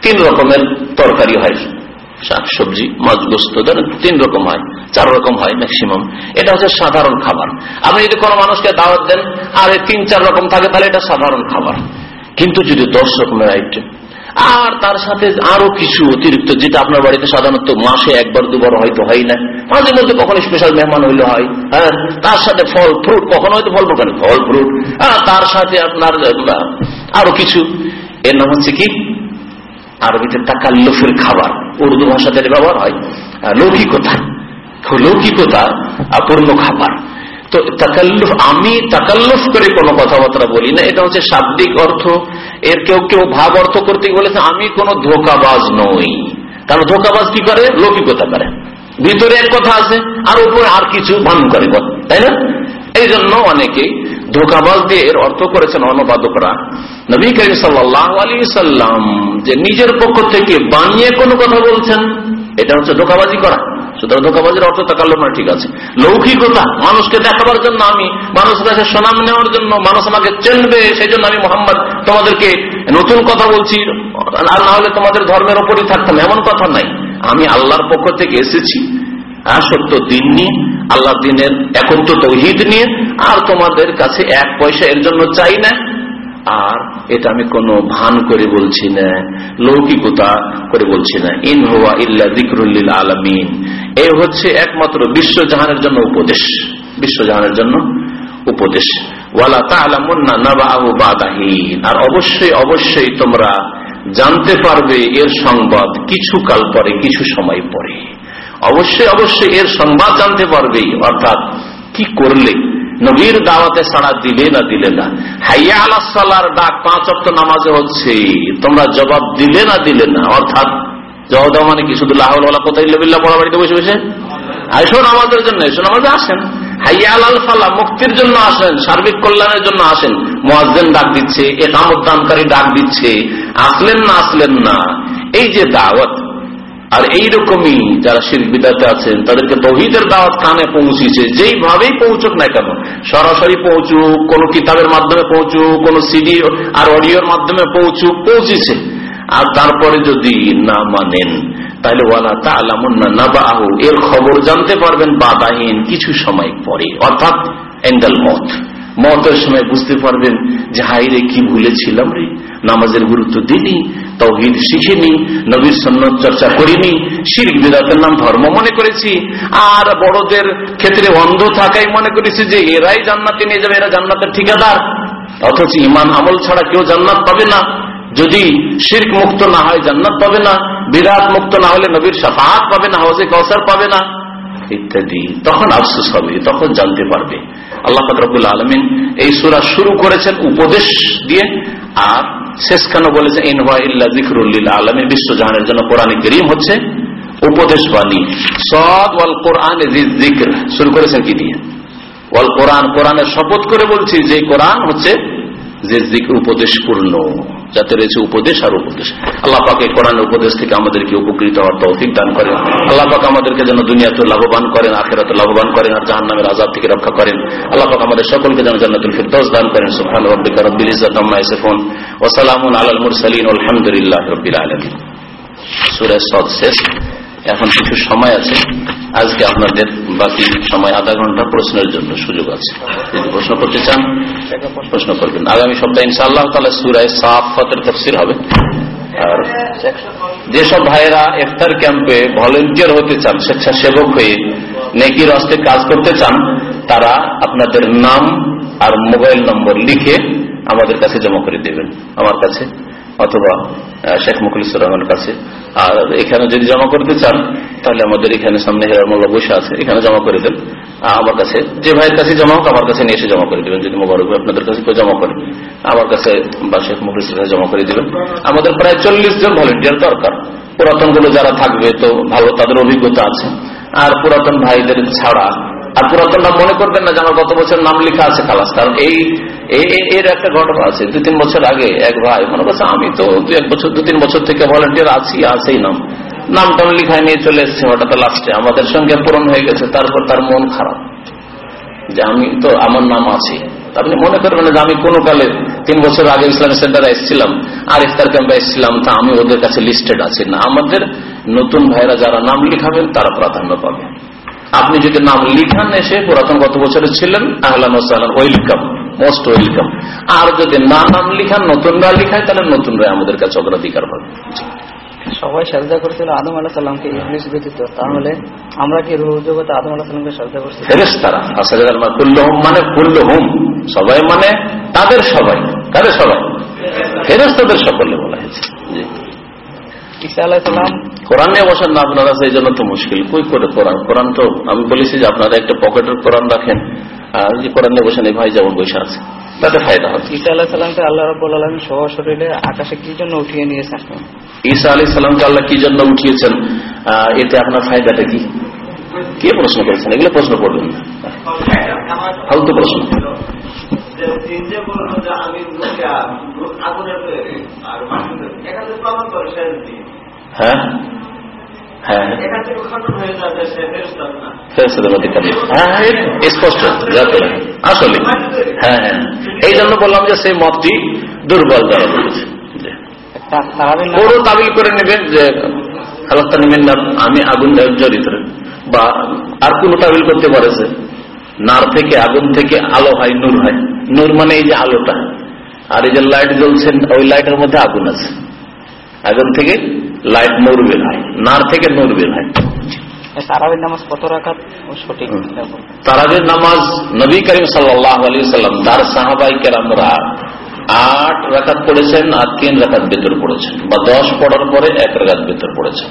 তিন রকমের তরকারি হয়। শাকসবজি মাছ, গোস্ত তিন রকম হয়, চার রকম হয় ম্যাক্সিমাম এটা হচ্ছে সাধারণ খাবার। আপনি যদি কোনো মানুষকে দাওয়াত দেন, আর, তিন, চার রকম থাকে, তাহলে এটা সাধারণ খাবার। কিন্তু যদি দশ রকমের আইটেম আর তার সাথে আরও কিছু অতিরিক্ত, যেটা আপনার বাড়িতে সাধারণত মাসে একবার, দুবার হয়তো হয় না, মাঝে মধ্যে কখনো স্পেশাল মেহমান হইলে হয় হ্যাঁ তার সাথে ফল ফ্রুট কখনো হয়তো ফল ফ্রুট ফল ফ্রুট হ্যাঁ তার সাথে আপনার আরও কিছু। এর নাম হচ্ছে কি? আরবিতে তাকাল্লুফের খাবার। উর্দু ভাষাতে ব্যবহার হয় লৌকিকতা। লৌকিকতা পূর্ণ খাবার। তো তাকাল্লুফ, আমি তাকাল্লুফ করে কোনো কথাবার্তা বলি না, এটা হচ্ছে শাব্দিক অর্থ। এর কেউ কেউ ভাব অর্থ করতে বলেছে আমি কোনো ধোকাবাজ নই। কারণ ধোকাবাজ কি করে? লৌকিকতা করে। ভিতরে এক কথা আছে, আর উপরে আর কিছু ভান করে তাই না? এই জন্য অনেকে ধোকাবাজ দিয়ে এর অর্থ করেছেন অনুবাদকরা। নবী করিম আলী সাল্লাম যে নিজের পক্ষ থেকে বানিয়ে কোনো কথা বলছেন, এটা হচ্ছে ধোকাবাজি করা। সুতরাং ধোকাবাজির অর্থ তাকাল না, ঠিক আছে। লৌকিকতা, মানুষকে দেখাবার জন্য আমি, মানুষের কাছে সোনাম নেওয়ার জন্য মানুষ আমাকে চেনবে, সেই জন্য আমি মোহাম্মদ তোমাদেরকে নতুন কথা বলছি, আর না হলে তোমাদের ধর্মের ওপরই থাকতাম, এমন কথা নাই। আমি আল্লাহর পক্ষ থেকে এসেছি। সত্য দিন নিয়ে, আল্লাহ দিনের একত্র তৌহিদ নিয়ে, আর তোমাদের কাছে এক পয়সা এর জন্য চাই না। আর এটা আমি কোনো ভান করে বলছি না, লৌকিকতা করে বলছি না। ইন হুয়া ইল্লা দিকরুল্লিল আলমিন। এ হচ্ছে একমাত্র বিশ্বজাহানের জন্য উপদেশ। বিশ্বজাহানের জন্য উপদেশ। ওয়ালা তালামুন্না নাবাহু বাদাহীন আর অবশ্যই অবশ্যই তোমরা জানতে পারবে এর সংবাদ কিছু কাল পরে, কিছু সময় পরে। অবশ্যই অবশ্যই এর সংবাদ জানতে পারবেই। অর্থাৎ, কি করলে? নবীর দাওয়াতে সাড়া দিলে না দিলে না? হাইয়া আলাসালার ডাক পাঁচ অক্ট নামাজে হচ্ছে, তোমরা জবাব দিলে না দিলে না? অর্থাৎ, জবাব দেওয়া মানে কি? শুধু লাহল কোথায় পড়া বাড়িতে বসে বসে? এসো নামাজের জন্য, এসো নামাজে আসেন। হাইয়া আলাল ফালা, মুক্তির জন্য আসেন, সার্বিক কল্যাণের জন্য আসেন। মোয়াজ্জেন ডাক দিচ্ছে, একামত দানকারী ডাক দিচ্ছে, আসলেন না আসলেন না? এই যে দাওয়াত আর এইরকমই যারা শিল্প বিদাতে আছেন, তাদেরকে তহিদের দাওয়াত কানে পৌঁছেছে যেইভাবেই পৌঁছুক না কেন, সরাসরি পৌঁছুক, কোন কিতাবের মাধ্যমে পৌঁছুক, কোন সিডি আর অডিওর মাধ্যমে পৌঁছুক পৌঁছেছে আর তারপরে যদি না মানেন, তাহলে ওয়ালা তা আলামুন্না না বা আহু এর খবর জানতে পারবেন বাদাহীন কিছু সময় পরে, অর্থাৎ এন্ডাল মত। মতের সময় বুঝতে পারবেন যে হাইরে কি ভুলেছিলাম রে। নামাজের গুরুত্ব দিনি তৌহিদ শিখিনি, নবীর সন্ন্যত চর্চা করিনি শির বিদাতের নাম ধর্ম মনে করেছি। আর বড়দের ক্ষেত্রে অন্ধ থাকাই মনে করেছি যে এরাই জান্নাতে নিয়ে যাবে, এরা জান্নাতের ঠিকাদার। অথচ ইমান আমল ছাড়া কেউ জান্নাত পাবে না। যদি শির্ক মুক্ত না হয়, জান্নাত পাবে না। বিরাট মুক্ত না হলে নবীর সাফাহাত পাবে না হজে কৌসার পাবে না। ইত্যাদি। তখন আফসুস হবে, তখন জানতে পারবে। আল্লাহ আলমিন এই সুরা শুরু করেছেন উপদেশ দিয়ে, আর শেষখানে বলেছেন ইনভাইল্লা আলমী বিশ্বজাহানের জন্য কোরআন করিম হচ্ছে উপদেশ বাণী। সদ ওয়াল কোরআন শুরু করেছেন কি দিয়ে? ওয়াল কোরআন, কোরআনের শপথ করে বলছি, যে কোরআন হচ্ছে যে জিক্র উপদেশ পূর্ণ যাতে রয়েছে উপদেশ আর উপদেশ। আল্লাহ পাকে কোরআন উপদেশ থেকে আমাদেরকে উপকৃত হওয়ার তৌফিক দান করেন। আল্লাহ পাক আমাদেরকে যেন দুনিয়াতে লাভবান করেন, আখেরাতে লাভবান করেন আর জাহান নামের আজাদ থেকে রক্ষা করেন। আল্লাহ পাক আমাদের সকলকে যেন জান্নাতুল ফিরদৌস দান করেন। সুবহান রাব্বিকা রব্বিল ইজ্জাতি আম্মা ইয়াসিফুন। ওয়া সালামুন আলাল মুরসালিন। আলহামদুলিল্লাহি রাব্বিল আলামিন। সূরা সাদ শেষ। এখন কিছু সময় আছে। আজকে আপনাদের বাকি সময় আধা ঘণ্টা প্রশ্নের জন্য সুযোগ আছে। যদি প্রশ্ন করতে চান, প্রশ্ন করবেন। আগামী সপ্তাহে ইনশাআল্লাহ তাহলে সুরায় সাফাতের তফসির হবে। আর যেসব ভাইয়েরা ইফতার ক্যাম্পে ভলেন্টিয়ার হতে চান, স্বেচ্ছাসেবক হয়ে নেকির হস্তে কাজ করতে চান, তারা আপনাদের নাম আর মোবাইল নম্বর লিখে আমাদের কাছে জমা করে দেবেন। আমার কাছে অথবা শেখ মুখলিসুর রহমানের কাছে। আর এখানে যদি জমা করতে চান, তাহলে আমাদের এখানে সামনে হেরার মোল্লা বসে আছে, এখানে জমা করে দেন। আমার কাছে যে ভাইয়ের কাছে জমা হোক, আমার কাছে নিয়ে এসে জমা করে দেবেন, যদি মোবারক আপনাদের কাছে কেউ জমা করেন আমার কাছে বা শেখ মুখলিসুর জমা করে দেবেন। আমাদের প্রায় চল্লিশ জন ভলেন্টিয়ার দরকার। পুরাতনগুলো যারা থাকবে তো ভালো, তাদের অভিজ্ঞতা আছে। আর পুরাতন ভাইদের ছাড়া আর পুরাতন নাম মনে করবেন না যে আমার গত বছর নাম লেখা আছে খালাস। কারণ এই এর একটা ঘটনা আছে। দু তিন বছর আগে এক ভাই মনে করছে, আমি তো দু, এক বছর, দু, তিন বছর থেকে ভলেন্টিয়ার আছি আছেই নাম। নাম টাম লিখায় নিয়ে চলে এসছে হঠাৎ লাস্টে আমাদের সঙ্গে পূরণ হয়ে গেছে। তারপর তার মন খারাপ। যে আমি তো, আমার নাম আছে। আপনি মনে করবেন যে আমি কোনো কালে তিন বছর আগে ইসলামী সেন্টারে এসেছিলাম, আর ইফতার ক্যাম্পে এসেছিলাম, তা আমি ওদের কাছে লিস্টেড আছি না। আমাদের নতুন ভাইরা যারা নাম লিখাবেন, তারা প্রাধান্য পাবে আপনি যদি নাম লিখান এসে পুরাতন গত বছরে ছিলেন? আহলান ওয়েলকাম মোস্ট ওয়েলকাম। আর যদি না নাম লিখান নতুনরা লিখায় তাহলে নতুন নতুনরা আমাদের কাছে অগ্রাধিকার পাবে। সবাই সাজদা করছিল আদম আল্লাহ সাল্লামকে ইংলিশ ব্যতীত। তাহলে আমরা কি রুহ জগতে আদম আল্লাহ সাল্লামকে সাজদা করছি? ফেরেস্তারা কুল্লহম মানে কুল্লহম। সবাই মানে তাদের সবাই। ফেরেস্তাদের সকলে বলা হয়েছে। কোরআন বসেন না আপনারা সেই জন্য তো মুশকিল। কই করে কোরআন? কোরআন তো আমি বলেছি যে আপনারা একটা পকেটের কোরআন রাখেন আর যে কোরআন বসেন এই ভাই যেমন বসে আছে তাতে ফায়দা হবে। ঈসা আলাহ সাল্লামকে আল্লাহ রব্বুল আলমী সহ শরীরে আকাশে কি জন্য উঠিয়ে নিয়েছেন? ঈসা আলী সাল্লামকে আল্লাহ কি জন্য উঠিয়েছেন? এতে আপনার ফায়দাটা কি? কে প্রশ্ন করেছেন? এগুলো প্রশ্ন করবেন না। ফালতু প্রশ্ন। যে বলল যে আমি মুখে আগুনের তৈরি আর মাটির এখান থেকে প্রমাণ করে হ্যাঁ? হ্যাঁ। হয়ে হ্যাঁ হ্যাঁ, আসলে। হ্যাঁ হ্যাঁ। এই জন্য বললাম যে সেই মতটি দুর্বল যারা বলেছে পুরো তাবিল করে নেবেন যে হালাত্তা নেবেন না আমি আগুন জড়িত বা আর কোন তাবিল করতে পারেছে। নার থেকে আগুন থেকে আলো হয় নূর হয়। নূর মানে এই যে আলোটা। আর এই যে লাইট জ্বলছে ওই লাইটের মধ্যে আগুন আছে। আগুন থেকে লাইট নূর বের হয় নার থেকে নূর বের হয়। তারাবির নামাজ কত রাখাত সঠিক। তারাবের নামাজ নবী করিম সাল্লাহ আলী সাল্লাম তার সাহাবাই কেরামরা আট রাকাত পড়েছেন আর তিন রাকাত বেতর পড়েছেন বা দশ পড়ার পরে এক রাকাত বেতর পড়েছেন।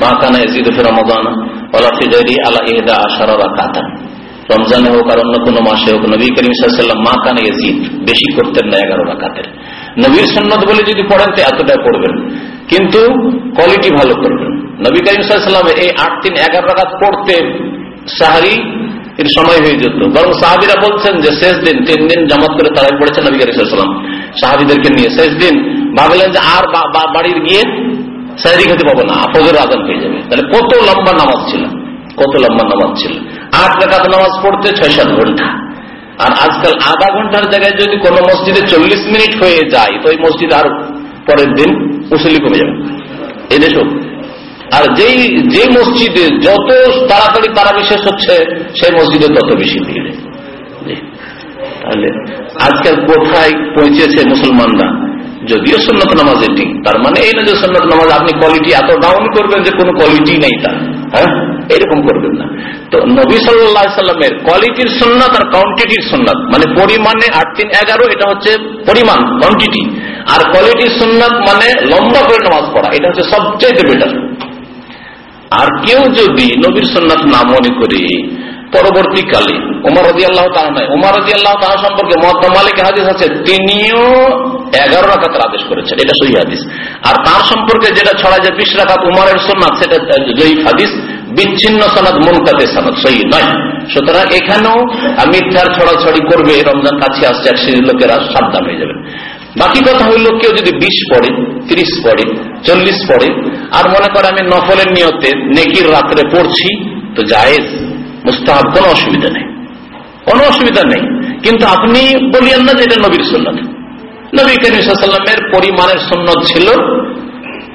মা কানা ইজিদ ফির রমাদান ওলা ফিজারি আলা ইহদা আশারা রাকাতান। রমজানে হোক আর অন্য কোনো মাসে হোক, নবী করিম সাল্লাম মা কানে ইজিদ বেশি করতেন না এগারো রাকাতের। নবীর সন্ন্যত বলে যদি পড়েন, তো এতটা পড়বেন। কিন্তু কোয়ালিটি ভালো করবেন। নবী করিম সাল্লাম এই আট দিন এগারো রাকাত পড়তে সাহারি, এর সময় হয়ে যেত। বরং সাহাবিরা বলছেন যে, শেষ দিন, তিন দিন জামাত করে তারাই পড়েছেন নবী করিম সাহাবিদেরকে নিয়ে শেষ দিন ভাবলেন যে, আর বাড়ির গিয়ে সাহারি খেতে পাবো না ফজর আদান হয়ে যাবে। তাহলে কত লম্বা নামাজ ছিল? কত লম্বা নামাজ ছিল? আট রেখাত নামাজ পড়তে ছয় সাত ঘণ্টা। আর আজকাল আধা ঘণ্টার জায়গায় যদি কোনো মসজিদে চল্লিশ মিনিট হয়ে যায়, তো ওই মসজিদ আর পরের দিন মুসলি কমে যাবে। এই দেশ আর যেই যে মসজিদে যত তাড়াতাড়ি তারা বিশেষ হচ্ছে, সেই মসজিদে তত বেশি ভিড়। তাহলে আজকাল কোথায় পৌঁছেছে মুসলমানরা? যদিও সন্ন্যত নামাজ এটি, তার মানে এই না যে সন্ন্যত নামাজ আপনি কোয়ালিটি এত ডাউন করবেন যে কোনো কোয়ালিটি নেই তার। হ্যাঁ? এরকম করবেন না। তো নবী সাল্লাহ সাল্লামের কোয়ালিটির সন্ন্যত আর কোয়ান্টিটির সন্ন্যত মানে পরিমাণে আট তিন এগারো, এটা হচ্ছে পরিমাণ কোয়ান্টিটি আর কোয়ালিটির সন্ন্যত মানে লম্বা করে নামাজ পড়া, এটা হচ্ছে সবচেয়ে বেটার আর কেউ যদি নবীর সন্ন্যাস না মনে করে, পরবর্তীকালে উমার রাজি আল্লাহ তাহা উমার রাজি আল্লাহ তাহা সম্পর্কে মহাত্মা মালিক হাদিস আছে, তিনিও এগারো রাখাতের আদেশ করেছেন, এটা সহি হাদিস। আর তার সম্পর্কে যেটা ছড়া যায় বিশ রাখাত উমারের সন্ন্যাস সেটা জয়ীফ হাদিস। বিচ্ছিন্ন সনাদ মুনকাতে সনাদ, সহি নয়। সুতরাং এখানেও মিথ্যার ছড়াছড়ি করবে, রমজান কাছে আসছে, এক শ্রেণির লোকেরা সাবধান হয়ে যাবেন বাকি কথা হইল, কেউ যদি বিশ পড়ে, তিরিশ পড়ে, চল্লিশ পড়ে, আর মনে করে আমি নফলের নিয়তে নেকির রাত্রে পড়ছি, তো জায়েজ, মুস্তাহাব কোনো অসুবিধা নেই। কোনো অসুবিধা নেই। কিন্তু আপনি বলিয়েন না যে এটা নবীর সন্ন্যত নবী করিম সাল্লামের পরিমাণের সন্ন্যত ছিল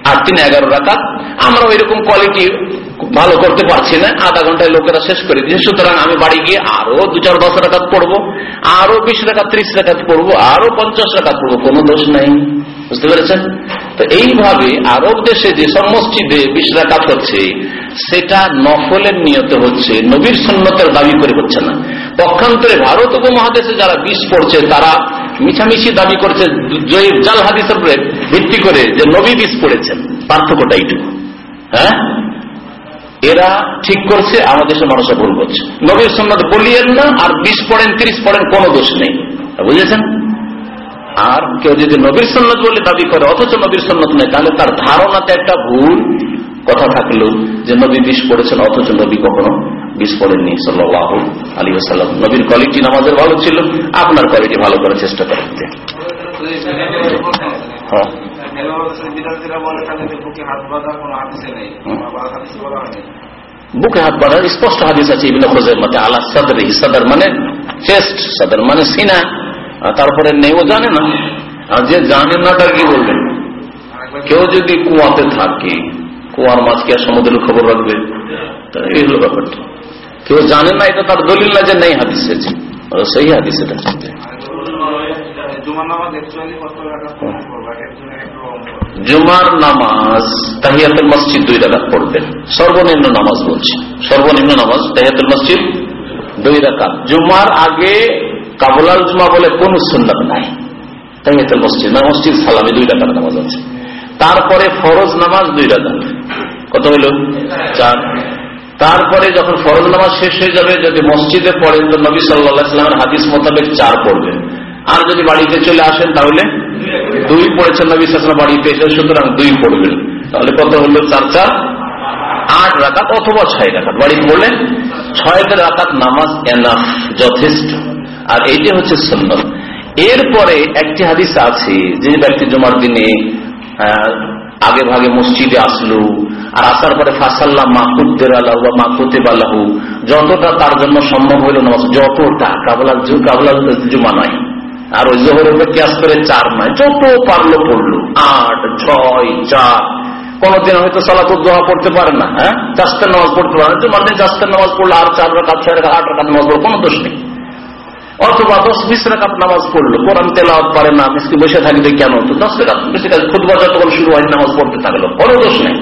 আর তিন এগারো রাকাত। আমরা ওইরকম কোয়ালিটি ভালো করতে পারছি না, আধা ঘন্টায় লোকেরা শেষ করে দিয়েছে। সুতরাং আমি বাড়ি গিয়ে আরও দু চার দশ রাকাত পড়ব, আরও বিশ রাকাত, ত্রিশ রাকাত পড়ব, আরও পঞ্চাশ রাকাত পড়ব, কোনো দোষ নাই। বুঝতে পেরেছেন? তো এইভাবে আরব দেশে যে মসজিদে বিশ রাকাত হচ্ছে, সেটা নফলের নিয়তে হচ্ছে, নবীর সন্ন্যতের দাবি করে হচ্ছে না। পক্ষান্তরে ভারত উপমহাদেশে যারা বিষ পড়ছে, তারা মিছামিছি দাবি করছে জাল হাদিসের ভিত্তি করে যে নবী বিষ পড়েছেন। পার্থক্যটা এইটুকু। হ্যাঁ? এরা ঠিক করছে আমাদের দেশের মানুষরা ভুল করছে। নবীর সন্ন্যত বলিয়েন না, আর বিশ পড়েন, তিরিশ পড়েন, কোনো দোষ নেই। বুঝেছেন? আর কেউ যদি নবীর সন্ন্যত বলে দাবি করে, অথচ নবীর সন্ন্যত নেই, তাহলে তার ধারণাতে একটা ভুল কথা থাকল, যে নবী বিষ পড়েছেন, অথচ নবী কখনো বিষ পড়েননি সাল্লাহ আলী আসাল্লাম নবীর কোয়ালিটি নামাজের ভালো ছিল, আপনার কোয়ালিটি ভালো করার চেষ্টা করেন। হ্যাঁ। বুকে হাত বাঁধার স্পষ্ট হাদিস আছে ইবিন খোঁজের মতে সাদর সাদার মানে চেস্ট সাদার মানে সিনা। তারপরে নেও জানে না। আর যে জানে না তার কি বলবেন কেউ যদি কুয়াতে থাকে কুয়ার মাছ কি আর সমুদ্রের খবর রাখবে এই হলো ব্যাপারটা। কেউ জানে না এটা তার দলিল না যে নেই হাদিস সেই হাদিস এটা। জুমার নামাজ তাহিয়াতুল মসজিদ দুই রাকাত পড়বেন। সর্বনিম্ন নামাজ বলছি। সর্বনিম্ন নামাজ তাহিয়াতুল মসজিদ দুই রাকাত। জুমার আগে কাবুলাল জুমা বলে কোন সুন্নাত নাই। তাহিয়াতুল মসজিদ না, মসজিদ সালামে দুই রাকাত নামাজ আছে। তারপরে ফরজ নামাজ দুই রাকাত। কত হইল? চার। তারপরে যখন ফরজ নামাজ শেষ হয়ে যাবে, যদি মসজিদে পড়েন, তো নবী সাল্লাহামের হাদিস মোতাবেক চার পড়বেন। আর যদি বাড়িতে চলে আসেন তাহলে দুই পড়েছেন নবী সাল্লাম বাড়িতে এসে সুতরাং দুই পড়বেন। তাহলে কত হলো? চার চার? আট রাকাত অথবা ছয় রাকাত। বাড়িতে পড়লেন ছয় রাকাত নামাজ এনাফ যথেষ্ট। আর এইটা হচ্ছে সুন্নত। এরপরে একটি হাদিস আছে যে ব্যক্তি জমার দিনে আগে ভাগে মসজিদে আসলো, আর আসার পরে ফাসাল্লাহ মাকুদ্দের আল্লাহ বা মাকুতে বাল্লাহু যতটা তার জন্য সম্ভব হইল নামাজ, যতটা কাবলা কাবলা জুমা নয় আর ওই জোহরের ক্যাশ করে চার নয় যত পারল পড়ল, আট, ছয়, চার। কোনদিন হয়তো সালাতুর দোয়া পড়তে পারে না হ্যাঁ? চাষের নামাজ পড়তে পারে না জুমার দিন চাষের নামাজ পড়ল আর চার রাখাত ছয় রাখা আট রাখাত নামাজ পড়ল কোনো দোষ নেই। অথবা দশ, বিশ রাখাত নামাজ পড়ল, কোরআন তেলাওয়াত পারে না, মিসকি বসে থাকবে কেন? তো দশ রাখাত বেশি কাজ খুদবা যতক্ষণ শুরু হয় নামাজ পড়তে থাকল, কোনো দোষ নেই।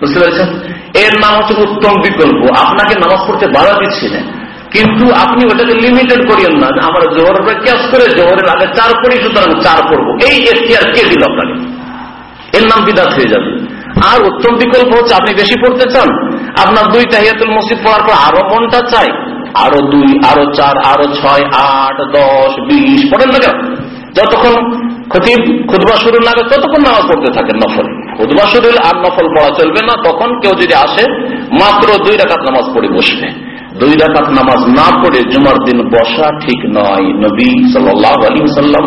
বুঝতে পেরেছেন? এর নাম হচ্ছে উত্তম বিকল্প। আপনাকে নামাজ পড়তে বাধা দিচ্ছি না। কিন্তু আপনি ওটাকে লিমিটেড করিয়েন না। আমার জোহরের ক্যাশ করে জোহরের আগে চার পড়ি সুতরাং চার পড়ব এই এখতিয়ার কে দিল আপনাকে? এর নাম বিদাত হয়ে যাবে। আর উত্তম বিকল্প হচ্ছে আপনি বেশি পড়তে চান। আপনার দুই তাহিয়াতুল মসজিদ পড়ার পর আরও মনটা চাই। আরও দুই, আরও চার, আরও ছয়, আট, দশ, বিশ, পড়েন না কেন? যতক্ষণ খতিব খুদবা শুরু না ততক্ষণ নামাজ পড়তে থাকেন নফল। খুদবা শুরু আর নফল পড়া চলবে না। তখন কেউ যদি আসে, মাত্র দুই রাকাত নামাজ পড়ে বসবে। দুই রাকাত নামাজ না পড়ে জুমার দিন বসা ঠিক নয়। নবী সাল্লাহ সাল্লাম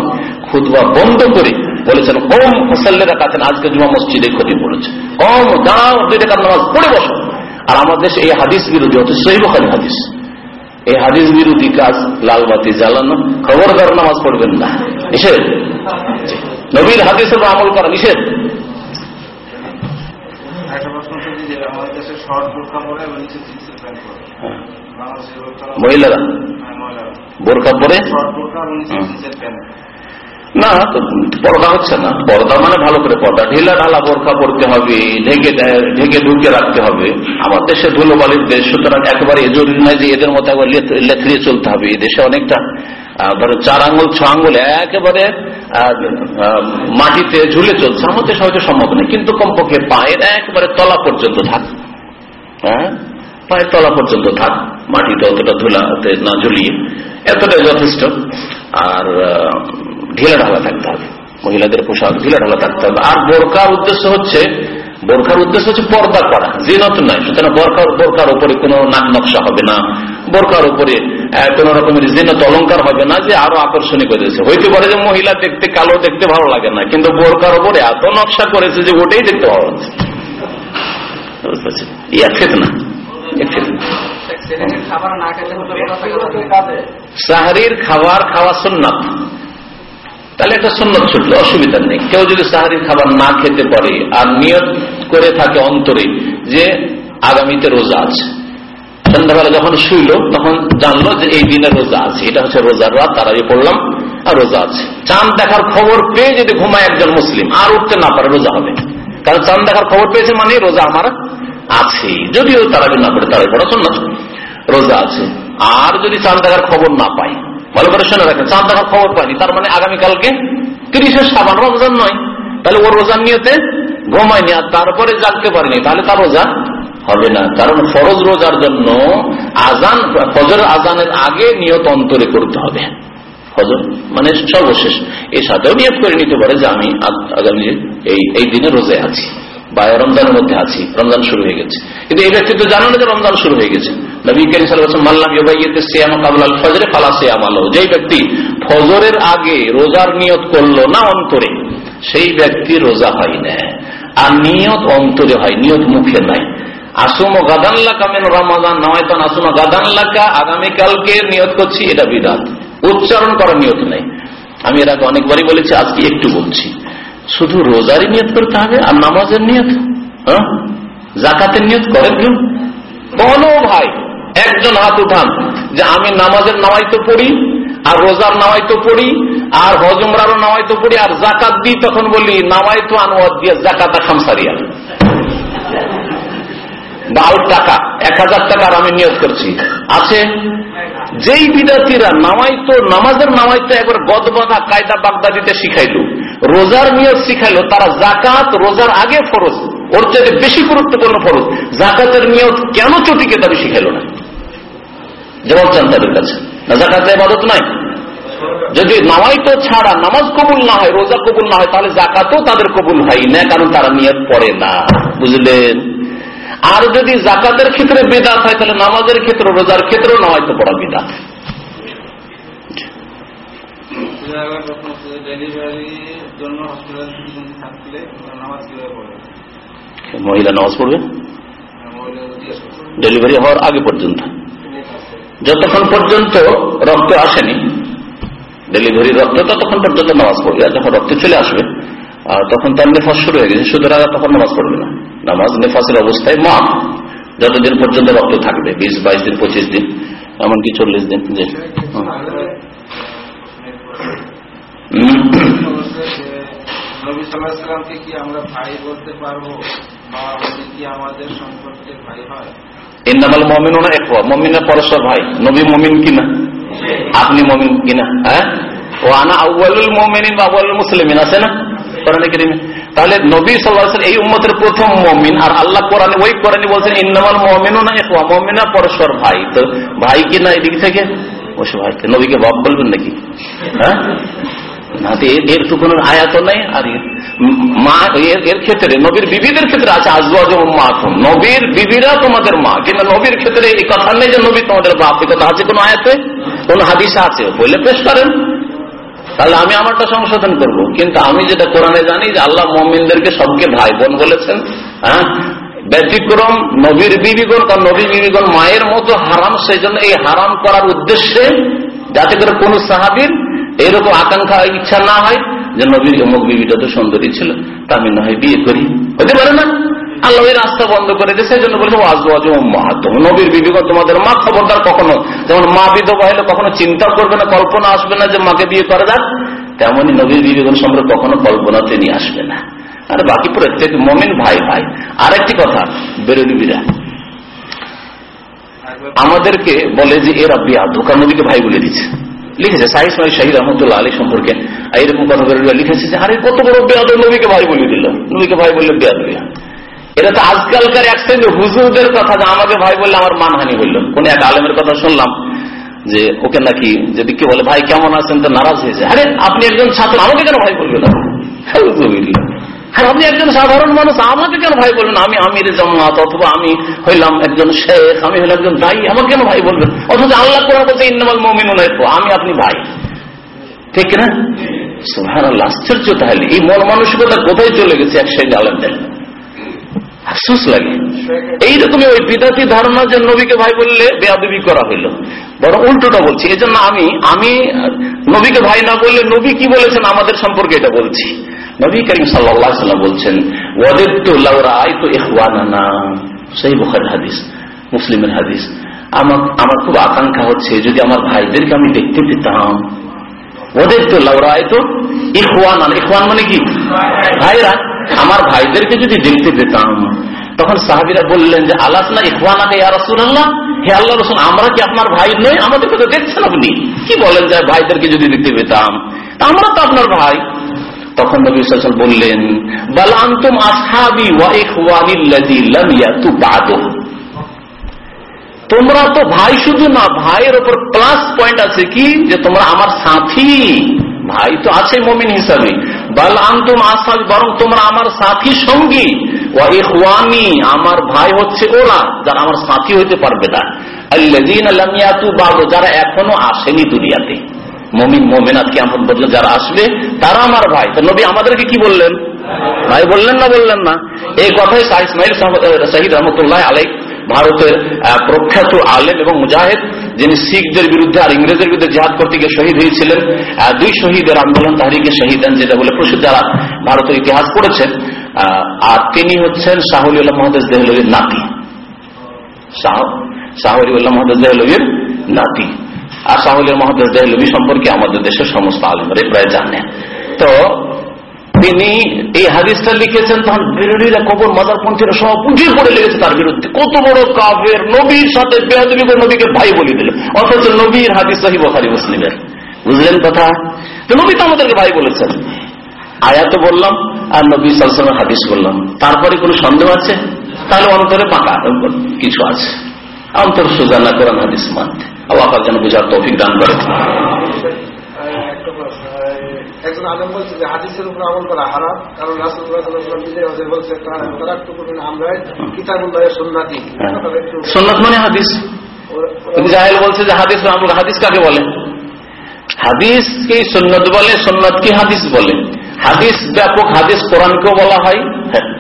খুদবা বন্ধ করে বলেছেন, কম মুসল্লেরা কাছেন আজকে জুমা মসজিদে ক্ষতি পড়েছে কম দাঁড়াও দুই রাকাত নামাজ পড়ে বসো। আর আমাদের দেশে এই হাদিস বিরোধী হচ্ছে বখারি হাদিস। এই হাদিস বিরোধী কাজ লালবাতি জ্বালানো, খবরদার নামাজ পড়বেন না। নিষেধ? নবীর হাদিসের উপর আমল করা নিষেধ? একটা প্রশ্ন আমাদের দেশে শর্ট বোরখা পরে এবং নিচে জিন্সের প্যান্ট পরে মহিলারা হ্যাঁ, বোরকা পরে? প্যান্ট। না পর্দা হচ্ছে না। পর্দা মানে ভালো করে পর্দা। ঢিলা ঢালা বোরখা পড়তে হবে ঢেকে ঢেকে ঢুকে রাখতে হবে। আমার দেশে ধুলোবালির দেশ সুতরাং একেবারে এ জরুরি নয় যে এদের মতো একবার চলতে হবে। এই দেশে অনেকটা ধরো চার আঙ্গুল ছ আঙ্গুল একেবারে মাটিতে ঝুলে চলছে। হয়তো সম্ভব নেই কিন্তু কমপক্ষে পায়ের একেবারে তলা পর্যন্ত থাক হ্যাঁ? পায়ের তলা পর্যন্ত থাক, মাটিতে অতটা ধুলাতে না ঝুলিয়ে, এতটাই যথেষ্ট। আর ঢিলা ঢালা থাকতে হবে। মহিলাদের পোশাক ঢিলা ঢালা থাকতে হবে। আর বোরকার উদ্দেশ্য হচ্ছে, বোরকার উদ্দেশ্য হচ্ছে পর্দা করা। জিনত নয় সুতরাং বোরকার বোরকার উপরে কোনো নাক নকশা হবে না। বোরকার উপরে কোন রকমের জিনত অলঙ্কার হবে না, যে আরও আকর্ষণীয় করেছে হইতে পারে যে মহিলা দেখতে কালো, দেখতে ভালো লাগে না, কিন্তু বোরকার উপরে এত নকশা করেছে যে ওটাই দেখতে ভালো লাগছে? ইয়া খাবার না। হতো সাহারির খাবার খাওয়া সুন্নাত। তাহলে একটা সুন্নত ছুটলো অসুবিধা নেই। কেউ যদি সাহারির খাবার না খেতে পারে আর নিয়ত করে থাকে অন্তরে যে আগামীতে রোজা আছে। সন্ধ্যাবেলা যখন শুইল, তখন জানলো যে এই দিনে রোজা আছে। এটা হচ্ছে রোজার রাত তার আগে পড়লাম আর রোজা আছে। চাঁদ দেখার খবর পেয়ে যদি ঘুমায় একজন মুসলিম, আর উঠতে না পারে, রোজা হবে। কারণ চাঁদ দেখার খবর পেয়েছে মানে রোজা আমার আছে। যদিও তারা না করে তারাই পড়া সুন্নত। রোজা আছে। আর যদি চাঁদ দেখার খবর না পাই, ভালো করে শুনে রাখেন, চাঁদ দেখার খবর পাইনি, তার মানে আগামীকালকে তিরিশে সাবান রমজান নয়। তাহলে ওর রোজার নিয়েতে ঘুমায়নি, আর তারপরে জাগতে পারেনি, তাহলে তার রোজা হবে না। কারণ ফরজ রোজার জন্য আজান ফজর আজানের আগে নিয়ত অন্তরে করতে হবে। ফজর মানে সর্বশেষ। এর সাথেও নিয়ত করে নিতে পারে যে আমি আগ- আগামী এই এই দিনে রোজায় আছি। বা রমজানের মধ্যে আছি, রমজান শুরু হয়ে গেছে। কিন্তু এই ব্যক্তি তো জানো না যে রমজান শুরু হয়ে গেছে? নবী মাল্লাম কাবলাল ফজরে আলাহু যেই ব্যক্তি ফজরের আগে রোজার নিয়ত করল না অন্তরে, সেই ব্যক্তি রোজা হয় না। আর নিয়ত অন্তরে হয়, নিয়ত মুখে নাই আসুম গাদানলা কামেন রমাদান নয় তো আসুম গাদানলাকা আগামীকালকে নিয়ত করছি, এটা বিরাট উচ্চারণ করার নিয়ত নেই। আমি এর আগে অনেকবারই বলেছি, আজকে একটু বলছি। শুধু রোজারই নিয়ত করতে হবে আর নামাজের নিয়ত হ্যাঁ? জাকাতের নিয়ত করেন কেউ? বলো ভাই, একজন হাত উঠান যে আমি নামাজের নামাই তো পড়ি, আর রোজার নামাই তো পড়ি, আর হজমরারও নামাই তো পড়ি, আর জাকাত দিই তখন বলি নামাই তো আনোয়ার দিয়ে জাকাতা বারো টাকা, এক হাজার টাকার আমি নিয়োগ করছি। আছে? যেই বিদ্যার্থীরা নামাই তো, নামাজের নামাই তো একবার গদবাধা কায়দা বাগদাদিতে শিখাইলো। রোজার নিয়োগ শিখাইলো, তারা জাকাত রোজার আগে ফরজ, ওর চাইতে বেশি গুরুত্বপূর্ণ ফরজ। জাকাতের নিয়োগ কেন চটিকে তাদের শিখাইলো না? জবাব চান তাদের কাছে। না জাকাতে ইবাদত নাই? যদি নামাই তো ছাড়া নামাজ কবুল না হয়, রোজা কবুল না হয়, তাহলে জাকাতও তাদের কবুল হয় না, কারণ তারা নিয়ত পড়ে না। বুঝলেন? আর যদি জাকাতের ক্ষেত্রে বেদাত হয়, তাহলে নামাজের ক্ষেত্রে, রোজার ক্ষেত্রেও নামাজ তো পড়া বেদাত। মুর্শিদা প্রশ্ন হচ্ছে ডেলিভারির জন্য হসপিটাল থাকলে নামাজ কীভাবে পড়বে মহিলা নামাজ পড়বে করছে ডেলিভারি হওয়ার আগে পর্যন্ত যতক্ষণ পর্যন্ত রক্ত আসেনি ডেলিভারি রক্ত ততক্ষণ পর্যন্ত নামাজ পড়বে আর যখন রক্ত চলে আসবে আর তখন তার নেফাস শুরু হয়ে গেছে সুতরাং তখন নামাজ পড়বে না নামাজ নেফাসের অবস্থায় মা যতদিন পর্যন্ত রক্ত থাকবে বিশ বাইশ দিন পঁচিশ দিন এমনকি চল্লিশ দিন যে হুম। হুম। মমিন এক কিনা কিনা? হ্যাঁ? তাহলে নবী ওয়াসাল্লাম এই উম্মতের প্রথম মমিন, আর আল্লাহ কোরআনে ওই কোরআনে বলছেন ইন্নামাল মুমিনু ইখওয়া। মুমিনা পরস্পর ভাই। তো ভাই কি না এদিক থেকে? বসে ভাই নবীকে বাপ বলবেন নাকি? হ্যাঁ? এর- তো কোনো আয়াত নেই। আর মা, এর ক্ষেত্রে, নবীর বিবিদের ক্ষেত্রে আছে আজওয়াজ মা নবীর বিবিরা তোমাদের মা। কিন্তু নবীর ক্ষেত্রে এই কথা নেই যে নবী তোমাদের বাপ। এই কথা আছে কোন আয়াতে? কোন হাদিস আছে? বলে পেশ করেন। তাহলে আমি আমারটা সংশোধন করব। কিন্তু আমি যেটা কোরআনে জানি যে আল্লাহ মমিনদেরকে সবকে ভাই বোন বলেছেন। হ্যাঁ? ব্যতিক্রম নবীর বিবিগণ কারণ নবী বিবিগণ মায়ের মতো হারাম সেই জন্য এই হারাম করার উদ্দেশ্যে যাতে করে কোন সাহাবির এরকম আকাঙ্ক্ষা, ইচ্ছা না হয় যে নবীর অমুক বিবিটা তো সুন্দরী ছিল, তা আমি না হয় বিয়ে করি। হতে পারে না। আল্লাহ রাস্তা বন্ধ করে দিয়েছে সেই জন্য বলেছে আজ আজ মাহাত্ম নবীর বিবিগণ তোমাদের মা খবরদার কখনো, যেমন মা বিধবা হলে কখনো চিন্তা করবে না, কল্পনা আসবে না যে মাকে বিয়ে করা যাক তেমনই নবীর বিবিগণ সম্পর্কে কখনো কল্পনা তিনি আসবে না। আর বাকি প্রত্যেক মমিন ভাই ভাই। আরেকটি কথা বেরোলিবিরা আমাদেরকে বলে যে এরা বিয়া ধোকা নবীকে ভাই বলে দিচ্ছে। লিখেছে সাহিস মাই শাহিদ রহমতুল্লাহ আলী সম্পর্কে আর এরকম কথা বেরোলিয়া লিখেছে যে, আরে, কত বড় বেয়াদ নবীকে ভাই বলে দিল। নবীকে ভাই বললে বেয়াদ বিয়া এটা তো আজকালকার এক শ্রেণি হুজুরদের কথা যে, আমাকে ভাই বললে আমার মানহানি হইল। কোন এক আলেমের কথা শুনলাম যে, ওকে নাকি যদি কেউ বলে, ভাই কেমন আছেন? তো নারাজ হয়েছে। আরে, আপনি একজন ছাত্র, আমাকে কেন ভাই বলবেন? হ্যাঁ আপনি একজন সাধারণ মানুষ, আমাকে কেন ভাই বলবেন? আমি আমির জামাত অথবা আমি হইলাম একজন শেখ, আমি হইলাম একজন দায়ী, আমাকে কেন ভাই বলবেন? অথচ আল্লাহ কোরআন বলছে, ইন্নামাল মমিন আমি আপনি ভাই। ঠিক না সুহান আশ্চর্য তাহলে। এই মন মানসিকতা কোথায় চলে গেছে এক সাইড আলেমদের? আফসোস লাগে। এইরকমই ওই বিদাতি ধারণা যে নবীকে ভাই বললে বেয়াদবি করা হইল। বড় উল্টোটা বলছি এই জন্য আমি আমি নবীকে ভাই না বললে নবী কি বলেছেন আমাদের সম্পর্কে এটা বলছি। নবী করিম সাল্লাম বলছেন তো সেই বোখার হাদিস, মুসলিমের হাদিস। আমার আমার খুব আকাঙ্ক্ষা হচ্ছে, যদি আমার ভাইদেরকে আমি দেখতে পেতাম ওদের তো লাউরাই তো ইহওয়ান ইহওয়ান মানে কি? ভাইরা, আমার ভাইদেরকে যদি দেখতে পেতাম তখন সাহাবিরা বললেন যে আলাস না ইহওয়ানাকে ইয়া রাসূলুল্লাহ? হে আল্লাহ রাসূল, আমরা কি আপনার ভাই নই? আমাদেরকে তো দেখছেন আপনি। কি বলেন যে, ভাইদেরকে যদি দেখতে পেতাম? আমরা তো আপনার ভাই। তখন নবী সাল্লাল্লাহু বললেন, বাল আনতুম আসহাবি ওয়া ইখওয়ানিল্লাযী লাম ইয়াতু বাদু তোমরা তো ভাই শুধু না, ভাইয়ের ওপর প্লাস পয়েন্ট আছে কি? যে তোমরা আমার সাথী। ভাই তো আছে মমিন হিসাবে। বাল আন্তুম আসাল, বরং তোমরা আমার সাথী সঙ্গী। আমার ভাই হচ্ছে ওরা, যারা আমার সাথী হইতে পারবে না। যারা এখনও আসেনি দুনিয়াতে। মমিন, মোমেনাত কেমন পর্যন্ত যারা আসবে, তারা আমার ভাই। তো নবী আমাদেরকে কি বললেন? ভাই বললেন না বললেন না? এই কথাই সাহিদ শহীদ রহমতুল্লাহ আলাই ভারতের প্রখ্যাত আলেম এবং মুজাহিদ, যিনি শিখদের বিরুদ্ধে আর ইংরেজের বিরুদ্ধে জিহাদ করতে গিয়ে শহীদ হয়েছিলেন। দুই শহীদের আন্দোলন তাহারিকে শহীদান যেটা বলে প্রসিদ্ধ যারা ভারতের ইতিহাস পড়েছেন আর তিনি হচ্ছেন শাহুলিউল্লাহ মহাদেশ দেহলবির নাতি। শাহরিউল্লাহ মহাদেশ দেহলবির নাতি। আর শাহুলিয়া মহাদেশ দেহলবি সম্পর্কে আমাদের দেশের সমস্ত আলমরাই প্রায় জানেন তো তিনি এই হাদিসটা লিখেছেন, তখন বিরোধীরা কবর মাদারপন্থীরা সব পুঁজিয়ে পড়ে লেগেছে তার বিরুদ্ধে। কত বড় কাফের নবীর সাথে বেহাদবি নবীকে ভাই বলে দিল। অথচ নবীর হাদিস সহি বখারি মুসলিমের। বুঝলেন কথা? তো নবী তো আমাদেরকে ভাই বলেছেন। আয়াত বললাম, আর নবী সালসালামের হাদিস বললাম। তারপরে কোনো সন্দেহ আছে? তাহলে অন্তরে পাকা কিছু আছে। অন্তর সুজানা কোরআন হাদিস মানতে। আল্লাহ যেন বুঝার তৌফিক দান করে। একজন আলম বলছে যে হাদিসের উপর আমল করা হারাম কারণ রাসুল্লাহ নিজের হজে বলছে তারা আমরা কিতাবুল্লাহ সন্ন্যাতি সন্ন্যত মানে হাদিস। জাহেল বলছে যে হাদিস হাদিস কাকে বলে? হাদিসকে সন্ন্যত বলে সন্ন্যতকে হাদিস বলে? হাদিস ব্যাপক হাদিস কোরআনকেও বলা হয়।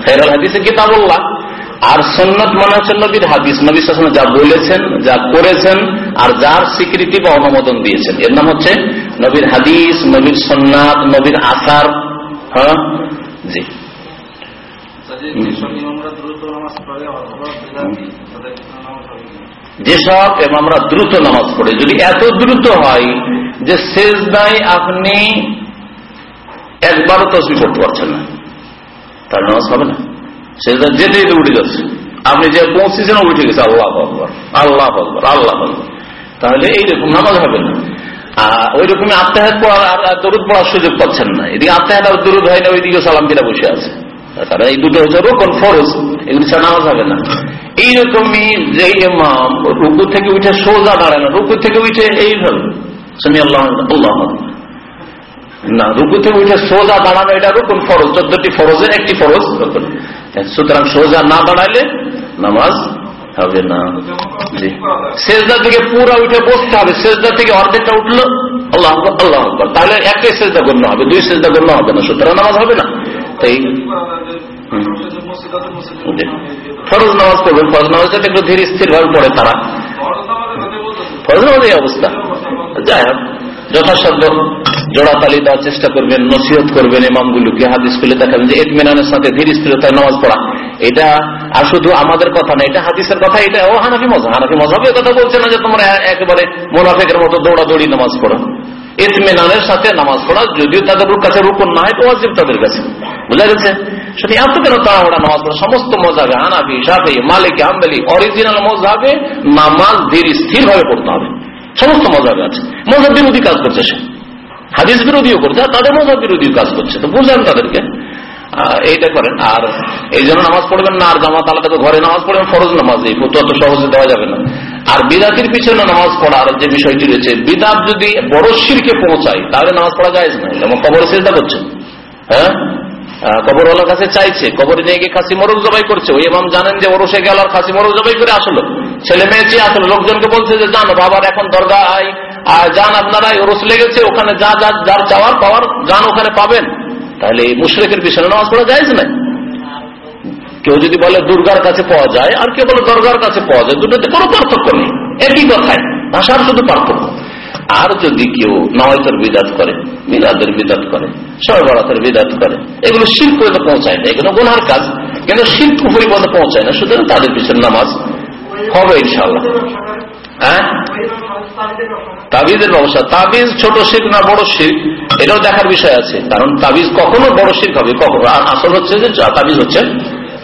ফেরাল হাদিসে কিতাবুল্লাহ। আর সন্ন্যত মানে হচ্ছে নবীর হাদিস। নবী শাসন যা বলেছেন যা করেছেন আর যার স্বীকৃতি বা অনুমোদন দিয়েছেন। এর নাম হচ্ছে নবীর হাদিস নবীর সন্ন্যাত নবীর আসার। হ্যাঁ? জি। যেসব দ্রুত নামাজ পড়ে? যেসব আমরা দ্রুত নামাজ পড়ে। যদি এত দ্রুত হয় যে শেষ দায় আপনি একবারও তসবি করতে পারছেন না তার নামাজ হবে না। দায় যেতে যেতে উঠে যাচ্ছে। আপনি যে পৌঁছেছেন, উঠে গেছে। আল্লাহ আকবর আল্লাহ আকবর আল্লাহ আকবর। তাহলে এইরকম নামাজ হবে না। ওই পড়ার পড়ার সুযোগ পাচ্ছেন না। এদিকে আর হয় না, ওইদিকে সালাম বসে আছে। এইরকমই যে ইমাম রুকু থেকে উঠে সোজা দাঁড়ায় না রুকু থেকে উঠে এইভাবে আল্লাহ না, রুকু থেকে উঠে সোজা দাঁড়ানো, এটা রুকুন ফরজ। চোদ্দটি ফরজের একটি ফরজ সুতরাং সোজা না দাঁড়াইলে নামাজ হবে না। জি। সেজদা থেকে পুরো উঠে বসতে হবে। সেজদা থেকে অর্ধেকটা উঠল, আল্লাহ আল্লাহ। তাহলে একটাই সেজদা গণ্য হবে, দুই সেজদা গণ্য হবে না, সুতরাং নামাজ হবে না। তাই। ফরজ নামাজ পড়বেন, ফরজ নামাজটা একটু ধীর স্থির ভাবে পড়ে তারা। ফরজ নামাজ এই অবস্থা। যাই হোক। যথাসাধ্য জোড়াতালি দেওয়ার চেষ্টা করবেন, নসিহত করবেন ইমামগুলোকে। হাদিস খুলে দেখাবেন যে এতমিনানের সাথে ধীর স্থিরতায় নামাজ পড়া। এটা আর শুধু আমাদের কথা না, এটা হাদিসের কথা, এটা ও হানাফি মজা হানাফি মজাবে কথা বলছে না যে তোমরা একেবারে মোনাফেকের মতো দৌড়াদৌড়ি নামাজ পড়ো। এতমিনানের সাথে নামাজ পড়া, যদিও তাদের কাছে রুকুন না হয় তো ওয়াজিব তাদের কাছে। বুঝা গেছে? শুধু এত কেন তাড়াহুড়া নামাজ পড়া? সমস্ত মজাবে হানাফি সাফি মালিক আম্বেলি অরিজিনাল মজাবে নামাজ ধীর স্থির ভাবে পড়তে হবে। সমস্ত মজাবে আছে। মজাব বিরোধী কাজ করছে সে। হাদিস বিরোধীও করছে, আর তাদের মজাব বিরোধী কাজ করছে। তো বুঝলেন তাদেরকে। এইটা করেন। আর এই জন্য নামাজ পড়বেন না, আর জামাত আলাদা ঘরে নামাজ পড়বেন, ফরজ নামাজ এই অত সহজে দেওয়া যাবে না। আর বিদাতির পিছনে নামাজ পড়ার যে বিষয়টি রয়েছে, বিদাত যদি বড় শিরকে পৌঁছায়, তাহলে নামাজ পড়া যায় না যেমন কবরে চেষ্টা করছে। হ্যাঁ? কবরওয়ালার কাছে চাইছে, কবরে নিয়ে গিয়ে খাসি মরক জবাই করছে। ওই এমাম জানেন যে ওরসে গেল আর খাসি মরক জবাই করে আসলো। ছেলে মেয়ে চেয়ে আসলো, লোকজনকে বলছে যে যান বাবার এখন দরগা আই আর যান আপনারা ওরস লেগেছে, ওখানে যা যা, যার চাওয়ার পাওয়ার যান ওখানে পাবেন। তাহলে এই মুশরেকের পিছনে নামাজ পড়া যায় না কেউ যদি বলে দুর্গার কাছে পাওয়া যায়, আর কেউ বলে দরগার কাছে পাওয়া যায়, দুটোতে কোনো পার্থক্য নেই। একই কথায়, ভাষার শুধু পার্থক্য। আর যদি কেউ নওয়াইতের বিদাত করে, মিলাদের বিদাত করে ছয় বরাতের বিদাত করে, এগুলো শিল্প পর্যন্ত পৌঁছায় না, এগুলো গুনার কাজ। কিন্তু শিল্প পরিপর্যন্ত পৌঁছায় না? সুতরাং তাদের পিছনে নামাজ হবে ইনশাল্লাহ হ্যাঁ? তাবিজের ব্যবসা তাবিজ ছোট শিখ না বড় শিখ এটাও দেখার বিষয় আছে। কারণ তাবিজ কখনো বড় শিখ হবে, কখনো। আসল হচ্ছে যে তাবিজ হচ্ছে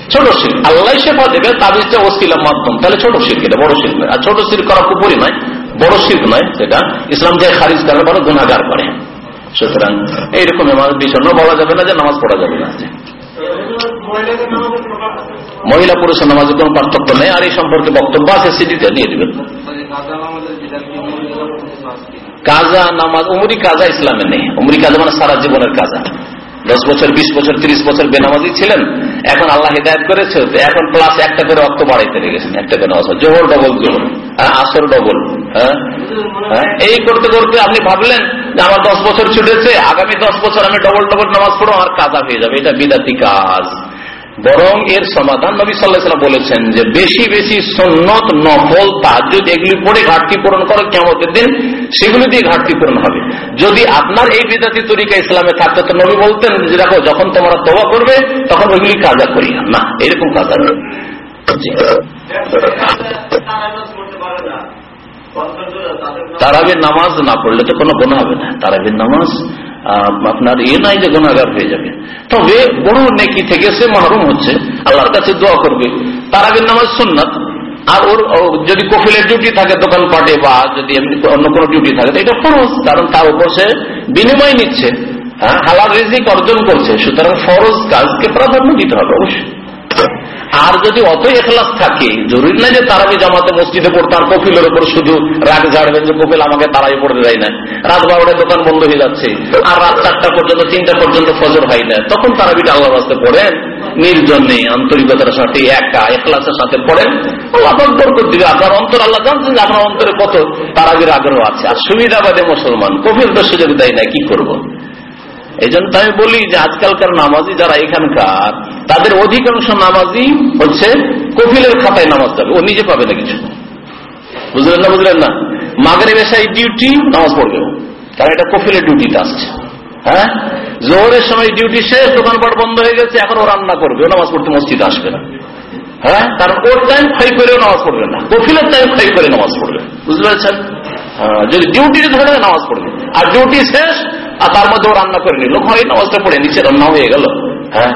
ছোট শিখ আল্লাহ শেফা দেবে তাবিজটা ওসিলার মাধ্যম। তাহলে ছোট শিখ এটা বড় নয় আর ছোট শিখ করা কুপুরি নয়। বড় শিখ নয় সেটা। ইসলাম যে খারিজ করে বড় গুণাগার করে। সুতরাং এইরকম আমার বিষয়। বলা যাবে না যে নামাজ পড়া যাবে না। মহিলা পুরুষের নামাজের কোনো পার্থক্য নেই। আর এই সম্পর্কে বক্তব্য আছে, সিডিতে নিয়ে দেবেন? কাজা নামাজ, উমরি কাজা ইসলামে নেই। উমরি কাজা মানে সারা জীবনের কাজা। দশ বছর বিশ বছর তিরিশ বছর বেনামাজি ছিলেন এখন আল্লাহ হিদায়ত করেছে এখন প্লাস একটা করে অর্থ বাড়াইতে লেগেছেন একটা করে নামাজ জোহর ডবল জোহর হ্যাঁ আসর ডবল হ্যাঁ হ্যাঁ, এই করতে করতে আপনি ভাবলেন যে আমার দশ বছর ছুটেছে আগামী দশ বছর আমি ডবল ডবল নামাজ পড়ো আর কাজা হয়ে যাবে এটা বিদাতি কাজ। বরং এর সমাধান নবী সাল্লাহ বলেছেন যে বেশি বেশি সন্ন্যত নফল তাহাজুদ এগুলি পড়ে ঘাটতি পূরণ করো কেমতের দিন সেগুলি দিয়ে ঘাটতি পূরণ হবে। যদি আপনার এই বিদাতি তরিকা ইসলামে থাকতো, তো নবী বলতেন যে, দেখো, যখন তোমরা দোয়া করবে, তখন ওইগুলি কাজা করি না। এরকম কাজা নেই তারাবির নামাজ না পড়লে তো কোনো গোনা হবে না। তারাবির নামাজ আপনার ইয়ে নাই যে গুণাগার হয়ে যাবে। তবে বড় নেকি থেকে সে মহরুম হচ্ছে, আল্লাহর কাছে দোয়া করবে। তার আগের নামাজ সুন্নাত। আর ওর যদি কফিলের ডিউটি থাকে দোকানপাটে বা যদি এমনি অন্য কোনো ডিউটি থাকে এটা ফরজ, কারণ তার উপর সে বিনিময় নিচ্ছে। হ্যাঁ হালাল রিজিক অর্জন করছে। সুতরাং ফরজ কাজকে প্রাধান্য দিতে হবে অবশ্যই। আর যদি অত এখলাস থাকে, জরুরি না যে তারাবি জামাতে মসজিদে পড়তে, আর কফিলের উপর শুধু রাগ ঝাড়বেন যে কফিল আমাকে তারাই পড়তে দেয় না। রাত বারোটায় দোকান বন্ধ হয়ে যাচ্ছে, আর রাত চারটা পর্যন্ত, তিনটা পর্যন্ত ফজর হয় না। তখন তারাবিটা আল্লাহ রাস্তে পড়েন, নির্জনে, আন্তরিকতার সাথে, একা একলাসের সাথে পড়েন। আল্লাহ বরকত দিবে, আপনার অন্তর, আল্লাহ জানছেন যে আপনার অন্তরে কত তারাবির আগ্রহ আছে। আর সুবিধাবাদে মুসলমান, কফিল তো সুযোগ দেয় না, কি করব। এই জন্য আমি বলি যে আজকালকার নামাজি যারা এখানকার তাদের অধিকাংশ নামাজি হচ্ছে কফিলের খাতায় নামাজ পাবে ও নিজে পাবে না কিছু। বুঝলেন না বুঝলেন না? মাগরে বেশাই ডিউটি নামাজ পড়বে। কারণ এটা কফিলের ডিউটিতে আসছে। হ্যাঁ? জোহরের সময় ডিউটি শেষ দোকানপাট বন্ধ হয়ে গেছে এখন ও রান্না করবে। নামাজ পড়তে মসজিদে আসবে না। হ্যাঁ? কারণ ওর টাইম ফাই করেও নামাজ পড়বে না। কফিলের টাইম ফাই করে নামাজ পড়বে। বুঝতে পারছেন? হ্যাঁ, যদি ডিউটি ধরে নামাজ পড়বে। আর ডিউটি শেষ আর তার মধ্যে ও রান্না করে নিল। ঘরে নামাজটা পড়ে নিচে রান্না হয়ে গেল। হ্যাঁ?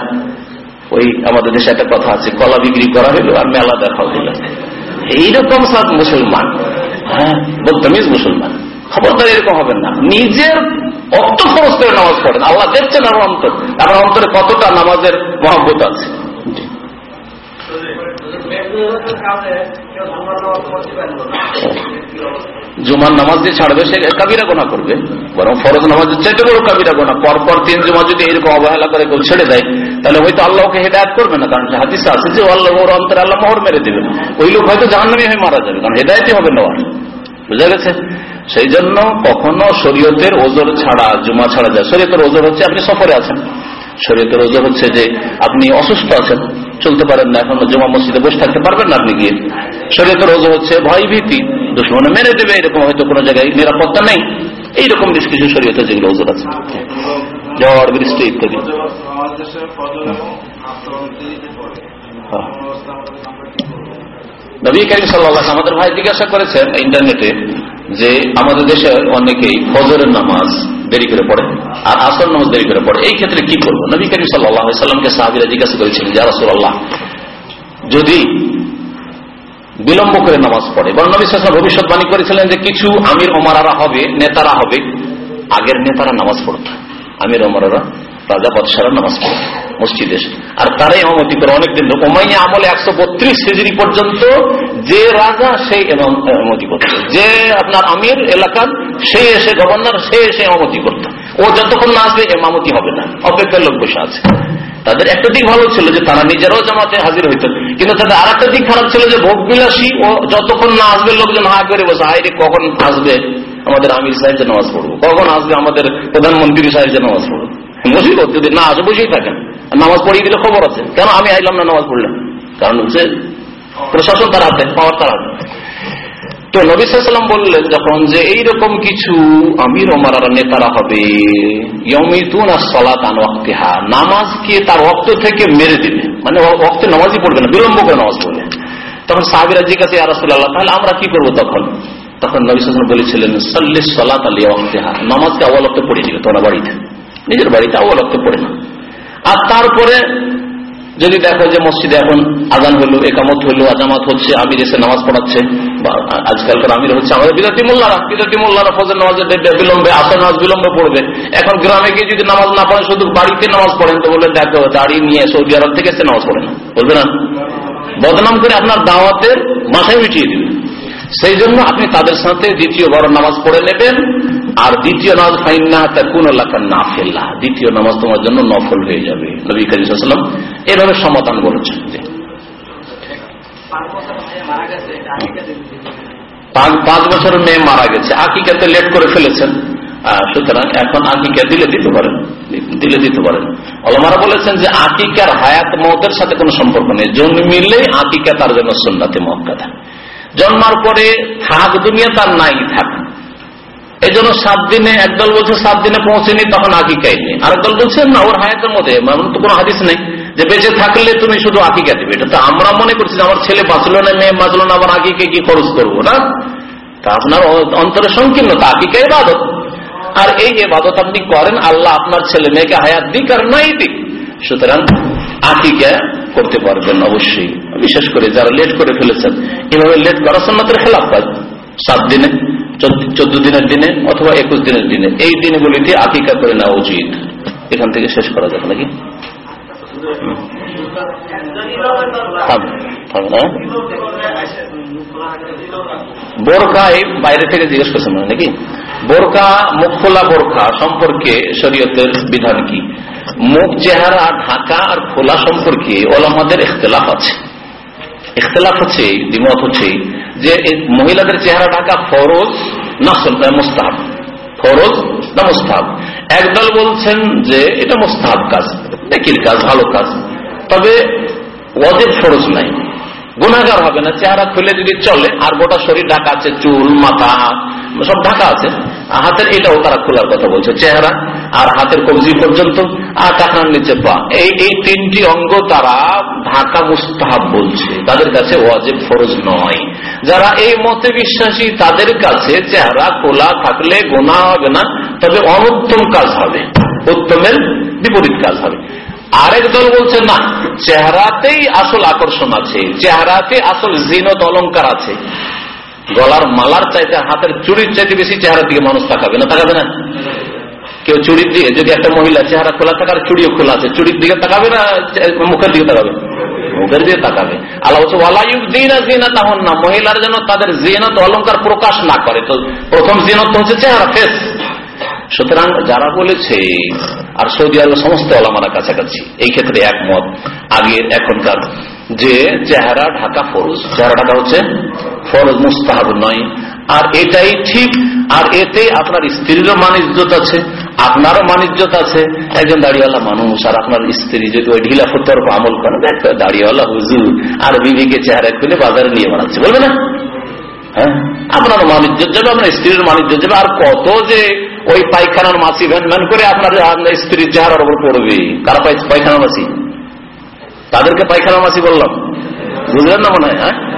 ওই আমাদের দেশে একটা কথা আছে, কলা বিক্রি করা হইল আর মেলা দেখা হইল। এইরকম সব মুসলমান। হ্যাঁ? বদতমিজ মুসলমান। খবরদার এরকম হবেন না। নিজের অর্থ খরচ করে নামাজ পড়েন। আল্লাহ দেখছেন আমার অন্তর। আমার অন্তরে কতটা নামাজের মহব্বত আছে। জি। জুমার নামাজ দিয়ে ছাড়বে, সে কাবিরা গোনা করবে। বরং ফরজ নামাজের চাইতে বড় কাবিরা গোনা, পরপর তিন জুমা যদি এরকম অবহেলা করে কেউ ছেড়ে দেয়, তাহলে হয়তো আল্লাহকে হেদায়ত করবে না, কারণ হাদিসে আছে যে, আল্লাহ ওর অন্তরে আল্লাহ মোহর মেরে দেবে। ওই লোক হয়তো জাহান্নামী হয়ে মারা যাবে, কারণ হেদায়তই হবে নেওয়ার বুঝা গেছে? সেই জন্য কখনো শরীয়তের ওজোর ছাড়া, জুমা ছাড়া যায়। শরীয়তের ওজোর হচ্ছে আপনি সফরে আছেন। শরীয়তের ওজোর হচ্ছে যে, আপনি অসুস্থ আছেন। চলতে পারেন না, এখন জমা মসজিদে বসে থাকতে পারবেন না আপনি গিয়ে। শরীয়তের ওজোর হচ্ছে ভয় ভীতি দুশ্মনে মেরে দেবে এরকম হয়তো কোনো জায়গায় নিরাপত্তা নেই। এইরকম বেশ কিছু শরীয়তে যেগুলো ওজোর আছে। ঝড় বৃষ্টি ইত্যাদি। নবী করিম সাল্লাহ আমাদের ভাই জিজ্ঞাসা করেছেন ইন্টারনেটে যে আমাদের দেশে অনেকেই ফজরের নামাজ দেরি করে পড়ে, আর আসর নামাজ দেরি করে পড়ে। এই ক্ষেত্রে কি করব নবী করিম সাল্লাহামকে সাহাবিরা জিজ্ঞাসা করেছিলেন যা রাসুল্লাহ যদি বিলম্ব করে নামাজ পড়ে এবং নবী সাল্লাম ভবিষ্যৎবাণী করেছিলেন যে কিছু আমির ওমারারা হবে, নেতারা হবে, আগের নেতারা নামাজ পড়ত। আমির ওমারারা রাজা বাদশারা নামাজ পড়ত। মসজিদে। এসে। আর তারাই এমামতি করে অনেকদিন। ওমাইয়া আমলে একশো বত্রিশ সেজরি পর্যন্ত যে রাজা সেই এমামতি করত। যে আপনার আমির এলাকার, সে এসে গভর্নর, সে এসে এমামতি করত। ও যতক্ষণ না আসবে এমামতি হবে না। অপেক্ষার লোক বসে আছে। তাদের একটা দিক ভালো ছিল যে তারা নিজেরাও জামাতে হাজির হইতেন। কিন্তু তাদের আর একটা দিক খারাপ ছিল যে ভোগ বিলাসী ও যতক্ষণ না আসবে, লোকজন হা করে বসে হাই রে, কখন আসবে? আমাদের আমির সাহেব যে নামাজ পড়ব। কখন আসবে আমাদের প্রধানমন্ত্রী সাহেব যে নামাজ পড়ব? মুসিবত যদি না, আসে বসেই থাকেন। নামাজ পড়িয়ে দিলে খবর আছে। কেন আমি আইলাম না নামাজ পড়লাম? কারণ হচ্ছে প্রশাসন তার হাতে, পাওয়ার তার হাতে। তো নবী সাল্লাম বললেন যখন যে এইরকম কিছু আমির ওমারারা নেতারা হবে নামাজকে তার রক্ত থেকে মেরে দিবে? মানে রক্তে নামাজই পড়বে না, বিলম্ব করে নামাজ পড়বে। তখন সাহাবিরা জিজ্ঞাসা রাসূলুল্লাহ, তাহলে আমরা কি করব তখন? তখন নবী সাল্লাম বলেছিলেন, সাল্লিস সলাত আলী ওয়াক্তিহা নামাজকে অবলক্ত পড়ে দিবে তোমরা বাড়িতে। নিজের বাড়িতে অবলক্ত পড়ে না। আর তারপরে যদি দেখো যে মসজিদে এখন আজান হলো, একামত হলো, আজামাত হচ্ছে, আমির এসে নামাজ পড়াচ্ছে, বা আজকালকার আমির হচ্ছে, আমাদের বিরতি মোল্লারা বিরতি মোল্লারা ফজর নামাজের বিলম্বে, আসর নামাজ বিলম্বে পড়বে। এখন গ্রামে গিয়ে যদি নামাজ না পড়েন, শুধু বাড়িতে নামাজ পড়েন, তো বলে দেখো, দাড়ি নিয়ে সৌদি আরব থেকে এসে নামাজ পড়ে না বলবে না? বদনাম করে আপনার দাওয়াতের মাথায় মিটিয়ে দিবে। সেই জন্য আপনি তাদের সাথে দ্বিতীয়বার নামাজ পড়ে নেবেন। আর দ্বিতীয় নামাজ ফাইন্না তা কোন না ফেললা দ্বিতীয় নামাজ তোমার জন্য নফল হয়ে যাবে। নবী কাজী এভাবে সমাধান বলেছেন যে পাঁচ বছরের মেয়ে মারা গেছে। আকিকাতে লেট করে ফেলেছেন। সুতরাং এখন আকিকা দিলে দিতে পারেন। দিলে দিতে পারেন। অলমারা বলেছেন যে আকিকার হায়াত মতের সাথে কোনো সম্পর্ক নেই। জন্মিলেই আকিকা তার জন্য সুন্নাতে মক্কাদা জন্মার পরে থাক দুনিয়া তার নাই থাক। এই জন্য সাত দিনে একদল বলছে সাত দিনে পৌঁছেনি, তখন আকিকাই নেই আর দল বলছে, না, ওর হায়াতের মধ্যে তো কোনো হাদিস নেই। যে বেঁচে থাকলে তুমি শুধু আকিকা দেবে। এটা তো আমরা মনে করছি আমার ছেলে বাঁচলো না, মেয়ে বাঁচলো না আমার আকিকে কি খরচ করব, না? তা আপনার অ- অন্তরে সংকীর্ণ তা আকিকা ইবাদত। আর এই যে এবাদত আপনি করেন, আল্লাহ আপনার ছেলে মেয়েকে হায়াত দিক আর নাই দিক। সুতরাং আকিকা করতে পারবেন অবশ্যই। বিশেষ করে যারা লেট করে ফেলেছেন, এভাবে লেট করা সন্ন্যতের খেলাফ সাত দিনে চোদ্দ দিনের দিনে অথবা একুশ দিনের দিনে। এই দিনগুলিতে আকিকা করে নেওয়া উচিত। এখান থেকে শেষ করা যাবে নাকি? হ্যাঁ? বাইরে থেকে জিজ্ঞেস করছেন নাকি? বোরকা, মুখ খোলা বোরখা সম্পর্কে শরীয়তের বিধান কি? মুখ, চেহারা, ঢাকা আর খোলা সম্পর্কে ওলামাদের ইখতলাফ আছে। ইখতলাফ হচ্ছে, দ্বিমত হচ্ছে যে মহিলাদের চেহারা ঢাকা ফরজ না মুস্তাহাব। ফরজ না মুস্তাহাব? একদল বলছেন যে এটা মুস্তাহাব কাজ, নেকির কাজ, ভালো কাজ। তবে ওদের ফরজ নাই। গুণাগার হবে না, চেহারা খুলে যদি চলে, আর গোটা শরীর ঢাকা আছে, চুল, মাথা, সব ঢাকা আছে। হাতের এটাও তারা খোলার কথা বলছে, চেহারা আর হাতের কবজি পর্যন্ত, আর টাকনার নিচে পা। এই এই তিনটি অঙ্গ তারা ঢাকা মুস্তাহাব বলছে, তাদের কাছে ওয়াজিব ফরজ নয়। যারা এই মতে বিশ্বাসী, তাদের কাছে চেহারা খোলা থাকলে গোনা হবে না, তবে অনুত্তম কাজ হবে, উত্তমের বিপরীত কাজ হবে। আরেক দল বলছে, না, চেহারাতেই আসল আকর্ষণ আছে, চেহারাতে আসল জিনত অলঙ্কার আছে। গলার মালার চাইতে হাতের চুরির চাইতে বেশি চেহারার দিকে মানুষ তাকাবে না তাকাবে না? কেউ চুরির দিকে, যদি একটা মহিলা চেহারা খোলা থাকার চুড়িও খোলা আছে। চুরির দিকে তাকাবে না, মুখের দিকে তাকাবে? তাদের প্রকাশ না করে। তো প্রথম হচ্ছে চেহারা সুতরাং যারা বলেছে, আর সৌদি আরব সমস্ত আলামারা কাছাকাছি, এই ক্ষেত্রে একমত। আগের এখনকার যে চেহারা ঢাকা ফরজ। চেহারা ঢাকা হচ্ছে ফরজ, মুস্তাহাব নয়। আর এটাই ঠিক, আর এতে আপনার স্ত্রীরও মান ইজ্জত আছে, আপনারও মান ইজ্জত আছে। একজন দাড়িওয়ালা মানুষ, আর আপনার স্ত্রী যদি ওই ঢিলা ফুটার উপর আমল করেন একটা দাড়িওয়ালা হুজুর, আর বিবিকে চেহারা খুলে বাজারে নিয়ে বানাচ্ছে, বলবে না? হ্যাঁ? আপনার মানিজ্য যাবে, আপনার স্ত্রীর মানিজ্য যাবে, আর কত যে ওই পায়খানার মাছি ভ্যান ভ্যান করে আপনার স্ত্রীর চেহারার উপর পড়বে। কারা পায়খানার মাছি? তাদেরকে পায়খানা মাছি বললাম। বুঝলেন না মনে হয় হ্যাঁ?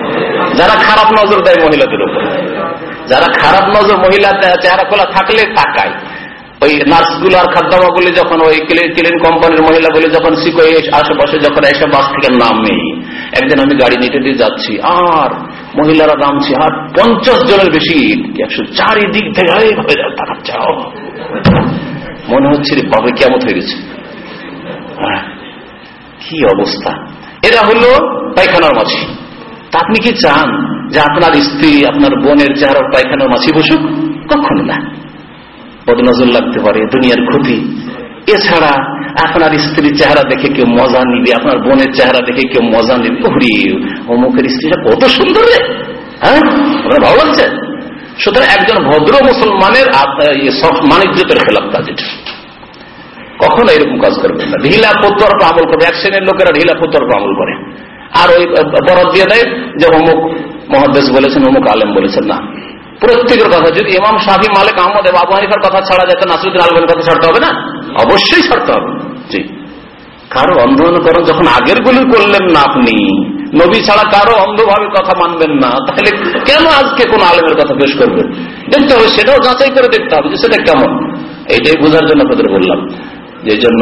যারা খারাপ নজর দেয় মহিলাদের উপর। যারা খারাপ নজর মহিলা চেহারা খোলা থাকলে তাকায়। ওই নার্সগুলো আর খাদ্যাবাগুলি যখন ওই ক্লিন কোম্পানির মহিলাগুলি যখন শিখে আশেপাশে যখন এসে বাস থেকে নামে একদিন আমি গাড়ি নিতে দিয়ে যাচ্ছি আর মহিলারা নামছে আর পঞ্চাশ জনের বেশি একশো চারিদিক থেকে! মনে হচ্ছে বাবা কেমন হয়ে গেছে। হ্যাঁ, কি অবস্থা? এরা হলো পায়খানার মাছি তা আপনি কি চান যে আপনার স্ত্রী, আপনার বোনের চেহারা পায়খানার মাছি বসুক? কখনো না। বদনজর লাগতে পারে, দুনিয়ার ক্ষতি। এছাড়া আপনার স্ত্রীর চেহারা দেখে কেউ মজা নিবে, আপনার বোনের চেহারা দেখে কেউ মজা নিবে। ওরে, অমুকের স্ত্রীটা কত সুন্দর রে। হ্যাঁ? ভালো লাগছে? সুতরাং একজন ভদ্র মুসলমানের ইয়ে মানিজ্যতের খেলাপ কাজ এটা। কখনো এরকম কাজ করবেন না। ঢিলা পত্তর আমল করবে এক শ্রেণির লোকেরা ঢিলা পত্তর আমল করে। আর ওই বরাদ দিয়ে দেয় যে অমুক মহাদেশ বলেছেন, অমুক আলেম বলেছেন, না। প্রত্যেকের কথা, যদি ইমাম শাহি, মালিক আহমদ আবু হানিফার কথা ছাড়া যেত নাসরুদ্দিন আলমের কথা ছাড়তে হবে না? অবশ্যই ছাড়তে হবে। জি। কারও অন্ধ অনুকরণ যখন আগের গুলি করলেন না আপনি, নবী ছাড়া কারও অন্ধভাবে কথা মানবেন না, তাহলে কেন আজকে কোন আলেমের কথা পেশ করবেন? দেখতে হবে, সেটাও যাচাই করে দেখতে হবে যে সেটা কেমন। এইটাই বোঝার জন্য আপনাদের বললাম। যে জন্য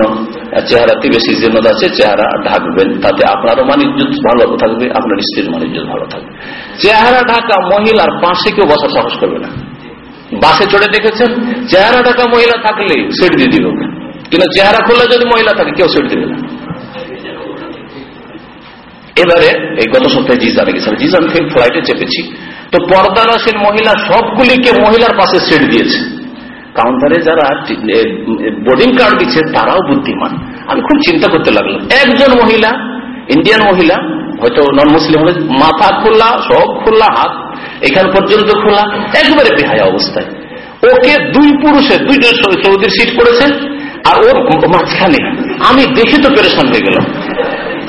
চেহারাতে বেশি জিন্নত আছে, চেহারা ঢাকবেন, তাতে আপনারও মানিজ্য ভালো থাকবে, আপনার স্ত্রীর মানিজ্য ভালো থাকবে। চেহারা ঢাকা মহিলার পাশে কেউ বসার সাহস করবে না। বাসে চড়ে দেখেছেন? চেহারা ঢাকা মহিলা থাকলে সিট দিয়ে দিবে। কিন্তু চেহারা খোলা যদি মহিলা থাকে, কেউ সিট দিবে না। এবারে এই গত সপ্তাহে জিজানে গেছিলাম জিজান থেকে ফ্লাইটে চেপেছি। তো পর্দারাসীন মহিলা সবগুলিকে মহিলার পাশে সিট দিয়েছে। কাউন্টারে যারা বোর্ডিং কার্ড দিচ্ছে, তারাও বুদ্ধিমান। আমি খুব চিন্তা করতে লাগলাম। একজন মহিলা ইন্ডিয়ান মহিলা, হয়তো নন মুসলিম হবে, মাথা খোলা, সব খোলা, হাত এখান পর্যন্ত খোলা, একবারে বেহায়া অবস্থায়। ওকে দুই পুরুষের দুইটা সৌদির সিট পড়েছে, আর ওর মাঝখানে আমি দেখে তো পেরেশান হয়ে গেলাম।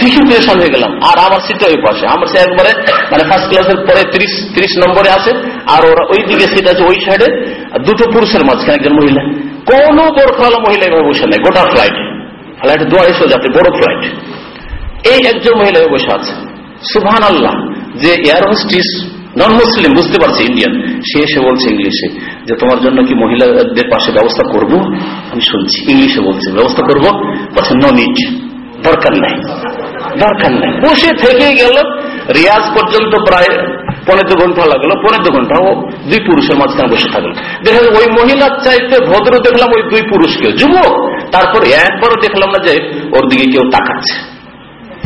দেখে পেরেশান হয়ে গেলাম। আর আমার সিটটা ওই পাশে। আমার সে একবারে মানে ফার্স্ট ক্লাসের পরে ত্রিশ ত্রিশ নম্বরে আছে, আর ওরা ওই দিকে সিট আছে, ওই সাইডে দুটো পুরুষের মাঝখানে একজন মহিলা। কোন বোরখাওয়ালা মহিলা এভাবে বসে নেই, গোটা ফ্লাইট ফ্লাইটে দুয়ারিশো যাতে বড় ফ্লাইট এই একজন মহিলা বসে আছে। সুভান আল্লাহ যে এয়ার হোস্টিস নন মুসলিম বুঝতে পারছে ইন্ডিয়ান সে এসে বলছে ইংলিশে যে, তোমার জন্য কি মহিলাদের পাশে ব্যবস্থা করব? আমি শুনছি ইংলিশে বলছে, ব্যবস্থা করব? বলছে নো নিট দরকার নাই দরকার নাই। বসে থেকে গেল রিয়াজ পর্যন্ত প্রায় পনেরো দু ঘণ্টা লাগল, পনেরো দু ঘণ্টা। ও দুই পুরুষের মাঝখানে বসে থাকল। দেখা ওই মহিলার চাইতে ভদ্র দেখলাম ওই দুই পুরুষকে। যুবক! তারপর একবারও দেখলাম না যে ওর দিকে কেউ তাকাচ্ছে।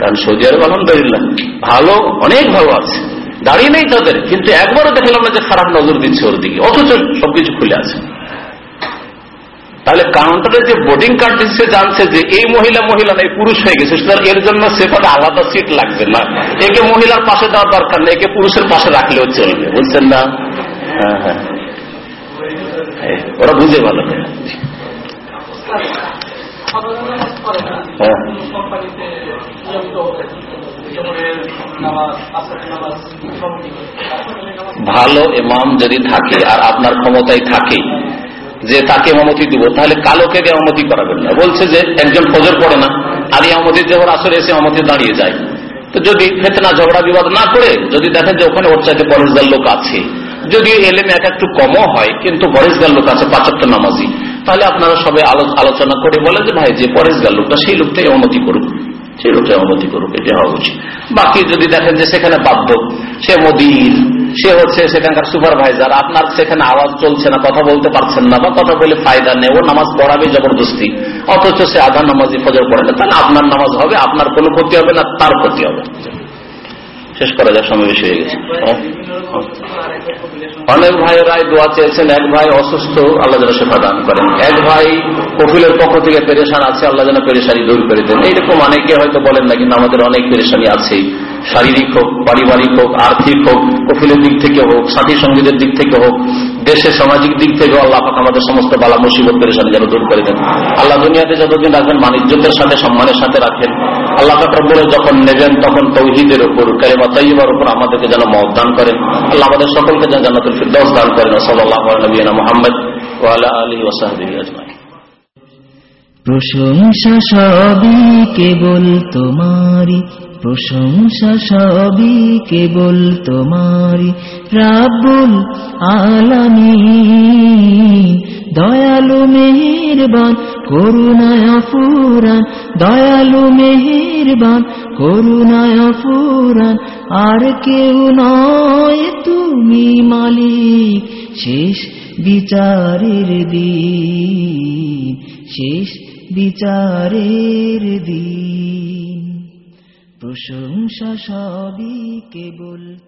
কারণ সৌদি আরব আলহামদুলিল্লাহ ভালো, অনেক ভালো আছে। দাঁড়িয়ে নেই তাদের, কিন্তু একবারও দেখলাম না যে খারাপ নজর দিচ্ছে ওর দিকে। অথচ সবকিছু খুলে আছে। তাহলে কাউন্টারে যে বোর্ডিং কার্ড দিচ্ছে, জানছে যে এই মহিলা মহিলা নেই, পুরুষ হয়ে গেছে। সুতরাং এর জন্য সেখানে আলাদা সিট লাগবে না। একে মহিলার পাশে দেওয়ার দরকার নেই, একে পুরুষের পাশে রাখলেও চলবে। বুঝছেন না? হ্যাঁ হ্যাঁ। ওরা বুঝে ভালো। হ্যাঁ। ভালো ইমাম যদি থাকে, আর আপনার ক্ষমতায় থাকে যে তাকে এমামতি দিব, তাহলে কালোকে এমামতি করাবেন না। বলছে যে একজন ফজর পড়ে না আর এমামতি দেওয়ার আসরে এসে এমামতি দাঁড়িয়ে যায়। তো যদি ফেতনা, ঝগড়া, বিবাদ না করে যদি দেখেন যে ওখানে ওর চাইতে পরেশদার লোক আছে, যদি এলেমে এক একটু কমও হয়, কিন্তু পরেশগার লোক আছে পাঁচাত্তর নামাজি, তাহলে আপনারা সবাই আলোচনা করে বলেন যে, ভাই, যে পরেশগার লোকটা, সেই লোকটাই অনুমতি করুক। সেই লোকটা করুক, এটি হওয়া উচিত। বাকি যদি দেখেন যে সেখানে বাধ্য, সে মদির সে হচ্ছে সেখানকার সুপারভাইজার, আপনার সেখানে আওয়াজ চলছে না, কথা বলতে পারছেন না, বা কথা বলে ফায়দা নেই, ও নামাজ পড়াবে জবরদস্তি, অথচ সে আধা নামাজ ফজর পড়ে না, তাহলে আপনার নামাজ হবে, আপনার কোনো ক্ষতি হবে না, তার ক্ষতি হবে। শেষ করা যাক সময় বেশি হয়ে গেছে। হ্যাঁ? অনেক ভাইয়েরাই দোয়া চেয়েছেন, এক ভাই অসুস্থ, আল্লাহ যেন সেবা দান করেন। এক ভাই কফিলের পক্ষ থেকে পেরেশান আছে, আল্লাহ যেন পেরেশানি দূর করে দেন। এইরকম অনেকে হয়তো বলেন না, কিন্তু আমাদের অনেক পেরেশানি আছে শারীরিক হোক, পারিবারিক হোক, আর্থিক হোক, কফিলের দিক থেকে হোক, সাথী সঙ্গীদের দিক থেকে হোক, দেশের সামাজিক দিক থেকে আল্লাহ পাক আমাদের সমস্ত বালা মুসিবত পেরেশানি যেন দূর করে দেন। আল্লাহ দুনিয়াতে যতদিন রাখবেন বাণিজ্যতের সাথে, সম্মানের সাথে রাখেন আল্লাহ রব্বুল যখন নেবেন, তখন তৌহিদের উপর, কালিমা তাইবার উপর আমাদেরকে যেন মত দান করেন। আল্লাহ আমাদের সকলকে যেন জান্নাতুল ফিরদৌস দান করেন। সাল্লাল্লাহু আলাইহি নবিয়ানা মুহাম্মদ ওয়া আলা আলিহি ওয়া সাহবিহি আজমাইন। প্রশংসা সবই কেবল তোমারি প্রশংসা সবই কেবল তোমারি রাব্বুল আলামী দয়ালু মেহেরবান, করুণায় ফুরান দয়ালু মেহেরবান, করুণায় ফুরান আর কেউ নয় তুমি মালিক, শেষ বিচারের দিন, শেষ বিচারের দিন। প্রশংসা সবই কেবল